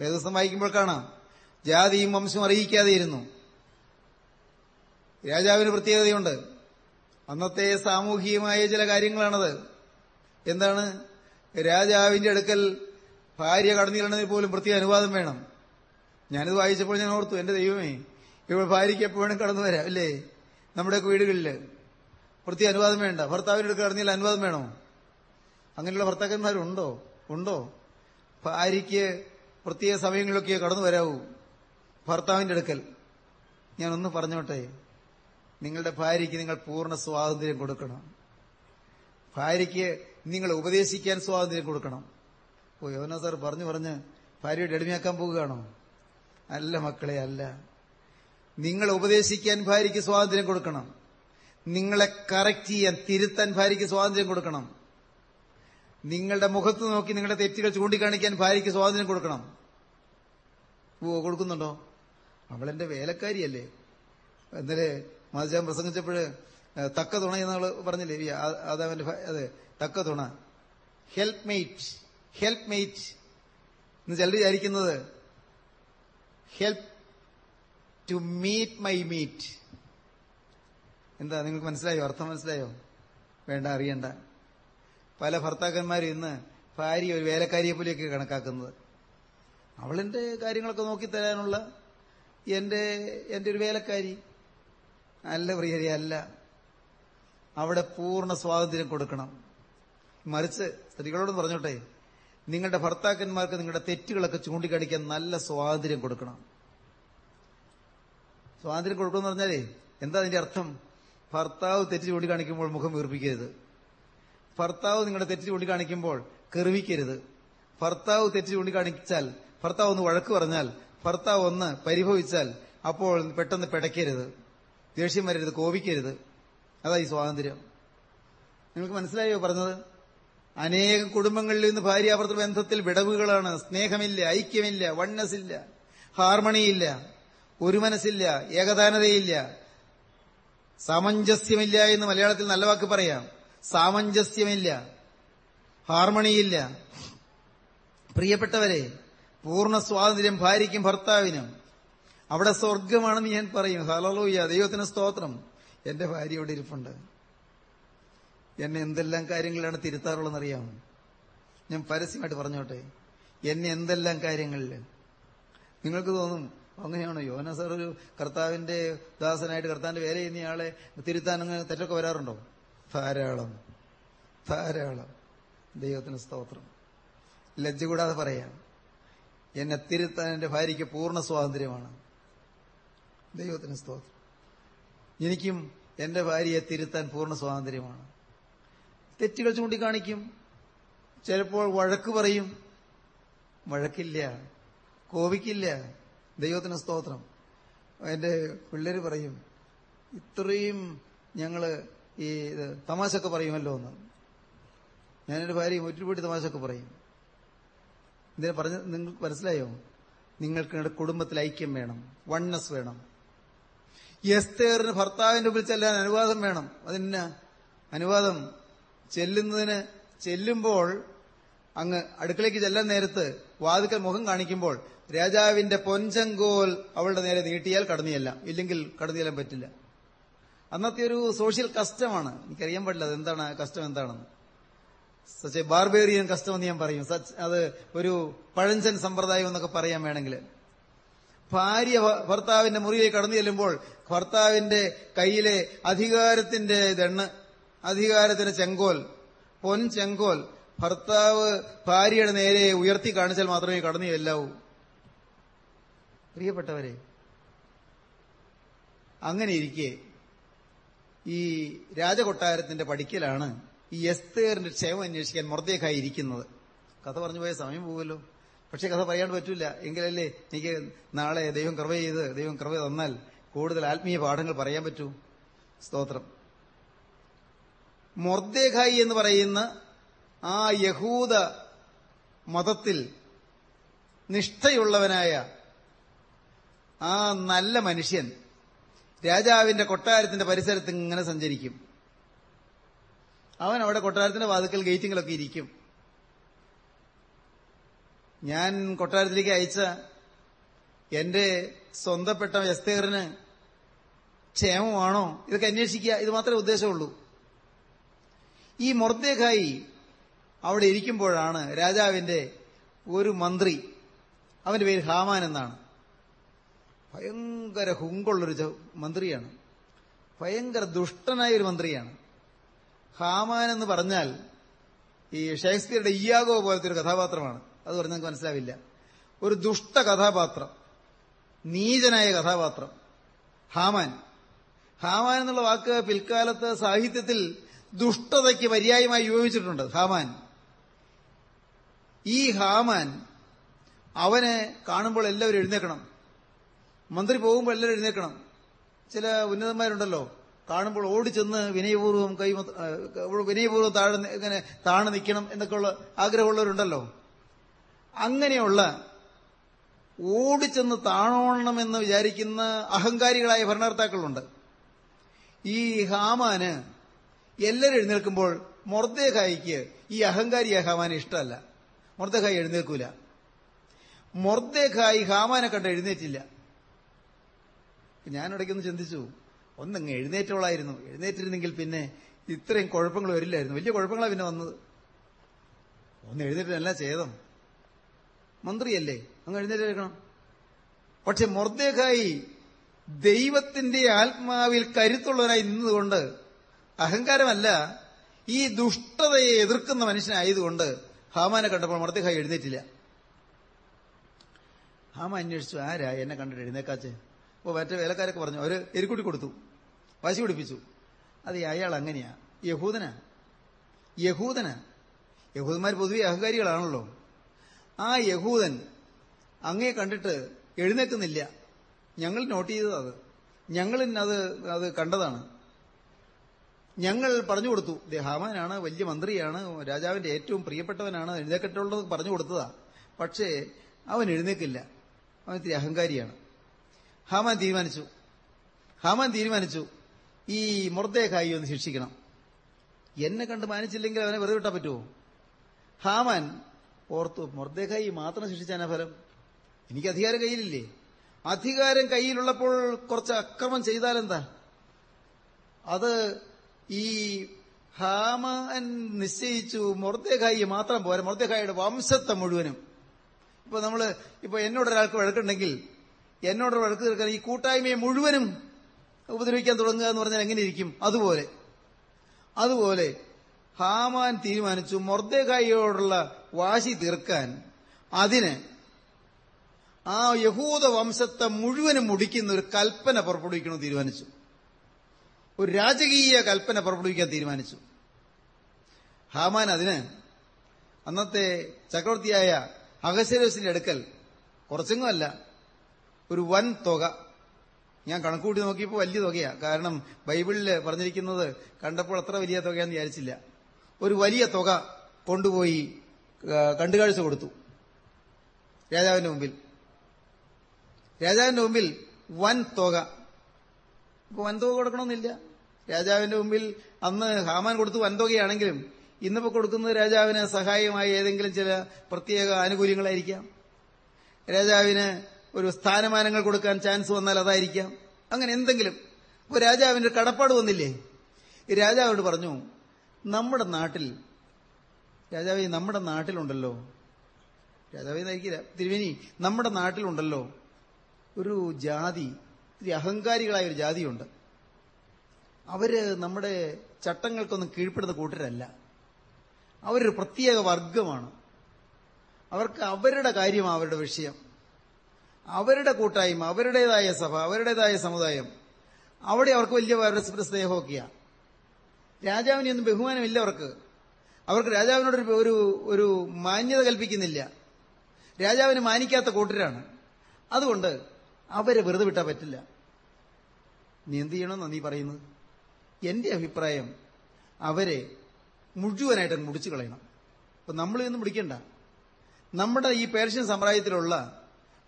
വേദസ്ഥം വായിക്കുമ്പോൾ കാണാം. ജാതിയും വംശവും അറിയിക്കാതിരുന്നു. രാജാവിന് പ്രത്യേകതയുണ്ട്. അന്നത്തെ സാമൂഹികമായ ചില കാര്യങ്ങളാണത്. എന്താണ്? രാജാവിന്റെ അടുക്കൽ ഭാര്യ കടന്നിരണമെങ്കിൽ പോലും പ്രത്യേക അനുവാദം വേണം. ഞാനിത് വായിച്ചപ്പോൾ ഞാൻ ഓർത്തു എന്റെ ദൈവമേ ഇപ്പോൾ ഭാര്യയ്ക്ക് വേണം കടന്നു വരാം അല്ലേ? നമ്മുടെയൊക്കെ വീടുകളിൽ പ്രത്യേക അനുവാദം വേണ്ട. ഭർത്താവിന്റെ അടുക്കൽ കടന്നില്ല അനുവാദം വേണോ? അങ്ങനെയുള്ള ഭർത്താക്കന്മാരുണ്ടോ? ഉണ്ടോ? ഭാര്യയ്ക്ക് പ്രത്യേക സമയങ്ങളിലൊക്കെ കടന്നു വരാവൂ. ഭർത്താവിന്റെ അടുക്കൽ. ഞാനൊന്ന് പറഞ്ഞോട്ടെ? നിങ്ങളുടെ ഭാര്യയ്ക്ക് നിങ്ങൾ പൂർണ സ്വാതന്ത്ര്യം കൊടുക്കണം. ഭാര്യയ്ക്ക് നിങ്ങൾ ഉപദേശിക്കാൻ സ്വാതന്ത്ര്യം കൊടുക്കണം. ഓ യോന സാർ പറഞ്ഞു പറഞ്ഞ് ഭാര്യയുടെ അടിമയാക്കാൻ പോവുകയാണോ? അല്ല മക്കളെ അല്ല. നിങ്ങൾ ഉപദേശിക്കാൻ ഭാര്യയ്ക്ക് സ്വാതന്ത്ര്യം കൊടുക്കണം. നിങ്ങളെ കറക്റ്റ് ചെയ്യാൻ തിരുത്താൻ ഭാര്യയ്ക്ക് സ്വാതന്ത്ര്യം കൊടുക്കണം. നിങ്ങളുടെ മുഖത്ത് നോക്കി നിങ്ങളുടെ തെറ്റുകൾ ചൂണ്ടിക്കാണിക്കാൻ ഭാര്യയ്ക്ക് സ്വാതന്ത്ര്യം കൊടുക്കണം. ഓ കൊടുക്കുന്നുണ്ടോ? അവളെന്റെ വേലക്കാരിയല്ലേ. എന്നാലേ മാതാജാൻ പ്രസംഗിച്ചപ്പോഴ് തക്ക തുണ എന്ന് പറഞ്ഞില്ലേ അതവന്റെ അതെ തക്ക തുണ. ഹെൽപ്പ് മെയ്റ്റ് ഹെൽപ്പ് മെയ്റ്റ് എന്ന് ചിലർ വിചാരിക്കുന്നത് help to meet my meat. എന്താ നിങ്ങൾക്ക് മനസ്സിലായോ? അർത്ഥം മനസ്സിലായോ? വേണ്ട അറിയണ്ട. പല ഭർത്താക്കന്മാരും ഇന്ന് ഭാര്യ ഒരു വേലക്കാരിയെ പോലെയൊക്കെ കണക്കാക്കുന്നത്. അവളെന്റെ കാര്യങ്ങളൊക്കെ നോക്കി നോക്കിത്തരാനുള്ള എന്റെ എന്റെ ഒരു വേലക്കാരി. അല്ല പ്രിയരി അല്ല. അവിടെ പൂർണ സ്വാതന്ത്ര്യം കൊടുക്കണം. മറിച്ച് സ്ത്രീകളോട് പറഞ്ഞോട്ടെ നിങ്ങളുടെ ഭർത്താക്കന്മാർക്ക് നിങ്ങളുടെ തെറ്റുകളൊക്കെ ചൂണ്ടിക്കാണിക്കാൻ നല്ല സ്വാതന്ത്ര്യം കൊടുക്കണം. സ്വാതന്ത്ര്യം കൊടുക്കുമെന്ന് പറഞ്ഞാലേ എന്താ അതിന്റെ അർത്ഥം? ഭർത്താവ് തെറ്റ് ചൂണ്ടിക്കാണിക്കുമ്പോൾ മുഖം വീർപ്പിക്കരുത്. ഭർത്താവ് നിങ്ങളുടെ തെറ്റ് ചൂണ്ടിക്കാണിക്കുമ്പോൾ കെറിവിക്കരുത്. ഭർത്താവ് തെറ്റ് ചൂണ്ടിക്കാണിച്ചാൽ ഭർത്താവ് ഒന്ന് വഴക്ക് പറഞ്ഞാൽ ഭർത്താവ് ഒന്ന് പരിഭവിച്ചാൽ അപ്പോൾ പെട്ടെന്ന് പിടയ്ക്കരുത് ദേഷ്യം വരരുത് കോപിക്കരുത്. അതാ ഈ സ്വാതന്ത്ര്യം. നിങ്ങൾക്ക് മനസ്സിലായോ പറഞ്ഞത്? അനേകം കുടുംബങ്ങളിൽ നിന്ന് ഭാര്യാഭർത്തൃ ബന്ധത്തിൽ വിടവുകളാണ്. സ്നേഹമില്ല ഐക്യമില്ല വണ്ണസ് ഇല്ല ഹാർമണിയില്ല ഒരു മനസ്സില്ല ഏകദാനതയില്ല സാമഞ്ജസ്യമില്ല എന്ന് മലയാളത്തിൽ നല്ല വാക്ക് പറയാം. സാമഞ്ജസ്യമില്ല. ഹാർമണിയില്ല. പ്രിയപ്പെട്ടവരെ പൂർണ സ്വാതന്ത്ര്യം ഭാര്യയ്ക്കും ഭർത്താവിനും. അവിടെ സ്വർഗമാണെന്ന് ഞാൻ പറയും. ഹലോയ്യ ദൈവത്തിന് സ്തോത്രം. എന്റെ ഭാര്യ ഇവിടെ ഇരിപ്പുണ്ട്. എന്നെ എന്തെല്ലാം കാര്യങ്ങളിലാണ് തിരുത്താറുള്ളതെന്നറിയാമോ? ഞാൻ പരസ്യമായിട്ട് പറഞ്ഞോട്ടെ. എന്നെ എന്തെല്ലാം കാര്യങ്ങളിൽ നിങ്ങൾക്ക് തോന്നും അങ്ങനെയാണോ? യോന സാർ ഒരു കർത്താവിന്റെ ദാസനായിട്ട് കർത്താവിന്റെ വേല ചെയ്യുന്നയാളെ തിരുത്താൻ അങ്ങനെ തെറ്റൊക്കെ വരാറുണ്ടോ? ധാരാളം ധാരാളം ദൈവത്തിന് സ്തോത്രം. ലജ്ജ കൂടാതെ പറയാം എന്നെ തിരുത്താൻ എന്റെ ഭാര്യയ്ക്ക് പൂർണ സ്വാതന്ത്ര്യമാണ്. ദൈവത്തിന് സ്തോത്രം. എനിക്കും എന്റെ ഭാര്യയെ തിരുത്താൻ പൂർണ സ്വാതന്ത്ര്യമാണ്. തെറ്റുകൾ ചൂണ്ടിക്കാണിക്കും. ചിലപ്പോൾ വഴക്ക് പറയും. വഴക്കില്ല കോപിക്കില്ല. ദൈവത്തിന് സ്തോത്രം. എന്റെ പിള്ളേര് പറയും ഇത്രയും ഞങ്ങൾ ഈ തമാശൊക്കെ പറയുമല്ലോ എന്ന്. ഞാനെന്റെ ഭാര്യയും തമാശ തമാശൊക്കെ പറയും. ഇതിനെ പറഞ്ഞ നിങ്ങൾക്ക് മനസ്സിലായോ? നിങ്ങൾക്ക് നിങ്ങളുടെ കുടുംബത്തിൽ ഐക്യം വേണം. വണ്ണസ് വേണം. എസ്തേറിന് ഭർത്താവിന്റെ മുമ്പിൽ ചെല്ലാൻ അനുവാദം വേണം. അതിന് അനുവാദം. ചെല്ലുന്നതിന് ചെല്ലുമ്പോൾ അങ്ങ് അടുക്കളയ്ക്ക് ചെല്ലാൻ നേരത്ത് വാതുക്കൽ മുഖം കാണിക്കുമ്പോൾ രാജാവിന്റെ പൊഞ്ചങ്കോൽ അവളുടെ നേരെ നീട്ടിയാൽ കടന്നിയല്ല. ഇല്ലെങ്കിൽ കടന്നിയെല്ലാം പറ്റില്ല. അന്നത്തെ ഒരു സോഷ്യൽ കസ്റ്റമാണ്. എനിക്കറിയാൻ പാടില്ല അത് എന്താണ് കസ്റ്റം എന്താണെന്ന്. സച്ച് എ ബാർബേറിയൻ കസ്റ്റം എന്ന് ഞാൻ പറയും. സച്ച് അത് ഒരു പഴഞ്ചൻ സമ്പ്രദായം എന്നൊക്കെ പറയാൻ വേണമെങ്കിൽ. ഭാര്യ ഭർത്താവിന്റെ മുറിയിലേക്ക് കടന്നു ചെല്ലുമ്പോൾ ഭർത്താവിന്റെ കയ്യിലെ അധികാരത്തിന്റെ ദണ്ണ് അധികാരത്തിന്റെ ചെങ്കോൽ പൊൻ ചെങ്കോൽ ഭർത്താവ് ഭാര്യയുടെ നേരെ ഉയർത്തി കാണിച്ചാൽ മാത്രമേ കടന്നു ചെല്ലാവൂ. പ്രിയപ്പെട്ടവരെ അങ്ങനെ ഇരിക്കെ. ഈ രാജകൊട്ടാരത്തിന്റെ പടിക്കലാണ് ഈ എസ്തേറിന്റെ ക്ഷേമം അന്വേഷിക്കാൻ മൊർദ്ദേക്കായി ഇരിക്കുന്നത്. കഥ പറഞ്ഞു പോയ സമയം പോകുമല്ലോ പക്ഷെ കഥ പറയാൻ പറ്റില്ല എങ്കിലല്ലേ എനിക്ക് നാളെ ദൈവം കൃപ ചെയ്ത് ദൈവം കൃപ തന്നാൽ കൂടുതൽ ആത്മീയ പാഠങ്ങൾ പറയാൻ പറ്റൂ. സ്തോത്രം. മൊർദേഖായി എന്ന് പറയുന്ന ആ യഹൂദ മതത്തിൽ നിഷ്ഠയുള്ളവനായ ആ നല്ല മനുഷ്യൻ രാജാവിന്റെ കൊട്ടാരത്തിന്റെ പരിസരത്ത് ഇങ്ങനെ സഞ്ചരിക്കും. അവൻ അവിടെ കൊട്ടാരത്തിന്റെ വാതുക്കൽ ഗേറ്റിങ്ങിലൊക്കെ ഇരിക്കും. ഞാൻ കൊട്ടാരത്തിലേക്ക് അയച്ച എന്റെ സ്വന്തപ്പെട്ട എസ്തേറിന് ക്ഷേമമാണോ? ഇതൊക്കെ അന്വേഷിക്കുക. ഇത് മാത്രമേ ഉദ്ദേശമുള്ളൂ. ഈ മൊർദ്ദേഖായി അവിടെ ഇരിക്കുമ്പോഴാണ് രാജാവിന്റെ ഒരു മന്ത്രി അവന്റെ പേര് ഹാമാൻ എന്നാണ്. ഭയങ്കര ഹുങ്കുള്ളൊരു മന്ത്രിയാണ്. ഭയങ്കര ദുഷ്ടനായ ഒരു മന്ത്രിയാണ്. ഹാമാൻ എന്ന് പറഞ്ഞാൽ ഈ ഷേക്സ്പിയറുടെ ഇയാഗോ പോലത്തെ ഒരു കഥാപാത്രമാണ്. അത് പറഞ്ഞാൽ നിങ്ങൾക്ക് മനസ്സിലാവില്ല. ഒരു ദുഷ്ട കഥാപാത്രം. നീചനായ കഥാപാത്രം. ഹാമാൻ. ഹാമാൻ എന്നുള്ള വാക്ക് പിൽക്കാലത്ത് സാഹിത്യത്തിൽ ദുഷ്ടതയ്ക്ക് പര്യായമായി ഉപയോഗിച്ചിട്ടുണ്ട്. ഹാമാൻ. ഈ ഹാമാൻ അവനെ കാണുമ്പോൾ എല്ലാവരും എഴുന്നേക്കണം മന്ത്രി പോകുമ്പോൾ എല്ലാവരും എഴുന്നേക്കണം ചില ഉന്നതന്മാരുണ്ടല്ലോ കാണുമ്പോൾ ഓടിച്ചെന്ന് വിനയപൂർവം കൈ വിനയപൂർവം താഴെ ഇങ്ങനെ താണു നിൽക്കണം എന്നൊക്കെയുള്ള ആഗ്രഹമുള്ളവരുണ്ടല്ലോ. അങ്ങനെയുള്ള ഓടിച്ചെന്ന് താണോണമെന്ന് വിചാരിക്കുന്ന അഹങ്കാരികളായ ഭരണകർത്താക്കളുണ്ട്. ഈ ഹാമാന് എല്ലാവരും എഴുന്നേൽക്കുമ്പോൾ മൊർദ്ദേഹായിക്ക് ഈ അഹങ്കാരിയായ ഹാമാനെ ഇഷ്ടമല്ല. മൊർദ്ദേഹായി എഴുന്നേൽക്കൂല. മൊർദ്ദേഹായി ഹാമാനെ കണ്ട് എഴുന്നേറ്റില്ല. ഞാൻ ഇടയ്ക്കൊന്ന് ചിന്തിച്ചു. ഒന്നങ്ങ് എഴുന്നേറ്റോളായിരുന്നു എഴുന്നേറ്റിരുന്നെങ്കിൽ പിന്നെ ഇത്രയും കുഴപ്പങ്ങൾ വരില്ലായിരുന്നു. വലിയ കുഴപ്പങ്ങളാണ് പിന്നെ വന്നത്. ഒന്ന് എഴുന്നേറ്റല്ല ചേതം മന്ത്രിയല്ലേ? അങ്ങ് എഴുന്നേറ്റെടുക്കണം. പക്ഷെ മൊർദ്ദേഖായി ദൈവത്തിന്റെ ആത്മാവിൽ കരുത്തുള്ളവനായി നിന്നതുകൊണ്ട് അഹങ്കാരമല്ല ഈ ദുഷ്ടതയെ എതിർക്കുന്ന മനുഷ്യനായതുകൊണ്ട് ഹാമാനെ കണ്ടപ്പോൾ മൊർദ്ദേഖായി എഴുന്നേറ്റില്ല. ഹാമ അന്വേഷിച്ചു ആരാ? എന്നെ കണ്ടിട്ട് എഴുന്നേക്കാച്ച്? അപ്പോൾ മറ്റേ വേലക്കാരൊക്കെ പറഞ്ഞു അവർ എരിക്കുട്ടി കൊടുത്തു വാശി പിടിപ്പിച്ചു. അത് അയാൾ അങ്ങനെയാ. യഹൂദന. യഹൂദന. യഹൂദന്മാർ പൊതുവെ അഹങ്കാരികളാണല്ലോ. ആ യഹൂദൻ അങ്ങേ കണ്ടിട്ട് എഴുന്നേക്കുന്നില്ല. ഞങ്ങൾ നോട്ട് ചെയ്തത് അത്. ഞങ്ങൾ അത് അത് കണ്ടതാണ്. ഞങ്ങൾ പറഞ്ഞു കൊടുത്തു ഹാമാനാണ് വലിയ മന്ത്രിയാണ് രാജാവിന്റെ ഏറ്റവും പ്രിയപ്പെട്ടവനാണ് എഴുന്നേക്കട്ടുള്ളത് പറഞ്ഞു കൊടുത്തതാ. പക്ഷേ അവൻ എഴുന്നേക്കില്ല. അവൻ ഇത്തിരി അഹങ്കാരിയാണ്. ഹാമാൻ തീരുമാനിച്ചു. ഹമൻ തീരുമാനിച്ചു. ഈ മൊർദ്ദേഖായി ഒന്ന് ശിക്ഷിക്കണം. എന്നെ കണ്ട് മാനിച്ചില്ലെങ്കിൽ അവനെ വെറുതെ വിട്ടാൻ പറ്റുമോ? ഹാമൻ ഓർത്തു മൊർദ്ദേഖായി മാത്രം ശിക്ഷിച്ചാനാ ഫലം. എനിക്ക് അധികാരം കയ്യിലില്ലേ? അധികാരം കയ്യിലുള്ളപ്പോൾ കുറച്ച് അക്രമം ചെയ്താലെന്താ? അത് ഈ ഹാമൻ നിശ്ചയിച്ചു മൊർദ്ദേഖായി മാത്രം പോരാ. മൊർദ്ദേഖായിയുടെ വംശത്തെ മുഴുവനും. ഇപ്പൊ നമ്മൾ ഇപ്പൊ എന്നോടൊരാൾക്ക് വഴക്കുണ്ടെങ്കിൽ എന്നോട് വഴക്ക് തീർക്കാൻ ഈ കൂട്ടായ്മയെ മുഴുവനും ഉപദ്രവിക്കാൻ തുടങ്ങുക എന്ന് പറഞ്ഞാൽ എങ്ങനെ ഇരിക്കും അതുപോലെ. അതുപോലെ ഹാമാൻ തീരുമാനിച്ചു മൊർദ്ദേഖായിയോടുള്ള വാശി തീർക്കാൻ അതിന് ആ യഹൂദ വംശത്തെ മുഴുവനും മുടിക്കുന്ന ഒരു കൽപ്പന പുറപ്പെടുവിക്കണമെന്ന് തീരുമാനിച്ചു. ഒരു രാജകീയ കൽപ്പന പുറപ്പെടുവിക്കാൻ തീരുമാനിച്ചു. ഹാമാൻ അതിന് അന്നത്തെ ചക്രവർത്തിയായ അഗസരോസിന്റെ അടുക്കൽ കുറച്ചെങ്ങുമല്ല ഒരു വൻ തുക. ഞാൻ കണക്കൂട്ടി നോക്കിയപ്പോൾ വലിയ തുകയാണ് കാരണം ബൈബിളിൽ പറഞ്ഞിരിക്കുന്നത് കണ്ടപ്പോൾ അത്ര വലിയ തുകയാന്ന് വിചാരിച്ചില്ല. ഒരു വലിയ തുക കൊണ്ടുപോയി കണ്ടുകാഴ്ച കൊടുത്തു. രാജാവിന്റെ മുമ്പിൽ. രാജാവിന്റെ മുമ്പിൽ വൻ തുക. ഇപ്പൊ വൻ തുക കൊടുക്കണമെന്നില്ല. രാജാവിന്റെ മുമ്പിൽ അന്ന് ഹാമാൻ കൊടുത്തു വൻ ഇന്നിപ്പോ കൊടുക്കുന്നത് രാജാവിന് സഹായമായി ഏതെങ്കിലും ചില പ്രത്യേക ആനുകൂല്യങ്ങളായിരിക്കാം. രാജാവിന് ഒരു സ്ഥാനമാനങ്ങൾ കൊടുക്കാൻ ചാൻസ് വന്നാൽ അതായിരിക്കാം. അങ്ങനെ എന്തെങ്കിലും. ഇപ്പൊ രാജാവിന്റെ കടപ്പാട് വന്നില്ലേ? ഈ രാജാവിനോട് പറഞ്ഞു നമ്മുടെ നാട്ടിൽ രാജാവ് നമ്മുടെ നാട്ടിലുണ്ടല്ലോ. രാജാവ് എന്നായിരിക്കില്ല തിരുവേനി നമ്മുടെ നാട്ടിലുണ്ടല്ലോ. ഒരു ജാതി അഹങ്കാരികളായ ഒരു ജാതിയുണ്ട്. അവർ നമ്മുടെ ചട്ടങ്ങൾക്കൊന്നും കീഴ്പ്പെടുന്ന കൂട്ടരല്ല. അവരൊരു പ്രത്യേക വർഗമാണ് അവർക്ക് അവരുടെ കാര്യമാണ് അവരുടെ വിഷയം. അവരുടെ കൂട്ടായ്മ അവരുടേതായ സഭ അവരുടേതായ സമുദായം. അവിടെ അവർക്ക് വലിയ പരസ്പര സ്നേഹമൊക്കെയാണ് രാജാവിനെയൊന്നും ബഹുമാനമില്ല അവർക്ക്. അവർക്ക് രാജാവിനോടൊരു ഒരു ഒരു മാന്യത കൽപ്പിക്കുന്നില്ല. രാജാവിന് മാനിക്കാത്ത കൂട്ടരാണ്. അതുകൊണ്ട് അവരെ വെറുതെ വിട്ടാൻ പറ്റില്ല. നീ എന്ത് ചെയ്യണമെന്നാ നീ പറയുന്നത്? എന്റെ അഭിപ്രായം അവരെ മുഴുവനായിട്ട് മുടിച്ചു കളയണം. അപ്പൊ നമ്മളിതൊന്നും പിടിക്കണ്ട. നമ്മുടെ ഈ പേർഷ്യൻ സമ്പ്രദായത്തിലുള്ള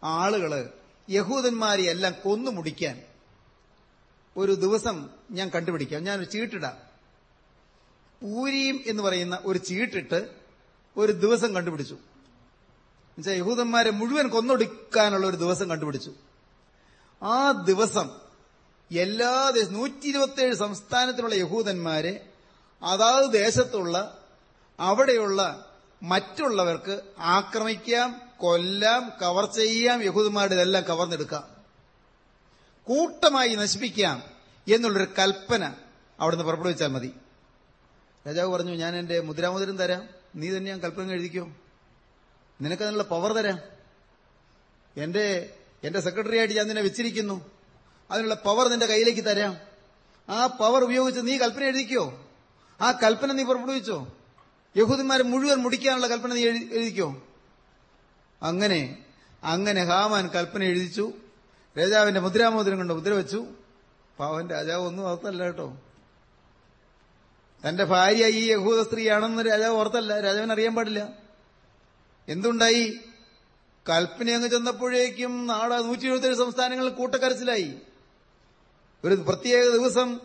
ആളുകൾ യഹൂദന്മാരെ എല്ലാം കൊന്നു മുടിക്കാൻ ഒരു ദിവസം ഞാൻ കണ്ടുപിടിക്കാം. ഒരു ചീട്ടിടാം. പൂരിയും എന്ന് പറയുന്ന ഒരു ചീട്ടിട്ട് ഒരു ദിവസം കണ്ടുപിടിച്ചു. എന്നുവെച്ചാൽ യഹൂദന്മാരെ മുഴുവൻ കൊന്നൊടുക്കാനുള്ള ഒരു ദിവസം കണ്ടുപിടിച്ചു. ആ ദിവസം എല്ലാ നൂറ്റി ഇരുപത്തിയേഴ് സംസ്ഥാനത്തിലുള്ള യഹൂദന്മാരെ അതാത് ദേശത്തുള്ള അവിടെയുള്ള മറ്റുള്ളവർക്ക് ആക്രമിക്കാം കൊല്ലാം കവർ ചെയ്യാം യഹൂദന്മാരുടെ ഇതെല്ലാം കവർന്നെടുക്കാം. കൂട്ടമായി നശിപ്പിക്കാം എന്നുള്ളൊരു കൽപ്പന അവിടുന്ന് പുറപ്പെടുവിച്ചാൽ മതി. രാജാവ് പറഞ്ഞു ഞാൻ എന്റെ മുദ്രാമുദ്രം തരാം. നീ തന്നെ ഞാൻ കൽപ്പന എഴുതിക്കോ? നിനക്കതിനുള്ള പവർ തരാം. എന്റെ എന്റെ സെക്രട്ടറി ആയിട്ട് ഞാൻ നിന്നെ വെച്ചിരിക്കുന്നു. അതിനുള്ള പവർ നിന്റെ കയ്യിലേക്ക് തരാം. ആ പവർ ഉപയോഗിച്ച് നീ കൽപ്പന എഴുതിക്കോ? ആ കൽപ്പന നീ പുറപ്പെടുവിച്ചോ? യഹൂദന്മാരെ മുഴുവൻ മുടിക്കാനുള്ള കൽപ്പന നീ എഴുതി- എഴുതിക്കോ? അങ്ങനെ അങ്ങനെ ഹാമാൻ കൽപ്പന എഴുതിച്ചു. രാജാവിന്റെ മുദ്രാമോദരം കൊണ്ട് മുദ്ര വെച്ചു പാവൻ രാജാവ് ഒന്നും ഓർത്തല്ല കേട്ടോ. തന്റെ ഭാര്യ ഈ യഹൂദ സ്ത്രീയാണെന്ന് രാജാവ് ഓർത്തല്ല. രാജാവിന് അറിയാൻ പാടില്ല. എന്തുണ്ടായി? കൽപ്പന അങ്ങ് ചെന്നപ്പോഴേക്കും നാട് നൂറ്റി എഴുപത്തേഴ് സംസ്ഥാനങ്ങളിൽ കൂട്ടക്കരച്ചിലായി. ഒരു പ്രത്യേക ദിവസം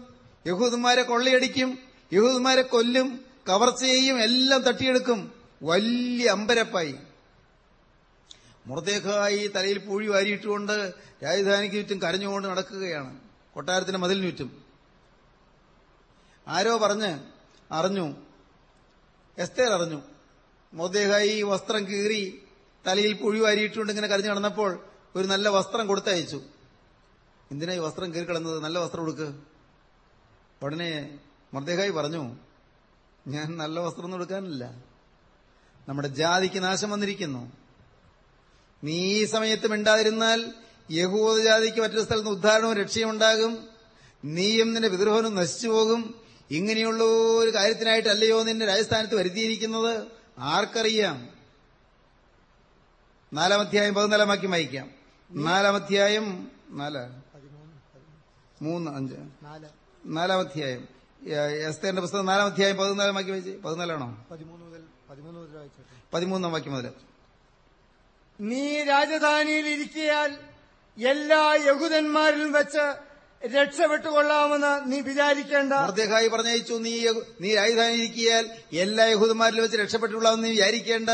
യഹൂദന്മാരെ കൊള്ളയടിക്കും യഹൂദന്മാരെ കൊല്ലും കവർച്ച ചെയ്യും എല്ലാം തട്ടിയെടുക്കും. വലിയ അമ്പരപ്പായി. മുറത്തേക്കായി തലയിൽ പൂഴി വാരിയിട്ടുകൊണ്ട് രാജധാനിക്ക് ചുറ്റും കരഞ്ഞുകൊണ്ട് നടക്കുകയാണ്. കൊട്ടാരത്തിന്റെ മതിലിന് ചുറ്റും. ആരോ പറഞ്ഞ് അറിഞ്ഞു. എസ്തേർ അറിഞ്ഞു. മൊദേഹായി വസ്ത്രം കീറി തലയിൽ പുഴി വാരിയിട്ടുകൊണ്ട് ഇങ്ങനെ കരഞ്ഞു നടന്നപ്പോൾ ഒരു നല്ല വസ്ത്രം കൊടുത്തയച്ചു. എന്തിനാ ഈ വസ്ത്രം കീറി കിടന്നത്? നല്ല വസ്ത്രം കൊടുക്ക്. ഉടനെ മർദേഹായി പറഞ്ഞു ഞാൻ നല്ല വസ്ത്രം ഒന്നും കൊടുക്കാനില്ല നമ്മുടെ ജാതിക്ക് നാശം വന്നിരിക്കുന്നു. നീ ഈ സമയത്ത് മിണ്ടാതിരുന്നാൽ യഹൂദജാതിക്ക് മറ്റൊരു സ്ഥലത്ത് ഉദ്ധാരണവും രക്ഷയും ഉണ്ടാകും. നീയും നിന്റെ വിദ്രോഹനും നശിച്ചു പോകും. ഇങ്ങനെയുള്ള ഒരു കാര്യത്തിനായിട്ടല്ലയോ നിന്നെ രാജസ്ഥാനത്ത് വരുത്തിയിരിക്കുന്നത്? ആർക്കറിയാം? നാലാം അധ്യായം പതിനാലാം വാക്യം വായിക്കാം. നാലാം അധ്യായം നാല്? മൂന്ന് അഞ്ച്. നാല് അധ്യായം. എസ്തേന്റെ പുസ്തകം നാലാം അധ്യായം പതിനാലാം വാക്യം വായിച്ച്? പതിനാലാണോ? പതിമൂന്നാം വാക്യം മുതൽ നീ രാജധാനിയിൽ ഇരിക്കിയാൽ എല്ലാ യഹൂദന്മാരിലും വെച്ച് രക്ഷപ്പെട്ടുകൊള്ളാമെന്ന് നീ വിചാരിക്കേണ്ട. മർദ്ദഹായി പറഞ്ഞയച്ചു നീ നീ രാജധാനി ഇരിക്കിയാൽ എല്ലാ യഹൂദന്മാരിലും വെച്ച് രക്ഷപ്പെട്ടുകൊള്ളാമെന്ന് നീ വിചാരിക്കേണ്ട.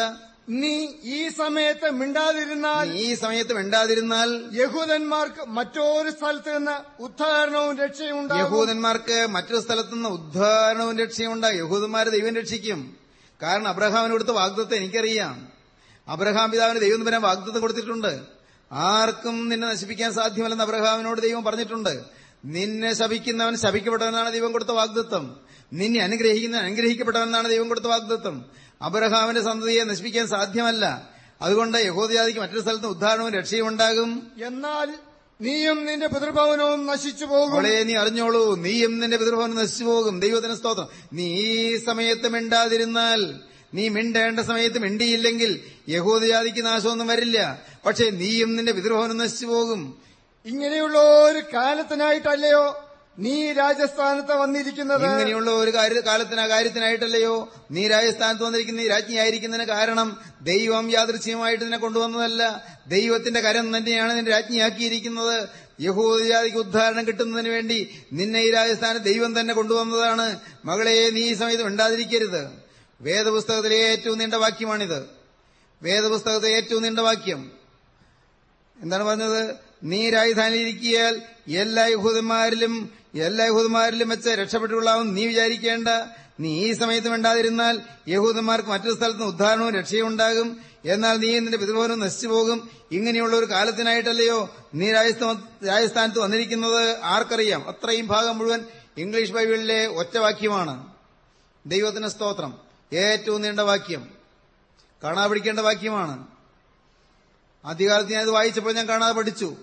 നീ ഈ സമയത്ത് മിണ്ടാതിരുന്നാൽ ഈ സമയത്ത് മിണ്ടാതിരുന്നാൽ യഹൂദന്മാർക്ക് മറ്റൊരു സ്ഥലത്ത് നിന്ന് ഉദ്ധാരണവും രക്ഷയും ഉണ്ടാകും. യഹൂദന്മാർക്ക് മറ്റൊരു സ്ഥലത്ത് നിന്ന് ഉദ്ധാരണവും രക്ഷയും രക്ഷയുണ്ടാകും യഹൂദന്മാരെ ദൈവം രക്ഷിക്കും. കാരണം അബ്രഹാമിന് കൊടുത്ത വാഗ്ദത്വം എനിക്കറിയാം. അബ്രഹാം പിതാവിന് ദൈവം തമ്പുരാൻ വാഗ്ദത്തം കൊടുത്തിട്ടുണ്ട്. ആർക്കും നിന്നെ നശിപ്പിക്കാൻ സാധ്യമല്ലെന്ന് അബ്രഹാമിനോട് ദൈവം പറഞ്ഞിട്ടുണ്ട്. നിന്നെ ശപിക്കുന്നവൻ ശപിക്കപ്പെട്ടവനാണ് ദൈവം കൊടുത്ത വാഗ്ദത്വം നിന്നെ അനുഗ്രഹിക്കുന്നവൻ അനുഗ്രഹിക്കപ്പെട്ടവനാണ് ദൈവം കൊടുത്ത വാഗ്ദത്വം അബ്രഹാമിന്റെ സന്തതിയെ നശിപ്പിക്കാൻ സാധ്യമല്ല. അതുകൊണ്ട് യഹൂദജാതിക്ക് മറ്റൊരു സ്ഥലത്ത് ഉദ്ധാരണവും രക്ഷയും ഉണ്ടാകും. എന്നാൽ നീയും നിന്റെ പിതൃഭവനവും നശിച്ചു പോകും. അവളെ നീ അറിഞ്ഞോളൂ. നീയും നിന്റെ പിതൃഭവനം നശിച്ചു പോകും. ദൈവത്തിന് സ്തോത്രം. നീ സമയത്ത് മിണ്ടാതിരുന്നാൽ നീ മിണ്ടേണ്ട സമയത്ത് മിണ്ടിയില്ലെങ്കിൽ യഹൂദജാതിക്ക് നാശമൊന്നും വരില്ല. പക്ഷേ നീയും നിന്റെ വിദ്രോഹനും നശിച്ചു പോകും. ഇങ്ങനെയുള്ള ഒരു കാലത്തിനായിട്ടല്ലയോ നീ രാജസ്ഥാനത്ത് വന്നിരിക്കുന്നത്? ഇങ്ങനെയുള്ള ഒരു കാലത്തിന് കാര്യത്തിനായിട്ടല്ലയോ നീ രാജസ്ഥാനത്ത് വന്നിരിക്കുന്ന ഈ രാജ്ഞിയായിരിക്കുന്നതിന് കാരണം ദൈവം യാദൃശ്യമായിട്ട് നിന്നെ കൊണ്ടുവന്നതല്ല. ദൈവത്തിന്റെ കരം തന്നെയാണ് നിന്നെ രാജ്ഞിയാക്കിയിരിക്കുന്നത്. യഹൂദജാതിക്ക് ഉദ്ധാരണം കിട്ടുന്നതിന് വേണ്ടി നിന്നെ ഈ രാജസ്ഥാനത്ത് ദൈവം തന്നെ കൊണ്ടുവന്നതാണ്. മകളെ നീ ഈ സമയത്ത് മിണ്ടാതിരിക്കരുത്. വേദപുസ്തകത്തിലെ ഏറ്റവും നീണ്ട വാക്യമാണിത്. വേദപുസ്തകത്തിലെ ഏറ്റവും നീണ്ട വാക്യം. എന്താണ് പറഞ്ഞത്? നീ രാജധാനിയിരിക്കിയാൽ എല്ലാ യഹൂദന്മാരിലും എല്ലാ യഹൂദന്മാരിലും വെച്ച് രക്ഷപ്പെട്ടുകൊള്ളാവും നീ വിചാരിക്കേണ്ട. നീ ഈ സമയത്ത് വേണ്ടാതിരുന്നാൽ യഹൂദന്മാർക്ക് മറ്റൊരു സ്ഥലത്ത് ഉദ്ധാരണവും രക്ഷയും ഉണ്ടാകും. എന്നാൽ നീ നിന്റെ പിതൃഭവനും നശിച്ചു പോകും. ഇങ്ങനെയുള്ള ഒരു കാലത്തിനായിട്ടല്ലയോ നീ രാജസ്ഥാനത്ത് വന്നിരിക്കുന്നത്? ആർക്കറിയാം. അത്രയും ഭാഗം മുഴുവൻ ഇംഗ്ലീഷ് ബൈബിളിലെ ഒറ്റവാക്യമാണ്. ദൈവത്തിന് സ്തോത്രം. ഏറ്റവും നീണ്ട വാക്യം. കാണാതെ പിടിക്കേണ്ട വാക്യമാണ്. ആദ്യകാലത്ത് ഞാനത് വായിച്ചപ്പോൾ ഞാൻ കാണാതെ പഠിച്ചു.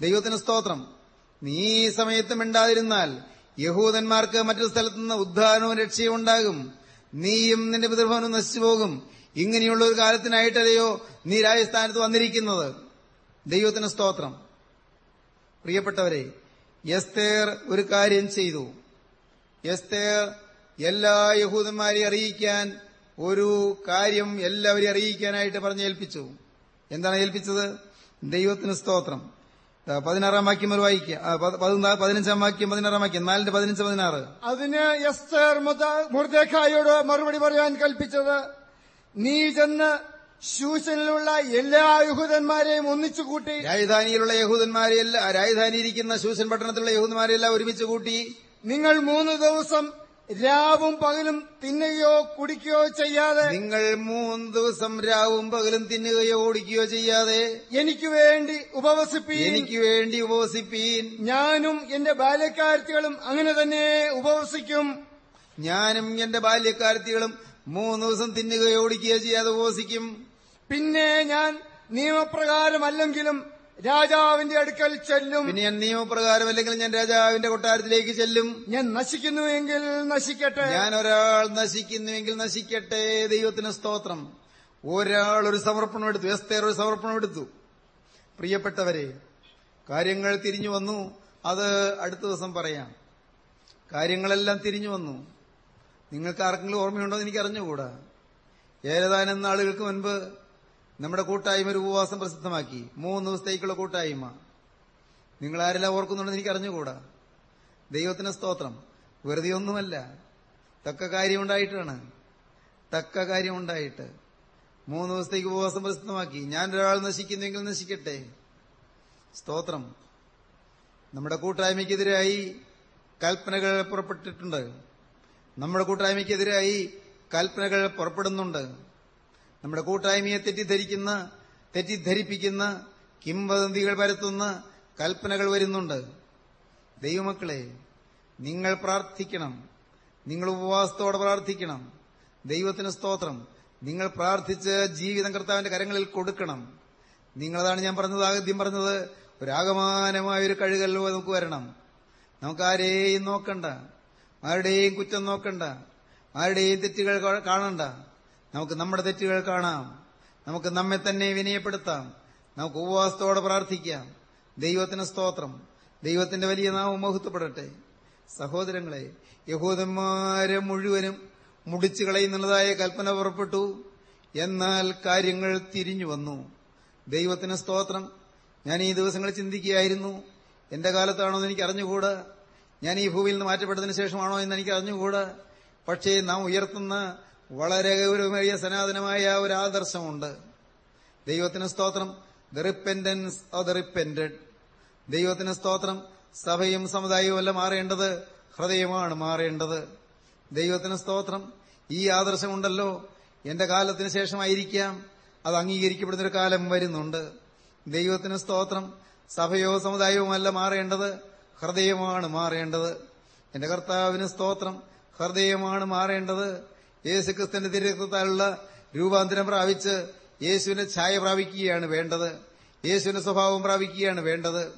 ദൈവത്തിന് സ്തോത്രം. നീ ഈ സമയത്ത് മിണ്ടാതിരുന്നാൽ യഹൂദന്മാർക്ക് മറ്റൊരു സ്ഥലത്ത് നിന്ന് ഉദ്ധാനവും രക്ഷയും ഉണ്ടാകും. നീയും നിന്റെ പിതൃഭവനും നശിച്ചു പോകും ഇങ്ങനെയുള്ള ഒരു കാലത്തിനായിട്ടല്ലയോ നീ രാജസ്ഥാനത്ത് വന്നിരിക്കുന്നത്. ദൈവത്തിന് സ്തോത്രം. പ്രിയപ്പെട്ടവരെ എസ്തേർ ഒരു കാര്യം ചെയ്തു. എസ്തേർ എല്ലാ യഹൂദന്മാരെയും അറിയിക്കാൻ ഒരു കാര്യം എല്ലാവരെയും അറിയിക്കാനായിട്ട് പറഞ്ഞേൽപ്പിച്ചു എന്താണ് ഏൽപ്പിച്ചത്? ദൈവത്തിന് സ്തോത്രം. പതിനാറാം വാക്യം ഒരു വായിക്കുക. പതിനഞ്ചാം വാക്യം പതിനാറാം വാക്യം. നാലിന്റെ പതിനഞ്ച് പതിനാറ്. അതിന് എസ്തർ മുർദേഖായോട് മറുപടി പറയാൻ കൽപ്പിച്ചത് നീ ചെന്ന് ശൂശനിലുള്ള എല്ലാ യഹൂദന്മാരെയും ഒന്നിച്ചു കൂട്ടി രാജധാനിയിലുള്ള യഹൂദന്മാരെല്ലാം രാജധാനിയിരിക്കുന്ന ശൂശൻ പട്ടണത്തിലുള്ള യഹൂദന്മാരെല്ലാം ഒരുമിച്ച് കൂട്ടി നിങ്ങൾ മൂന്ന് ദിവസം രാവും പകലും തിന്നുകയോ കുടിക്കുകയോ ചെയ്യാതെ നിങ്ങൾ മൂന്ന് ദിവസം രാവും പകലും തിന്നുകയോ ഓടിക്കുകയോ ചെയ്യാതെ എനിക്ക് വേണ്ടി ഉപവസിപ്പീൻ. എനിക്ക് വേണ്ടി ഉപവസിപ്പീൻ. ഞാനും എന്റെ ബാല്യക്കാരത്തികളും അങ്ങനെ തന്നെ ഉപവസിക്കും. ഞാനും എന്റെ ബാല്യക്കാരത്തികളും മൂന്ന് ദിവസം തിന്നുകയോ ഓടിക്കുകയോ ചെയ്യാതെ ഉപവസിക്കും. പിന്നെ ഞാൻ നിയമപ്രകാരമല്ലെങ്കിലും രാജാവിന്റെ അടുക്കൽ ചെല്ലും. പിന്നെ ഞാൻ നിയമപ്രകാരം അല്ലെങ്കിൽ ഞാൻ രാജാവിന്റെ കൊട്ടാരത്തിലേക്ക് ചെല്ലും. ഞാൻ നശിക്കുന്നുവെങ്കിൽ നശിക്കട്ടെ. ഞാൻ ഒരാൾ നശിക്കുന്നുവെങ്കിൽ നശിക്കട്ടെ ദൈവത്തിന് സ്തോത്രം. ഒരാൾ ഒരു സമർപ്പണം എടുത്തു എസ്തേർ ഒരു സമർപ്പണം എടുത്തു. പ്രിയപ്പെട്ടവരെ കാര്യങ്ങൾ തിരിഞ്ഞു വന്നു. അത് അടുത്ത ദിവസം പറയാം. കാര്യങ്ങളെല്ലാം തിരിഞ്ഞു വന്നു. നിങ്ങൾക്ക് ആർക്കെങ്കിലും ഓർമ്മയുണ്ടോ എന്ന് എനിക്ക് അറിഞ്ഞുകൂടാ ഏതാനും നാളുകൾക്ക് മുൻപ് നമ്മുടെ കൂട്ടായ്മ ഒരു ഉപവാസം പ്രസിദ്ധമാക്കി. മൂന്ന് ദിവസത്തേക്കുള്ള കൂട്ടായ്മ. നിങ്ങൾ ആരെല്ലാം ഓർക്കുന്നുണ്ടെന്ന് എനിക്ക് അറിഞ്ഞുകൂടാ? ദൈവത്തിന് സ്തോത്രം. വെറുതെ ഒന്നുമല്ല. തക്ക കാര്യമുണ്ടായിട്ടാണ് തക്ക കാര്യമുണ്ടായിട്ട് മൂന്ന് ദിവസത്തേക്ക് ഉപവാസം പ്രസിദ്ധമാക്കി. ഞാൻ ഒരാൾ നശിക്കുന്നെങ്കിൽ നശിക്കട്ടെ. സ്തോത്രം. നമ്മുടെ കൂട്ടായ്മയ്ക്കെതിരായി കൽപ്പനകൾ പുറപ്പെട്ടിട്ടുണ്ട്. നമ്മുടെ കൂട്ടായ്മയ്ക്കെതിരായി കൽപ്പനകൾ പുറപ്പെടുന്നുണ്ട്. നമ്മുടെ കൂട്ടായ്മയെ തെറ്റിദ്ധരിക്കുന്ന തെറ്റിദ്ധരിപ്പിക്കുന്ന കിംവദന്തികൾ പരത്തുന്ന കൽപ്പനകൾ വരുന്നുണ്ട്. ദൈവമക്കളെ നിങ്ങൾ പ്രാർത്ഥിക്കണം. നിങ്ങൾ ഉപവാസത്തോടെ പ്രാർത്ഥിക്കണം. ദൈവത്തിന് സ്തോത്രം. നിങ്ങൾ പ്രാർത്ഥിച്ച് ജീവിതം കർത്താവിന്റെ കരങ്ങളിൽ കൊടുക്കണം. നിങ്ങളതാണ് ഞാൻ പറഞ്ഞത് ആദ്യം പറഞ്ഞത്. ഒരാകമാനമായ ഒരു കഴുകൽ നമുക്ക് വരണം. നമുക്ക് ആരെയും നോക്കണ്ട. ആരുടെയും കുറ്റം നോക്കണ്ട. ആരുടെയും തെറ്റുകൾ കാണണ്ട. നമുക്ക് നമ്മുടെ തെറ്റുകൾ കാണാം. നമുക്ക് നമ്മെ തന്നെ വിനയപ്പെടുത്താം. നമുക്ക് ഉപവാസത്തോടെ പ്രാർത്ഥിക്കാം. ദൈവത്തിന് സ്തോത്രം. ദൈവത്തിന്റെ വലിയ നാമം മഹത്വപ്പെടട്ടെ. സഹോദരങ്ങളെ യഹൂദന്മാരെ മുഴുവനും മുടിച്ചു കളയുന്നുള്ളതായ കൽപ്പന പുറപ്പെട്ടു. എന്നാൽ കാര്യങ്ങൾ തിരിഞ്ഞു വന്നു. ദൈവത്തിന് സ്തോത്രം. ഞാൻ ഈ ദിവസങ്ങൾ ചിന്തിക്കുകയായിരുന്നു. എന്റെ കാലത്താണോ എന്ന് എനിക്ക് അറിഞ്ഞുകൂടാ ഞാൻ ഈ ഭൂമിയിൽ നിന്ന് മാറ്റപ്പെട്ടതിന് ശേഷമാണോ എന്ന് എനിക്ക് അറിഞ്ഞുകൂടാ പക്ഷേ നാം ഉയർത്തുന്ന വളരെ ഗൗരവമേറിയ സനാതനമായ ഒരു ആദർശമുണ്ട്. ദൈവത്തിന് സ്തോത്രം. The repentance of the repented ദൈവത്തിന് സ്തോത്രം. സഭയും സമുദായവും മാറേണ്ടത് ഹൃദയമാണ് മാറേണ്ടത്. ദൈവത്തിന് സ്തോത്രം. ഈ ആദർശമുണ്ടല്ലോ. എന്റെ കാലത്തിന് ശേഷമായിരിക്കാം. അത് അംഗീകരിക്കപ്പെടുന്നൊരു കാലം വരുന്നുണ്ട്. ദൈവത്തിന് സ്തോത്രം. സഭയോ സമുദായവും അല്ല മാറേണ്ടത്. ഹൃദയമാണ് മാറേണ്ടത്. എന്റെ കർത്താവിന് സ്തോത്രം. ഹൃദയമാണ് മാറേണ്ടത്. യേശുക്രിസ്തുവിന്റെ തിരക്തത്താലുള്ള രൂപാന്തരം പ്രാപിച്ച് യേശുവിനെ ഛായ പ്രാപിക്കുകയാണ് വേണ്ടത്. യേശുവിന്റെ സ്വഭാവം പ്രാപിക്കുകയാണ് വേണ്ടത്.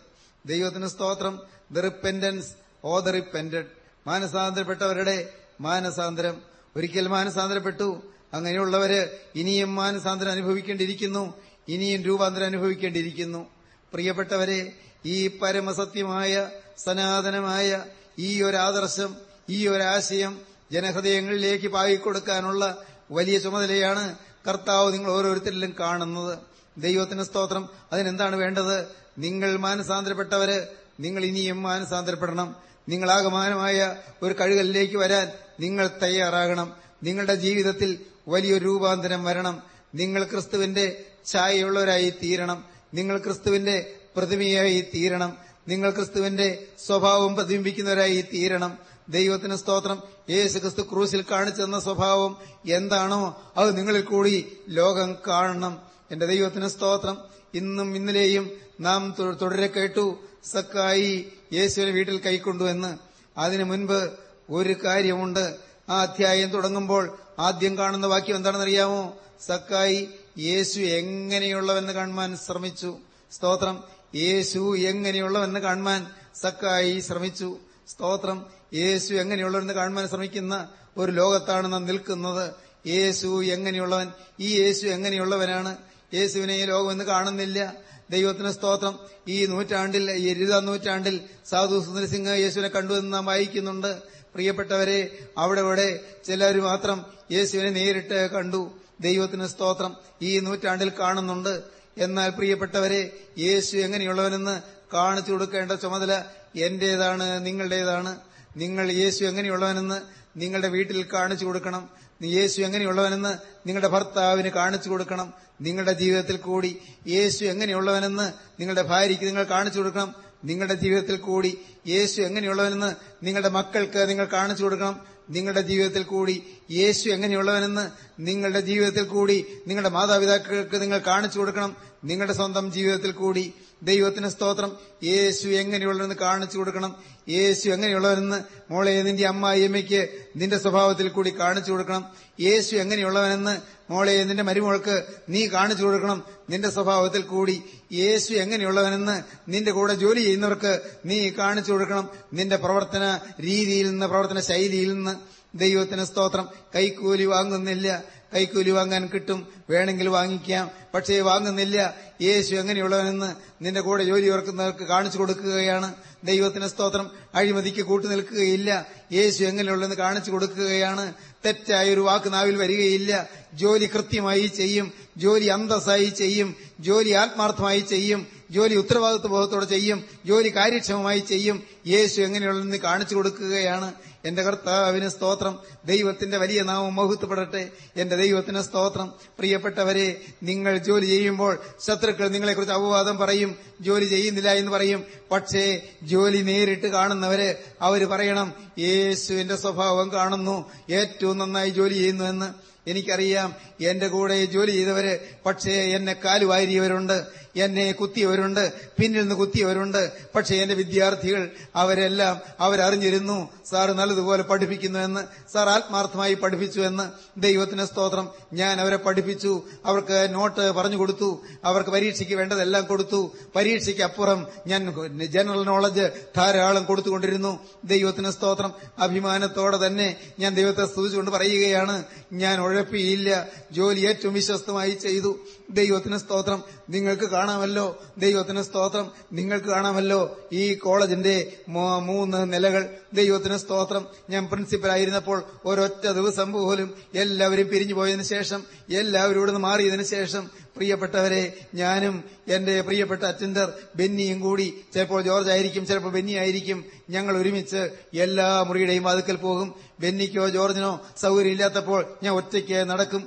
ദൈവത്തിന് സ്തോത്രം. The repentance of the repented മാനസാന്തരപ്പെട്ടവരുടെ മാനസാന്തരം. ഒരിക്കൽ മാനസാന്തരപ്പെട്ടു. അങ്ങനെയുള്ളവര് ഇനിയും മാനസാന്തരം അനുഭവിക്കേണ്ടിയിരിക്കുന്നു. ഇനിയും രൂപാന്തരം അനുഭവിക്കേണ്ടിയിരിക്കുന്നു. പ്രിയപ്പെട്ടവരെ ഈ പരമസത്യമായ സനാതനമായ ഈ ഒരു ആദർശം ഈ ഒരാശയം ജനഹൃദയങ്ങളിലേക്ക് പാകിക്കൊടുക്കാനുള്ള വലിയ ചുമതലയാണ് കർത്താവ് നിങ്ങൾ ഓരോരുത്തരിലും കാണുന്നത്. ദൈവത്തിന് സ്തോത്രം. അതിനെന്താണ് വേണ്ടത്? നിങ്ങൾ മാനസാന്തരപ്പെട്ടവര്. നിങ്ങൾ ഇനിയും മാനസാന്തരപ്പെടണം. നിങ്ങളാകമാനമായ ഒരു കഴുകലിലേക്ക് വരാൻ നിങ്ങൾ തയ്യാറാകണം. നിങ്ങളുടെ ജീവിതത്തിൽ വലിയൊരു രൂപാന്തരം വരണം. നിങ്ങൾ ക്രിസ്തുവിന്റെ ഛായയുള്ളവരായി തീരണം. നിങ്ങൾ ക്രിസ്തുവിന്റെ പ്രതിമയായി തീരണം. നിങ്ങൾ ക്രിസ്തുവിന്റെ സ്വഭാവം പ്രതിബിംബിക്കുന്നവരായി തീരണം. ദൈവത്തിന് സ്തോത്രം. യേശു ക്രിസ്തു ക്രൂശിൽ കാണിച്ചെന്ന സ്വഭാവം എന്താണോ അത് നിങ്ങളിൽ കൂടി ലോകം കാണണം. എന്റെ ദൈവത്തിന് സ്തോത്രം. ഇന്നും ഇന്നലെയും നാം തുടരെ കേട്ടു. സക്കായി യേശുവിനെ വീട്ടിൽ കൈക്കൊണ്ടു എന്ന്. അതിനു മുൻപ് ഒരു കാര്യമുണ്ട്. ആ അധ്യായം തുടങ്ങുമ്പോൾ ആദ്യം കാണുന്ന വാക്യം എന്താണെന്നറിയാമോ? സക്കായി യേശു എങ്ങനെയുള്ളവെന്ന് കാണുവാൻ ശ്രമിച്ചു. സ്തോത്രം. യേശു എങ്ങനെയുള്ളവെന്ന് കാണുവാൻ സക്കായി ശ്രമിച്ചു. സ്തോത്രം. യേശു എങ്ങനെയുള്ളവരെന്ന് കാണുവാൻ ശ്രമിക്കുന്ന ഒരു ലോകത്താണ് നാം നിൽക്കുന്നത്. യേശു എങ്ങനെയുള്ളവൻ? ഈ യേശു എങ്ങനെയുള്ളവനാണ്? യേശുവിനെ ഈ ലോകം ഇന്ന് കാണുന്നില്ല. ദൈവത്തിന് സ്തോത്രം. ഈ നൂറ്റാണ്ടിൽ ഇരുപതാം നൂറ്റാണ്ടിൽ സാധു സുന്ദരസിംഗ് യേശുവിനെ കണ്ടുവെന്ന് നാം വായിക്കുന്നുണ്ട്. പ്രിയപ്പെട്ടവരെ അവിടെ ഇവിടെ ചിലർ മാത്രം യേശുവിനെ നേരിട്ട് കണ്ടു. ദൈവത്തിന് സ്തോത്രം. ഈ നൂറ്റാണ്ടിൽ കാണുന്നുണ്ട്. എന്നാൽ പ്രിയപ്പെട്ടവരെ യേശു എങ്ങനെയുള്ളവനെന്ന് കാണിച്ചു കൊടുക്കേണ്ട ചുമതല എന്റേതാണ് നിങ്ങളുടേതാണ് നിങ്ങൾ യേശു എങ്ങനെയുള്ളവനെന്ന് നിങ്ങളുടെ വീട്ടിൽ കാണിച്ചു കൊടുക്കണം. യേശു എങ്ങനെയുള്ളവനെന്ന് നിങ്ങളുടെ ഭർത്താവിന് കാണിച്ചു കൊടുക്കണം. നിങ്ങളുടെ ജീവിതത്തിൽ കൂടി യേശു എങ്ങനെയുള്ളവനെന്ന് നിങ്ങളുടെ ഭാര്യയ്ക്ക് നിങ്ങൾ കാണിച്ചു കൊടുക്കണം. നിങ്ങളുടെ ജീവിതത്തിൽ കൂടി യേശു എങ്ങനെയുള്ളവനെന്ന് നിങ്ങളുടെ മക്കൾക്ക് നിങ്ങൾ കാണിച്ചു കൊടുക്കണം. നിങ്ങളുടെ ജീവിതത്തിൽ കൂടി യേശു എങ്ങനെയുള്ളവനെന്ന് നിങ്ങളുടെ ജീവിതത്തിൽ കൂടി നിങ്ങളുടെ മാതാപിതാക്കൾക്ക് നിങ്ങൾ കാണിച്ചു കൊടുക്കണം. നിങ്ങളുടെ സ്വന്തം ജീവിതത്തിൽ കൂടി ദൈവത്തിന് സ്തോത്രം. യേശു എങ്ങനെയുള്ളവരെന്ന് കാണിച്ചു കൊടുക്കണം. യേശു എങ്ങനെയുള്ളവരെന്ന് മോളെ നിന്റെ അമ്മായിയമ്മയ്ക്ക് നിന്റെ സ്വഭാവത്തിൽ കൂടി കാണിച്ചു കൊടുക്കണം. യേശു എങ്ങനെയുള്ളവനെന്ന് മോളെ നിന്റെ മരുമോൾക്ക് നീ കാണിച്ചു കൊടുക്കണം. നിന്റെ സ്വഭാവത്തിൽ കൂടി യേശു എങ്ങനെയുള്ളവനെന്ന് നിന്റെ കൂടെ ജോലി ചെയ്യുന്നവർക്ക് നീ കാണിച്ചു കൊടുക്കണം. നിന്റെ പ്രവർത്തന രീതിയിൽ നിന്ന് പ്രവർത്തന ശൈലിയിൽ നിന്ന് ദൈവത്തിന് സ്തോത്രം. കൈക്കൂലി വാങ്ങുന്നില്ല. കൈക്കൂലി വാങ്ങാൻ കിട്ടും. വേണമെങ്കിൽ വാങ്ങിക്കാം. പക്ഷേ വാങ്ങുന്നില്ല. യേശു എങ്ങനെയുള്ളവനെന്ന് നിന്റെ കൂടെ ജോലി ഓർക്കുന്നവർക്ക് കാണിച്ചു കൊടുക്കുകയാണ്. ദൈവത്തിന് സ്തോത്രം. അഴിമതിക്ക് കൂട്ടു നിൽക്കുകയില്ല. യേശു എങ്ങനെയുള്ളതെന്ന് കാണിച്ചു കൊടുക്കുകയാണ്. തെറ്റായ ഒരു വാക്ക് നാവിൽ വരികയില്ല. ജോലി കൃത്യമായി ചെയ്യും. ജോലി അന്തസ്സായി ചെയ്യും. ജോലി ആത്മാർത്ഥമായി ചെയ്യും. ജോലി ഉത്തരവാദിത്വ ബോധത്തോടെ ചെയ്യും ജോലി കാര്യക്ഷമമായി ചെയ്യും. യേശു എങ്ങനെയുള്ളതെന്ന് കാണിച്ചു കൊടുക്കുകയാണ്. എന്റെ കർത്താവിന് സ്തോത്രം. ദൈവത്തിന്റെ വലിയ നാമം മഹത്വപ്പെടട്ടെ. എന്റെ ദൈവത്തിന് സ്തോത്രം. പ്രിയപ്പെട്ടവരെ നിങ്ങൾ ജോലി ചെയ്യുമ്പോൾ ശത്രുക്കൾ നിങ്ങളെക്കുറിച്ച് അപവാദം പറയും. ജോലി ചെയ്യുന്നില്ല എന്ന് പറയും. പക്ഷേ ജോലി നേരിട്ട് കാണുന്നവര് അവർ പറയണം യേശുവിന്റെ സ്വഭാവം കാണുന്നു. ഏറ്റവും നന്നായി ജോലി ചെയ്യുന്നു എന്ന്. എനിക്കറിയാം എന്റെ കൂടെ ജോലി ചെയ്തവര് പക്ഷേ എന്നെ കാലുവാരിയവരുണ്ട്. എന്നെ കുത്തിയവരുണ്ട് പിന്നിൽ നിന്ന് കുത്തിയവരുണ്ട്. പക്ഷേ എന്റെ വിദ്യാർത്ഥികൾ അവരെല്ലാം അവരറിഞ്ഞിരുന്നു സാറ് നല്ലതുപോലെ പഠിപ്പിക്കുന്നു എന്ന് സാർ ആത്മാർത്ഥമായി പഠിപ്പിച്ചു എന്ന്. ദൈവത്തിന് സ്തോത്രം. ഞാൻ അവരെ പഠിപ്പിച്ചു അവർക്ക് നോട്ട് പറഞ്ഞു കൊടുത്തു അവർക്ക് പരീക്ഷയ്ക്ക് വേണ്ടതെല്ലാം കൊടുത്തു. പരീക്ഷയ്ക്ക് അപ്പുറം ഞാൻ ജനറൽ നോളജ് ധാരാളം കൊടുത്തുകൊണ്ടിരുന്നു. ദൈവത്തിന് സ്തോത്രം. അഭിമാനത്തോടെ തന്നെ ഞാൻ ദൈവത്തെ സ്തുതിച്ചുകൊണ്ട് പറയുകയാണ് ഞാൻ ഉഴപ്പിയില്ല. ജോലി ഏറ്റവും വിശ്വസ്തമായി ചെയ്തു. ദൈവത്തിന് സ്തോത്രം. നിങ്ങൾക്ക് കാണാമല്ലോ. ദൈവത്തിന് സ്തോത്രം. നിങ്ങൾക്ക് കാണാമല്ലോ. ഈ കോളേജിന്റെ മൂന്ന് നിലകൾ. ദൈവത്തിന് സ്തോത്രം. ഞാൻ പ്രിൻസിപ്പലായിരുന്നപ്പോൾ ഒരൊറ്റ ദിവസം പോലും എല്ലാവരും പിരിഞ്ഞു പോയതിനു ശേഷം എല്ലാവരും ഇവിടുന്ന് മാറിയതിനു ശേഷം പ്രിയപ്പെട്ടവരെ ഞാനും എന്റെ പ്രിയപ്പെട്ട അറ്റൻഡർ ബെന്നിയും കൂടി ചിലപ്പോൾ ജോർജ് ആയിരിക്കും ചിലപ്പോൾ ബെന്നി ആയിരിക്കും. ഞങ്ങൾ ഒരുമിച്ച് എല്ലാ മുറിയുടെയും വാതുക്കൽ പോകും. ബെന്നിക്കോ ജോർജിനോ സൗകര്യം ഇല്ലാത്തപ്പോൾ ഞാൻ ഒറ്റയ്ക്ക് നടക്കും.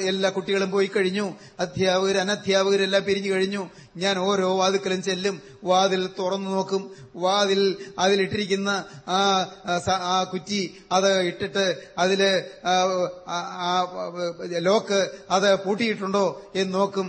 എല്ലാ കുട്ടികളും പോയി കഴിഞ്ഞു. അധ്യാപകർ അനധ്യാപകരെല്ലാം പിരിഞ്ഞു കഴിഞ്ഞു. ഞാൻ ഓരോ വാതുക്കലും ചെല്ലും വാതിൽ തുറന്നു നോക്കും. വാതിൽ അതിലിട്ടിരിക്കുന്ന ആ ആ, കുറ്റി അത് ഇട്ടിട്ട് അതിൽ ലോക്ക് അത് പൂട്ടിയിട്ടുണ്ടോ എന്ന് നോക്കും.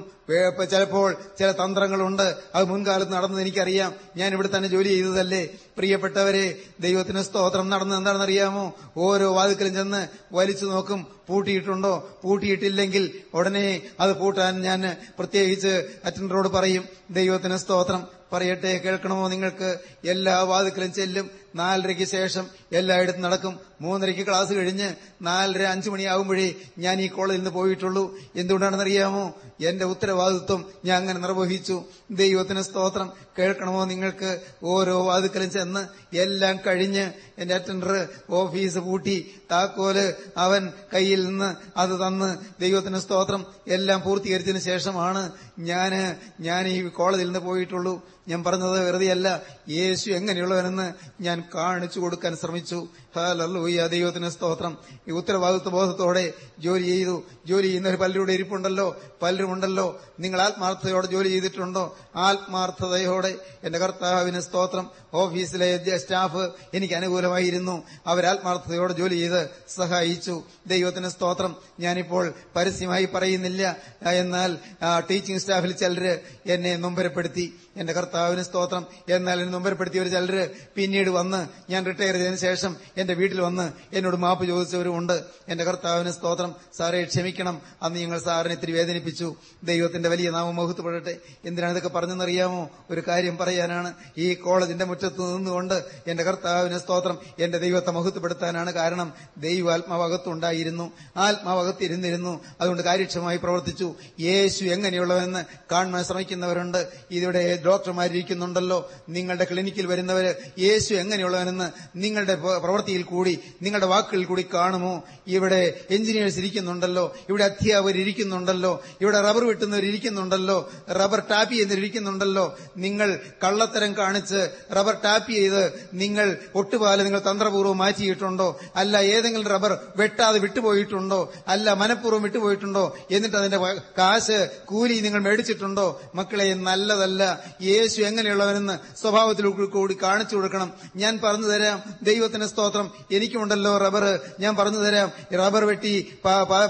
ചിലപ്പോൾ ചില തന്ത്രങ്ങളുണ്ട്. അത് മുൻകാലത്ത് നടന്നത് എനിക്കറിയാം. ഞാൻ ഇവിടെ തന്നെ ജോലി ചെയ്തതല്ലേ. പ്രിയപ്പെട്ടവരെ ദൈവത്തിന് സ്തോത്രം നടന്ന് എന്താണെന്നറിയാമോ? ഓരോ വാതുക്കലും ചെന്ന് വലിച്ചു നോക്കും പൂട്ടിയിട്ടുണ്ടോ? പൂട്ടിയിട്ടില്ലെങ്കിൽ ഉടനെ അത് പൂട്ടാൻ ഞാൻ പ്രത്യേകിച്ച് അറ്റൻഡറോട് പറയും ദൈവത്തിന് സ്തോത്രം. പറയട്ടെ കേൾക്കണമോ നിങ്ങൾക്ക്? എല്ലാ വാതുക്കലും ചെല്ലും നാലരയ്ക്ക് ശേഷം എല്ലായിടത്തും നടക്കും. മൂന്നരയ്ക്ക് ക്ലാസ് കഴിഞ്ഞ് നാലര അഞ്ചു മണിയാകുമ്പോഴേ ഞാൻ ഈ കോളേജിൽ നിന്ന് പോയിട്ടുള്ളൂ. എന്തുകൊണ്ടാണെന്നറിയാമോ? എന്റെ ഉത്തരവാദിത്വം ഞാൻ അങ്ങനെ നിർവഹിച്ചു. ദൈവത്തിന് സ്തോത്രം. കേൾക്കണമോ? നിങ്ങൾക്ക് ഓരോ വാതുക്കലും ചെന്ന് എല്ലാം കഴിഞ്ഞ് എന്റെ അറ്റൻഡർ ഓഫീസ് പൂട്ടി. താക്കോൽ അവൻ കയ്യിൽ നിന്ന് അത് തന്ന് ദൈവത്തിന് സ്തോത്രം എല്ലാം പൂർത്തീകരിച്ചതിന് ശേഷമാണ് ഞാൻ ഞാൻ ഈ കോളേജിൽ നിന്ന് പോയിട്ടുള്ളൂ. ഞാൻ പറഞ്ഞത് വെറുതെയല്ല. യേശു എങ്ങനെയുള്ളവനെന്ന് ഞാൻ കാണിച്ചു കൊടുക്കാൻ ശ്രമിച്ചു. ഹാലൂയ ദൈവത്തിന് സ്തോത്രം. ഈ ഉത്തരവാദിത്വ ബോധത്തോടെ ജോലി ചെയ്തു. ജോലി ചെയ്യുന്നവർ പലരുടെ ഇരിപ്പുണ്ടല്ലോ. പലരുമുണ്ടല്ലോ നിങ്ങൾ ആത്മാർത്ഥതയോടെ ജോലി ചെയ്തിട്ടുണ്ടോ? ആത്മാർത്ഥതയോടെ. എന്റെ കർത്താവിന് സ്തോത്രം. ഓഫീസിലെ സ്റ്റാഫ് എനിക്ക് അനുകൂലമായിരുന്നു. അവർ ആത്മാർത്ഥതയോടെ ജോലി ചെയ്ത് സഹായിച്ചു. ദൈവത്തിന് സ്തോത്രം. ഞാനിപ്പോൾ പരസ്യമായി പറയുന്നില്ല. എന്നാൽ ടീച്ചിങ് സ്റ്റാഫിൽ ചിലര് എന്നെ നൊമ്പരപ്പെടുത്തി. എന്റെ കർത്താവിന് സ്തോത്രം. എന്നാൽ എന്നെ നൊമ്പരപ്പെടുത്തിയവർ ചിലര് പിന്നീട് വന്ന് ഞാൻ റിട്ടയർ ചെയ്തതിനു ശേഷം എന്റെ വീട്ടിൽ വന്ന് എന്നോട് മാപ്പ് ചോദിച്ചവരുമുണ്ട് എന്റെ കർത്താവിന് സ്തോത്രം. സാറെ ക്ഷമിക്കണം. അന്ന് ഞങ്ങൾ സാറിനെ ഇത്തിരി വേദനിപ്പിച്ചു. ദൈവത്തിന്റെ വലിയ നാമം മഹത്വപ്പെടട്ടെ. എന്തിനാണ് ഇതൊക്കെ പറഞ്ഞെന്നറിയാമോ ഒരു കാര്യം പറയാനാണ്. ഈ കോളേജിന്റെ മുറ്റത്ത് നിന്നുകൊണ്ട് എന്റെ കർത്താവിന് സ്തോത്രം. എന്റെ ദൈവത്തെ മഹത്വപ്പെടുത്താനാണ് കാരണം. ദൈവ ദൈവാത്മാവകത്തുണ്ടായിരുന്നു. ആത്മാവകത്തിരുന്നിരുന്നു. അതുകൊണ്ട് കാര്യക്ഷമമായി പ്രവർത്തിച്ചു. യേശു എങ്ങനെയുള്ളവെന്ന് കാണാൻ ശ്രമിക്കുന്നവരുണ്ട്. ഇതിവിടെ ഡോക്ടർമാരിയ്ക്കുന്നുണ്ടല്ലോ നിങ്ങളുടെ ക്ലിനിക്കിൽ വരുന്നവര് യേശു എങ്ങനെയുള്ളവനെന്ന് നിങ്ങളുടെ പ്രവൃത്തിയിൽ കൂടി നിങ്ങളുടെ വാക്കുകളിൽ കൂടി കാണുമോ? ഇവിടെ എഞ്ചിനീയേഴ്സ് ഇരിക്കുന്നുണ്ടല്ലോ. ഇവിടെ അധ്യാപകർ ഇരിക്കുന്നുണ്ടല്ലോ. ഇവിടെ റബ്ബർ വെട്ടുന്നവർ ഇരിക്കുന്നുണ്ടല്ലോ. റബ്ബർ ടാപ്പ് ചെയ്യുന്നവർ ഇരിക്കുന്നുണ്ടല്ലോ. നിങ്ങൾ കള്ളത്തരം കാണിച്ച് റബ്ബർ ടാപ്പ് ചെയ്ത് നിങ്ങൾ ഒട്ടുപാൽ നിങ്ങൾ തന്ത്രപൂർവം മാറ്റിയിട്ടുണ്ടോ? അല്ല ഏതെങ്കിലും റബ്ബർ വെട്ടാതെ വിട്ടുപോയിട്ടുണ്ടോ? അല്ല മനഃപൂർവം വിട്ടുപോയിട്ടുണ്ടോ? എന്നിട്ട് അതിന്റെ കാശ് കൂലി നിങ്ങൾ മേടിച്ചിട്ടുണ്ടോ? മക്കളെ നല്ലതല്ല. യേശു എങ്ങനെയുള്ളവനെന്ന് സ്വഭാവത്തിൽ കൂടി കാണിച്ചു കൊടുക്കണം. ഞാൻ പറഞ്ഞു തരാം ദൈവത്തിന് സ്തോത്രം എനിക്കുമുണ്ടല്ലോ റബ്ബർ. ഞാൻ പറഞ്ഞു തരാം റബ്ബർ വെട്ടി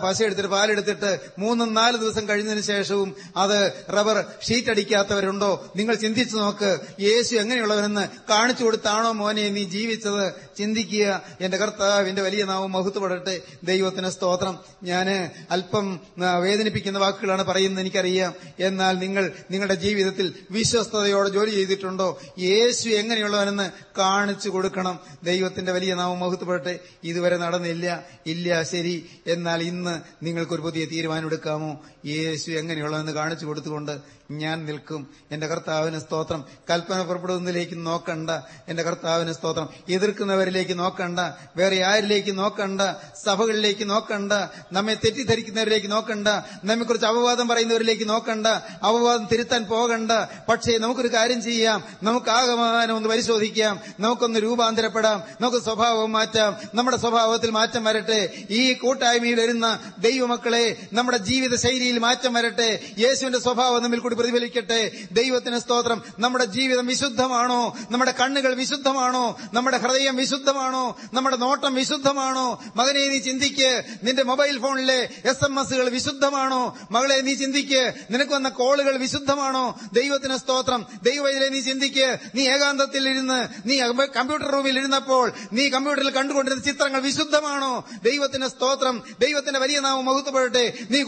പശയെടുത്തിട്ട് പാലെടുത്തിട്ട് മൂന്നും നാല് ദിവസം കഴിഞ്ഞതിന് ശേഷവും അത് റബ്ബർ ഷീറ്റ് അടിക്കാത്തവരുണ്ടോ? നിങ്ങൾ ചിന്തിച്ചു നോക്ക് യേശു എങ്ങനെയുള്ളവനെന്ന് കാണിച്ചു കൊടുത്താണോ മോനെ നീ ജീവിച്ചത്? ചിന്തിക്കുക. എന്റെ കർത്താവിന്റെ വലിയ നാവും മഹത്വപ്പെടട്ടെ. ദൈവത്തിന് സ്തോത്രം. ഞാൻ അല്പം വേദനിപ്പിക്കുന്ന വാക്കുകളാണ് പറയുന്നത് എനിക്കറിയാം. എന്നാൽ നിങ്ങൾ നിങ്ങളുടെ ജീവിതത്തിൽ വിശ്വസ്തയോടെ ജോലി ചെയ്തിട്ടുണ്ടോ? യേശു എങ്ങനെയുള്ളവനെന്ന് കാണിച്ചു കൊടുക്കണം. ദൈവത്തിന്റെ വലിയ നാമം മഹത്വപ്പെടട്ടെ. ഇതുവരെ നടന്നില്ല. ഇല്ല ശരി. എന്നാൽ ഇന്ന് നിങ്ങൾക്കൊരു പുതിയ തീരുമാനം എടുക്കാമോ യേശു എങ്ങനെയുള്ളതെന്ന് കാണിച്ചു കൊടുത്തുകൊണ്ട് ഞാൻ നിൽക്കും. എന്റെ കർത്താവിന് സ്തോത്രം. കൽപ്പന പുറപ്പെടുന്നതിലേക്ക് നോക്കണ്ട. എന്റെ കർത്താവിന് സ്തോത്രം. എതിർക്കുന്നവരിലേക്ക് നോക്കണ്ട. വേറെ ആരിലേക്ക് നോക്കണ്ട. സഭകളിലേക്ക് നോക്കണ്ട. നമ്മെ തെറ്റിദ്ധരിക്കുന്നവരിലേക്ക് നോക്കണ്ട. നമ്മെക്കുറിച്ച് അപവാദം പറയുന്നവരിലേക്ക് നോക്കണ്ട. അപവാദം തിരുത്താൻ പോകണ്ട. പക്ഷേ നമുക്കൊരു കാര്യം ചെയ്യാം. നമുക്ക് ആകമാനം ഒന്ന് പരിശോധിക്കാം. നമുക്കൊന്ന് രൂപാന്തരപ്പെടാം. നമുക്ക് സ്വഭാവം മാറ്റാം. നമ്മുടെ സ്വഭാവത്തിൽ മാറ്റം വരട്ടെ. ഈ കൂട്ടായ്മയിൽ വരുന്ന ദൈവമക്കളെ നമ്മുടെ ജീവിത ശൈലിയിൽ മാറ്റം വരട്ടെ. യേശുവിന്റെ സ്വഭാവം നമ്മിൽ കൂടി പ്രതിഫലിക്കട്ടെ. ദൈവത്തിന് സ്തോത്രം. നമ്മുടെ ജീവിതം വിശുദ്ധമാണോ? നമ്മുടെ കണ്ണുകൾ വിശുദ്ധമാണോ? നമ്മുടെ ഹൃദയം വിശുദ്ധമാണോ? നമ്മുടെ നോട്ടം വിശുദ്ധമാണോ? മകനെ നീ ചിന്തിക്ക്. നിന്റെ മൊബൈൽ ഫോണിലെ എസ് എം എസുകൾ വിശുദ്ധമാണോ? മകളെ നീ ചിന്തിക്ക്. നിനക്ക് വന്ന കോളുകൾ വിശുദ്ധമാണോ? ദൈവത്തിന് സ്തോത്രം. ദൈവത്തിലെ നീ ചിന്തിക്ക്. നീ ഏകാന്തത്തിൽ ഇരുന്ന് നീ കമ്പ്യൂട്ടർ റൂമിൽ ഇരുന്നപ്പോൾ നീ കമ്പ്യൂട്ടറിൽ കണ്ടുകൊണ്ടിരുന്ന ചിത്രങ്ങൾ വിശുദ്ധമാണോ? ദൈവത്തിന് സ്തോത്രം. ദൈവത്തിന്റെ വലിയ നാമം മഹത്വപ്പെടട്ടെ. നീ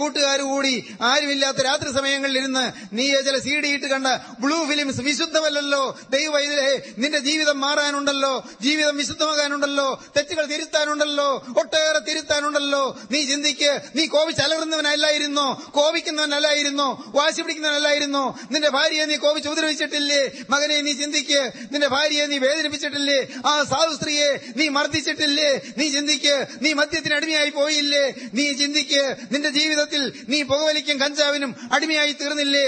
കൂട്ടുകാരുകൂടി ആരുമില്ലാത്ത രാത്രി സമയങ്ങളിൽ ഇരുന്ന് നീ ചില സി ഡി ഇട്ട് കണ്ട ബ്ലൂ ഫിലിംസ് വിശുദ്ധമല്ലല്ലോ. ദൈവവൈദ്യരെ നിന്റെ ജീവിതം മാറാനുണ്ടല്ലോ. ജീവിതം വിശുദ്ധമാകാനുണ്ടല്ലോ. തെറ്റുകൾ തിരുത്താനുണ്ടല്ലോ. ഒട്ടേറെ തിരുത്താനുണ്ടല്ലോ. നീ ചിന്തിക്ക് നീ കോപിച്ചലറുന്നവനല്ലായിരുന്നോ കോപിക്കുന്നവനല്ലായിരുന്നോ. വാശി പിടിക്കുന്നവനല്ലായിരുന്നോ. നിന്റെ ഭാര്യയെ നീ കോപിച്ച് ഉപദ്രവിച്ചിട്ടില്ലേ? മകനെ നീ ചിന്തിക്ക് നിന്റെ ഭാര്യയെ നീ വേദനിപ്പിച്ചിട്ടില്ലേ? ആ സാധു സ്ത്രീയെ നീ മർദ്ദിച്ചിട്ടില്ലേ? നീ ചിന്തിക്ക് നീ മദ്യത്തിന് അടിമയായി പോയില്ലേ? നീ ചിന്തിക്ക് നിന്റെ ജീവിതത്തിൽ നീ പുകവലിക്കും കഞ്ചാവിനും അടിമയായി തീർന്നില്ലേ?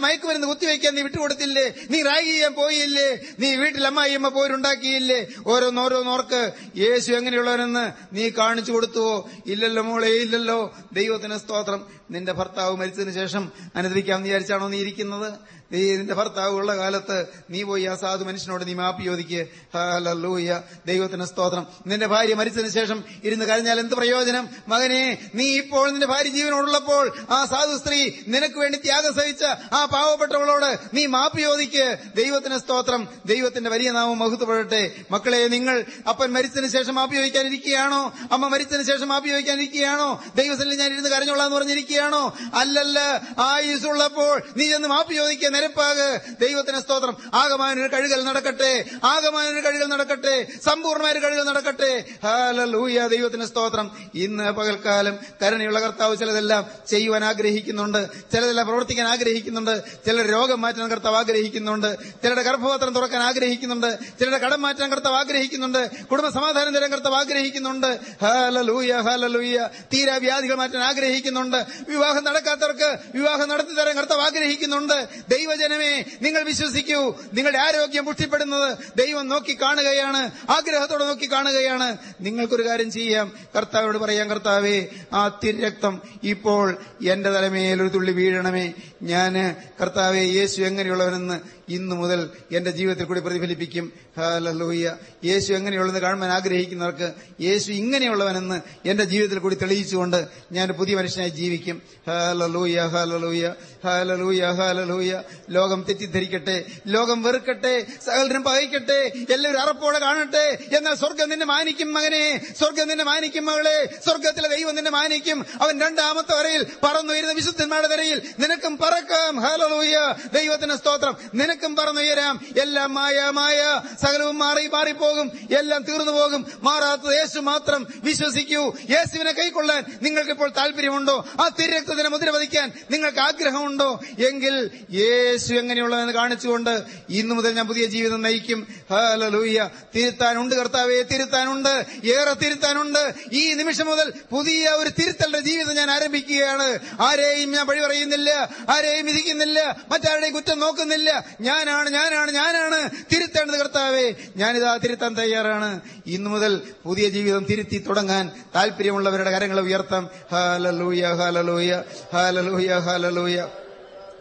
മയക്കുമരുന്ന് കുത്തിവെക്കാൻ നീ വിട്ടുകൊടുത്തില്ലേ? നീ റാഗ് ചെയ്യാൻ പോയില്ലേ? നീ വീട്ടിൽ അമ്മായിയമ്മ പോരുണ്ടാക്കിയില്ലേ? ഓരോന്നോരോന്നോർക്ക് യേശു എങ്ങനെയുള്ളവനെന്ന് നീ കാണിച്ചു കൊടുത്തുവോ? ഇല്ലല്ലോ മോളെ ഇല്ലല്ലോ. ദൈവത്തിന് സ്തോത്രം. നിന്റെ ഭർത്താവ് മരിച്ചതിന് ശേഷം അനുദരിക്കാമെന്ന് വിചാരിച്ചാണോ നീ ഇരിക്കുന്നത്? നീ നിന്റെ ഭർത്താവ് ഉള്ള കാലത്ത് നീ പോയി ആ സാധു മനുഷ്യനോട് നീ മാപ്പി ചോദിക്കുക ഹലൂയ ദൈവത്തിന് സ്തോത്രം. നിന്റെ ഭാര്യ മരിച്ചതിന് ശേഷം ഇരുന്ന് കരഞ്ഞാൽ എന്ത് പ്രയോജനം? മകനെ നീ ഇപ്പോൾ നിന്റെ ഭാര്യ ജീവനോടുള്ളപ്പോൾ ആ സാധു സ്ത്രീ നിനക്ക് വേണ്ടി ത്യാഗം സഹിച്ച ആ പാവപ്പെട്ടവളോട് നീ മാപ്പ് ചോദിക്ക്. ദൈവത്തിന് സ്തോത്രം. ദൈവത്തിന്റെ വലിയ നാമം മഹത്വപ്പെടട്ടെ മക്കളെ നിങ്ങൾ അപ്പൻ മരിച്ചതിന് ശേഷം മാപ്പി ചോദിക്കാനിരിക്കുകയാണോ? അമ്മ മരിച്ചതിന് ശേഷം മാപ്പി ചോദിക്കാനിരിക്കുകയാണോ? ദൈവത്തിൽ ഞാൻ ഇരുന്ന് കരഞ്ഞോളാന്ന് പറഞ്ഞിരിക്കുകയാണോ? അല്ലല്ല ആയുസുള്ളപ്പോൾ നീ ചെന്ന് മാപ്പി ചോദിക്കുക നിരപ്പാക് ദൈവത്തിന് സ്തോത്രം. ആകമാനൊരു കഴുകൽ നടക്കട്ടെ. ആകമാനൊരു കഴുകൽ നടക്കട്ടെ. സമ്പൂർണമായ കഴുകൽ നടക്കട്ടെ. ഹാലൂയ ദൈവത്തിന് സ്തോത്രം. ഇന്ന് പകൽക്കാലം കരുണയുള്ള കർത്താവ് ചിലതെല്ലാം ചെയ്യുവാൻ ആഗ്രഹിക്കുന്നുണ്ട്. ചിലതെല്ലാം പ്രവർത്തിക്കാൻ ആഗ്രഹിക്കുന്നുണ്ട്. ചിലർ രോഗം മാറ്റാൻ കർത്താവ് ആഗ്രഹിക്കുന്നുണ്ട്. ചിലരുടെ ഗർഭപാത്രം തുറക്കാൻ ആഗ്രഹിക്കുന്നുണ്ട്. ചിലരുടെ കടം മാറ്റാൻ കർത്താവ് ആഗ്രഹിക്കുന്നുണ്ട്. കുടുംബ സമാധാനം തരാൻ കർത്താവ് ആഗ്രഹിക്കുന്നുണ്ട്. ഹാലലൂയ ഹാലലൂയ തീരാ വ്യാധികൾ മാറ്റാൻ ആഗ്രഹിക്കുന്നുണ്ട്. വിവാഹം നടക്കാത്തവർക്ക് വിവാഹം നടത്തി തരാൻ കർത്താവ് ആഗ്രഹിക്കുന്നുണ്ട്. ദൈവ ദൈവജനമേ നിങ്ങൾ വിശ്വസിക്കൂ. നിങ്ങളുടെ ആരോഗ്യം പുഷ്ടിപ്പെടുന്നത് ദൈവം നോക്കി കാണുകയാണ്. ആഗ്രഹത്തോടെ നോക്കി കാണുകയാണ്. നിങ്ങൾക്കൊരു കാര്യം ചെയ്യാം. കർത്താവിനോട് പറയാം കർത്താവേ ആ തിരക്തം ഇപ്പോൾ എന്റെ തലമേൽ ഒരു തുള്ളി വീഴണമേ. ഞാൻ കർത്താവെ യേശു എങ്ങനെയുള്ളവനെന്ന് ഇന്നു മുതൽ എന്റെ ജീവിതത്തിൽ കൂടി പ്രതിഫലിപ്പിക്കും. ഹാലലൂയ യേശു എങ്ങനെയുള്ളതെന്ന് കാണുവാൻ ആഗ്രഹിക്കുന്നവർക്ക് യേശു ഇങ്ങനെയുള്ളവനെന്ന് എന്റെ ജീവിതത്തിൽ കൂടി തെളിയിച്ചുകൊണ്ട് ഞാൻ പുതിയ മനുഷ്യനായി ജീവിക്കും. ഹാലലൂയ ഹാലലൂയ ഹാലലൂയ ഹാലലൂയ ലോകം തെറ്റിദ്ധരിക്കട്ടെ ലോകം വെറുക്കട്ടെ സകലരും പകയ്ക്കട്ടെ എല്ലാവരും അറപ്പോടെ കാണട്ടെ. എന്നാൽ സ്വർഗം നിന്നെ മാനിക്കും മകനെ സ്വർഗം നിന്നെ മാനിക്കും മകളെ സ്വർഗത്തിലെ ദൈവം നിന്നെ മാനിക്കും. അവൻ രണ്ടാമത്തെ വരയിൽ പറന്നുയരുന്ന വിശുദ്ധന്മാരുടെ വരയിൽ നിനക്കും പറക്കാം. ഹാലലൂയ ദൈവത്തിന്റെ സ്തോത്രം. നിനക്കും പറന്നുയരാം എല്ലാം മായ മായ. സകലവും മാറി മാറിപ്പോകും. എല്ലാം തീർന്നു പോകും. മാറാത്തത് യേശു മാത്രം വിശ്വസിക്കൂ. യേശുവിനെ കൈക്കൊള്ളാൻ നിങ്ങൾക്ക് ഇപ്പോൾ താല്പര്യമുണ്ടോ ആ തിരക്തത്തിനെ മുദ്ര പതിക്കാൻ നിങ്ങൾക്ക് ആഗ്രഹമുണ്ടോ? എങ്കിൽ യേശു എങ്ങനെയുള്ളതെന്ന് കാണിച്ചുകൊണ്ട് ഇന്നു മുതൽ ഞാൻ പുതിയ ജീവിതം നയിക്കും. ഹാലലൂയ തിരുത്താനുണ്ട് കർത്താവെ തിരുത്താനുണ്ട്. ഏറെ തിരുത്താനുണ്ട്. ഈ നിമിഷം മുതൽ പുതിയ ഒരു തിരുത്തലിന്റെ ജീവിതം ഞാൻ ആരംഭിക്കുകയാണ്. ആരെയും ഞാൻ വഴി പറയുന്നില്ല. ആരെയും വിധിക്കുന്നില്ല. മറ്റാരുടെയും കുറ്റം നോക്കുന്നില്ല. ഞാനാണ് ഞാനാണ് ഞാനാണ്. തിരുത്തേണ്ടത് കർത്താവേ. ഞാനിതാ തിരുത്താൻ തയ്യാറാണ്. ഇന്നു മുതൽ പുതിയ ജീവിതം തിരുത്തി തുടങ്ങാൻ താല്പര്യമുള്ളവരുടെ കരങ്ങൾ ഉയർത്താം. Hallelujah hallelujah hallelujah hallelujah.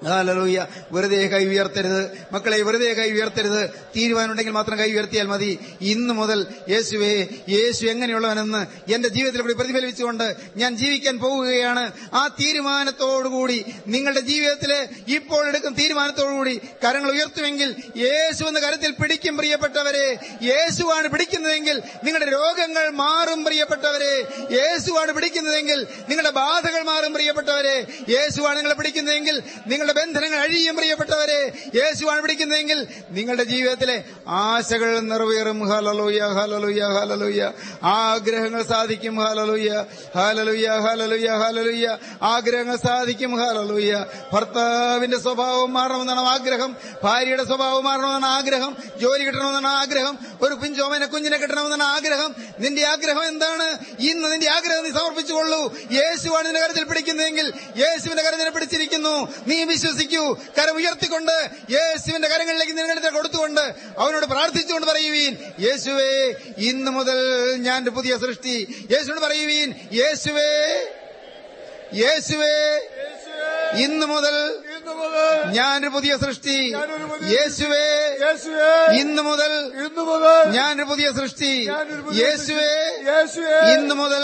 Hallelujah വെറുതെ കൈ ഉയർത്തരുത്. മക്കളെ വെറുതെ കൈ ഉയർത്തരുത്. തീരുമാനമുണ്ടെങ്കിൽ മാത്രം കൈ ഉയർത്തിയാൽ മതി. ഇന്നു മുതൽ യേശുവേ യേശു എങ്ങനെയുള്ളവനെന്ന് എന്റെ ജീവിതത്തിൽ കൂടി പ്രതിഫലിപ്പിച്ചുകൊണ്ട് ഞാൻ ജീവിക്കാൻ പോവുകയാണ്. ആ തീരുമാനത്തോടുകൂടി നിങ്ങളുടെ ജീവിതത്തിലെ ഇപ്പോൾ എടുക്കും തീരുമാനത്തോടുകൂടി കരങ്ങൾ ഉയർത്തുമെങ്കിൽ യേശു എന്ന കരത്തിൽ പിടിക്കും പ്രിയപ്പെട്ടവരെ. യേശുവാണ് പിടിക്കുന്നതെങ്കിൽ നിങ്ങളുടെ രോഗങ്ങൾ മാറും പ്രിയപ്പെട്ടവരെ. യേശുവാണ് പിടിക്കുന്നതെങ്കിൽ നിങ്ങളുടെ ബാധകൾ മാറും പ്രിയപ്പെട്ടവരെ. യേശുവാണ് നിങ്ങളെ പിടിക്കുന്നതെങ്കിൽ നിങ്ങളുടെ ബന്ധനങ്ങൾ അഴിയും പ്രിയപ്പെട്ടവരെ യേശുവാണ് പിടിക്കുന്നതെങ്കിൽ നിങ്ങളുടെ ജീവിതത്തിലെ ആശകൾ നിറവേറും. ഹലലുയ ഹലലുയ ഹലലുയ ആഗ്രഹങ്ങൾ സാധിക്കും. ഹലലുയ ഹലലുയ ഹലലുയ ഹലലുയ ആഗ്രഹങ്ങൾ സാധിക്കും. ഹലലുയ ഭർത്താവിന്റെ സ്വഭാവം മാറണമെന്നാണ് ആഗ്രഹം. ഭാര്യയുടെ സ്വഭാവം മാറണമെന്നാണ് ആഗ്രഹം. ജോലി കിട്ടണമെന്നാണ് ആഗ്രഹം. ഒരു പിഞ്ചോമനെ കുഞ്ഞിനെ കിട്ടണമെന്നാണ് ആഗ്രഹം. നിന്റെ ആഗ്രഹം എന്താണ്? ഇന്ന് നിന്റെ ആഗ്രഹം നീ സമർപ്പിച്ചുകൊള്ളൂ. യേശുവാണ് നിന്റെ കരത്തിൽ പിടിക്കുന്നതെങ്കിൽ യേശുവിന്റെ കരത്തിൽ പിടിച്ചിരിക്കുന്നു. നീ വിശ്വസിക്കൂ. കരം ഉയർത്തിക്കൊണ്ട് യേശുവിന്റെ കരങ്ങളിലേക്ക് നിങ്ങളുടെ കൊടുത്തുകൊണ്ട് അവനോട് പ്രാർത്ഥിച്ചുകൊണ്ട് പറയുവീൻ യേശുവേ ഇന്ന് മുതൽ ഞാൻ പുതിയ സൃഷ്ടി. യേശുവിനോട് പറയുവീൻ യേശുവേ യേശുവേ ഇന്ന് മുതൽ ഞാൻ ഒരു ഞാനൊരു പുതിയ സൃഷ്ടി. യേശുവേ യേശുവേ ഇന്ന് മുതൽ ഞാൻ ഒരു ഞാനൊരു പുതിയ സൃഷ്ടി. യേശുവേ യേശുവേ ഇന്ന് മുതൽ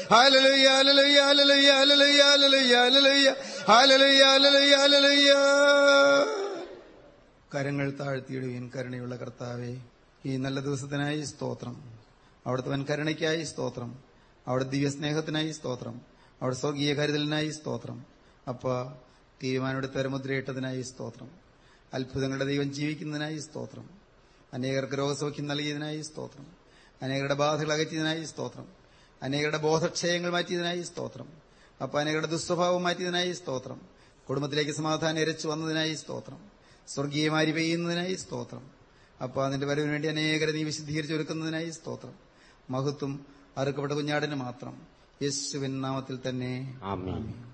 കരങ്ങൾ താഴ്ത്തിയിടുവീൻ കരുണയുള്ള കർത്താവേ ഈ നല്ല ദിവസത്തിനായി സ്തോത്രം. അവിടുത്തെ വൻ കരുണയ്ക്കായി സ്തോത്രം. അവിടെ ദിവ്യസ്നേഹത്തിനായി സ്തോത്രം. അവിടെ സ്വർഗീയ കരുതലിനായി സ്തോത്രം. അപ്പ തീരുമാനമെടുത്ത മുദ്രയിട്ടതിനായി സ്തോത്രം. അത്ഭുതങ്ങളുടെ ദൈവം ജീവിക്കുന്നതിനായി സ്തോത്രം. അനേകർക്ക് രോഗസൗഖ്യം നൽകിയതിനായി സ്തോത്രം. അനേകരുടെ ബാധകൾ അകറ്റിയതിനായി സ്തോത്രം. അനേകരുടെ ബോധക്ഷയങ്ങൾ മാറ്റിയതിനായി സ്തോത്രം. അപ്പൊ അനേകരുടെ ദുസ്വഭാവം മാറ്റിയതിനായി സ്തോത്രം. കുടുംബത്തിലേക്ക് സമാധാനം ഇരച്ചു വന്നതിനായി സ്തോത്രം. സ്വർഗീയമാരി പെയ്യുന്നതിനായി സ്തോത്രം. അപ്പൊ അതിന്റെ വരവിന് വേണ്ടി അനേകരെ നീ വിശുദ്ധീകരിച്ചൊരുക്കുന്നതിനായി സ്തോത്രം. മഹത്വം അറുക്കപ്പെട്ട കുഞ്ഞാടിന് മാത്രം. യേശുവിൻ നാമത്തിൽ തന്നെ. ആമേൻ.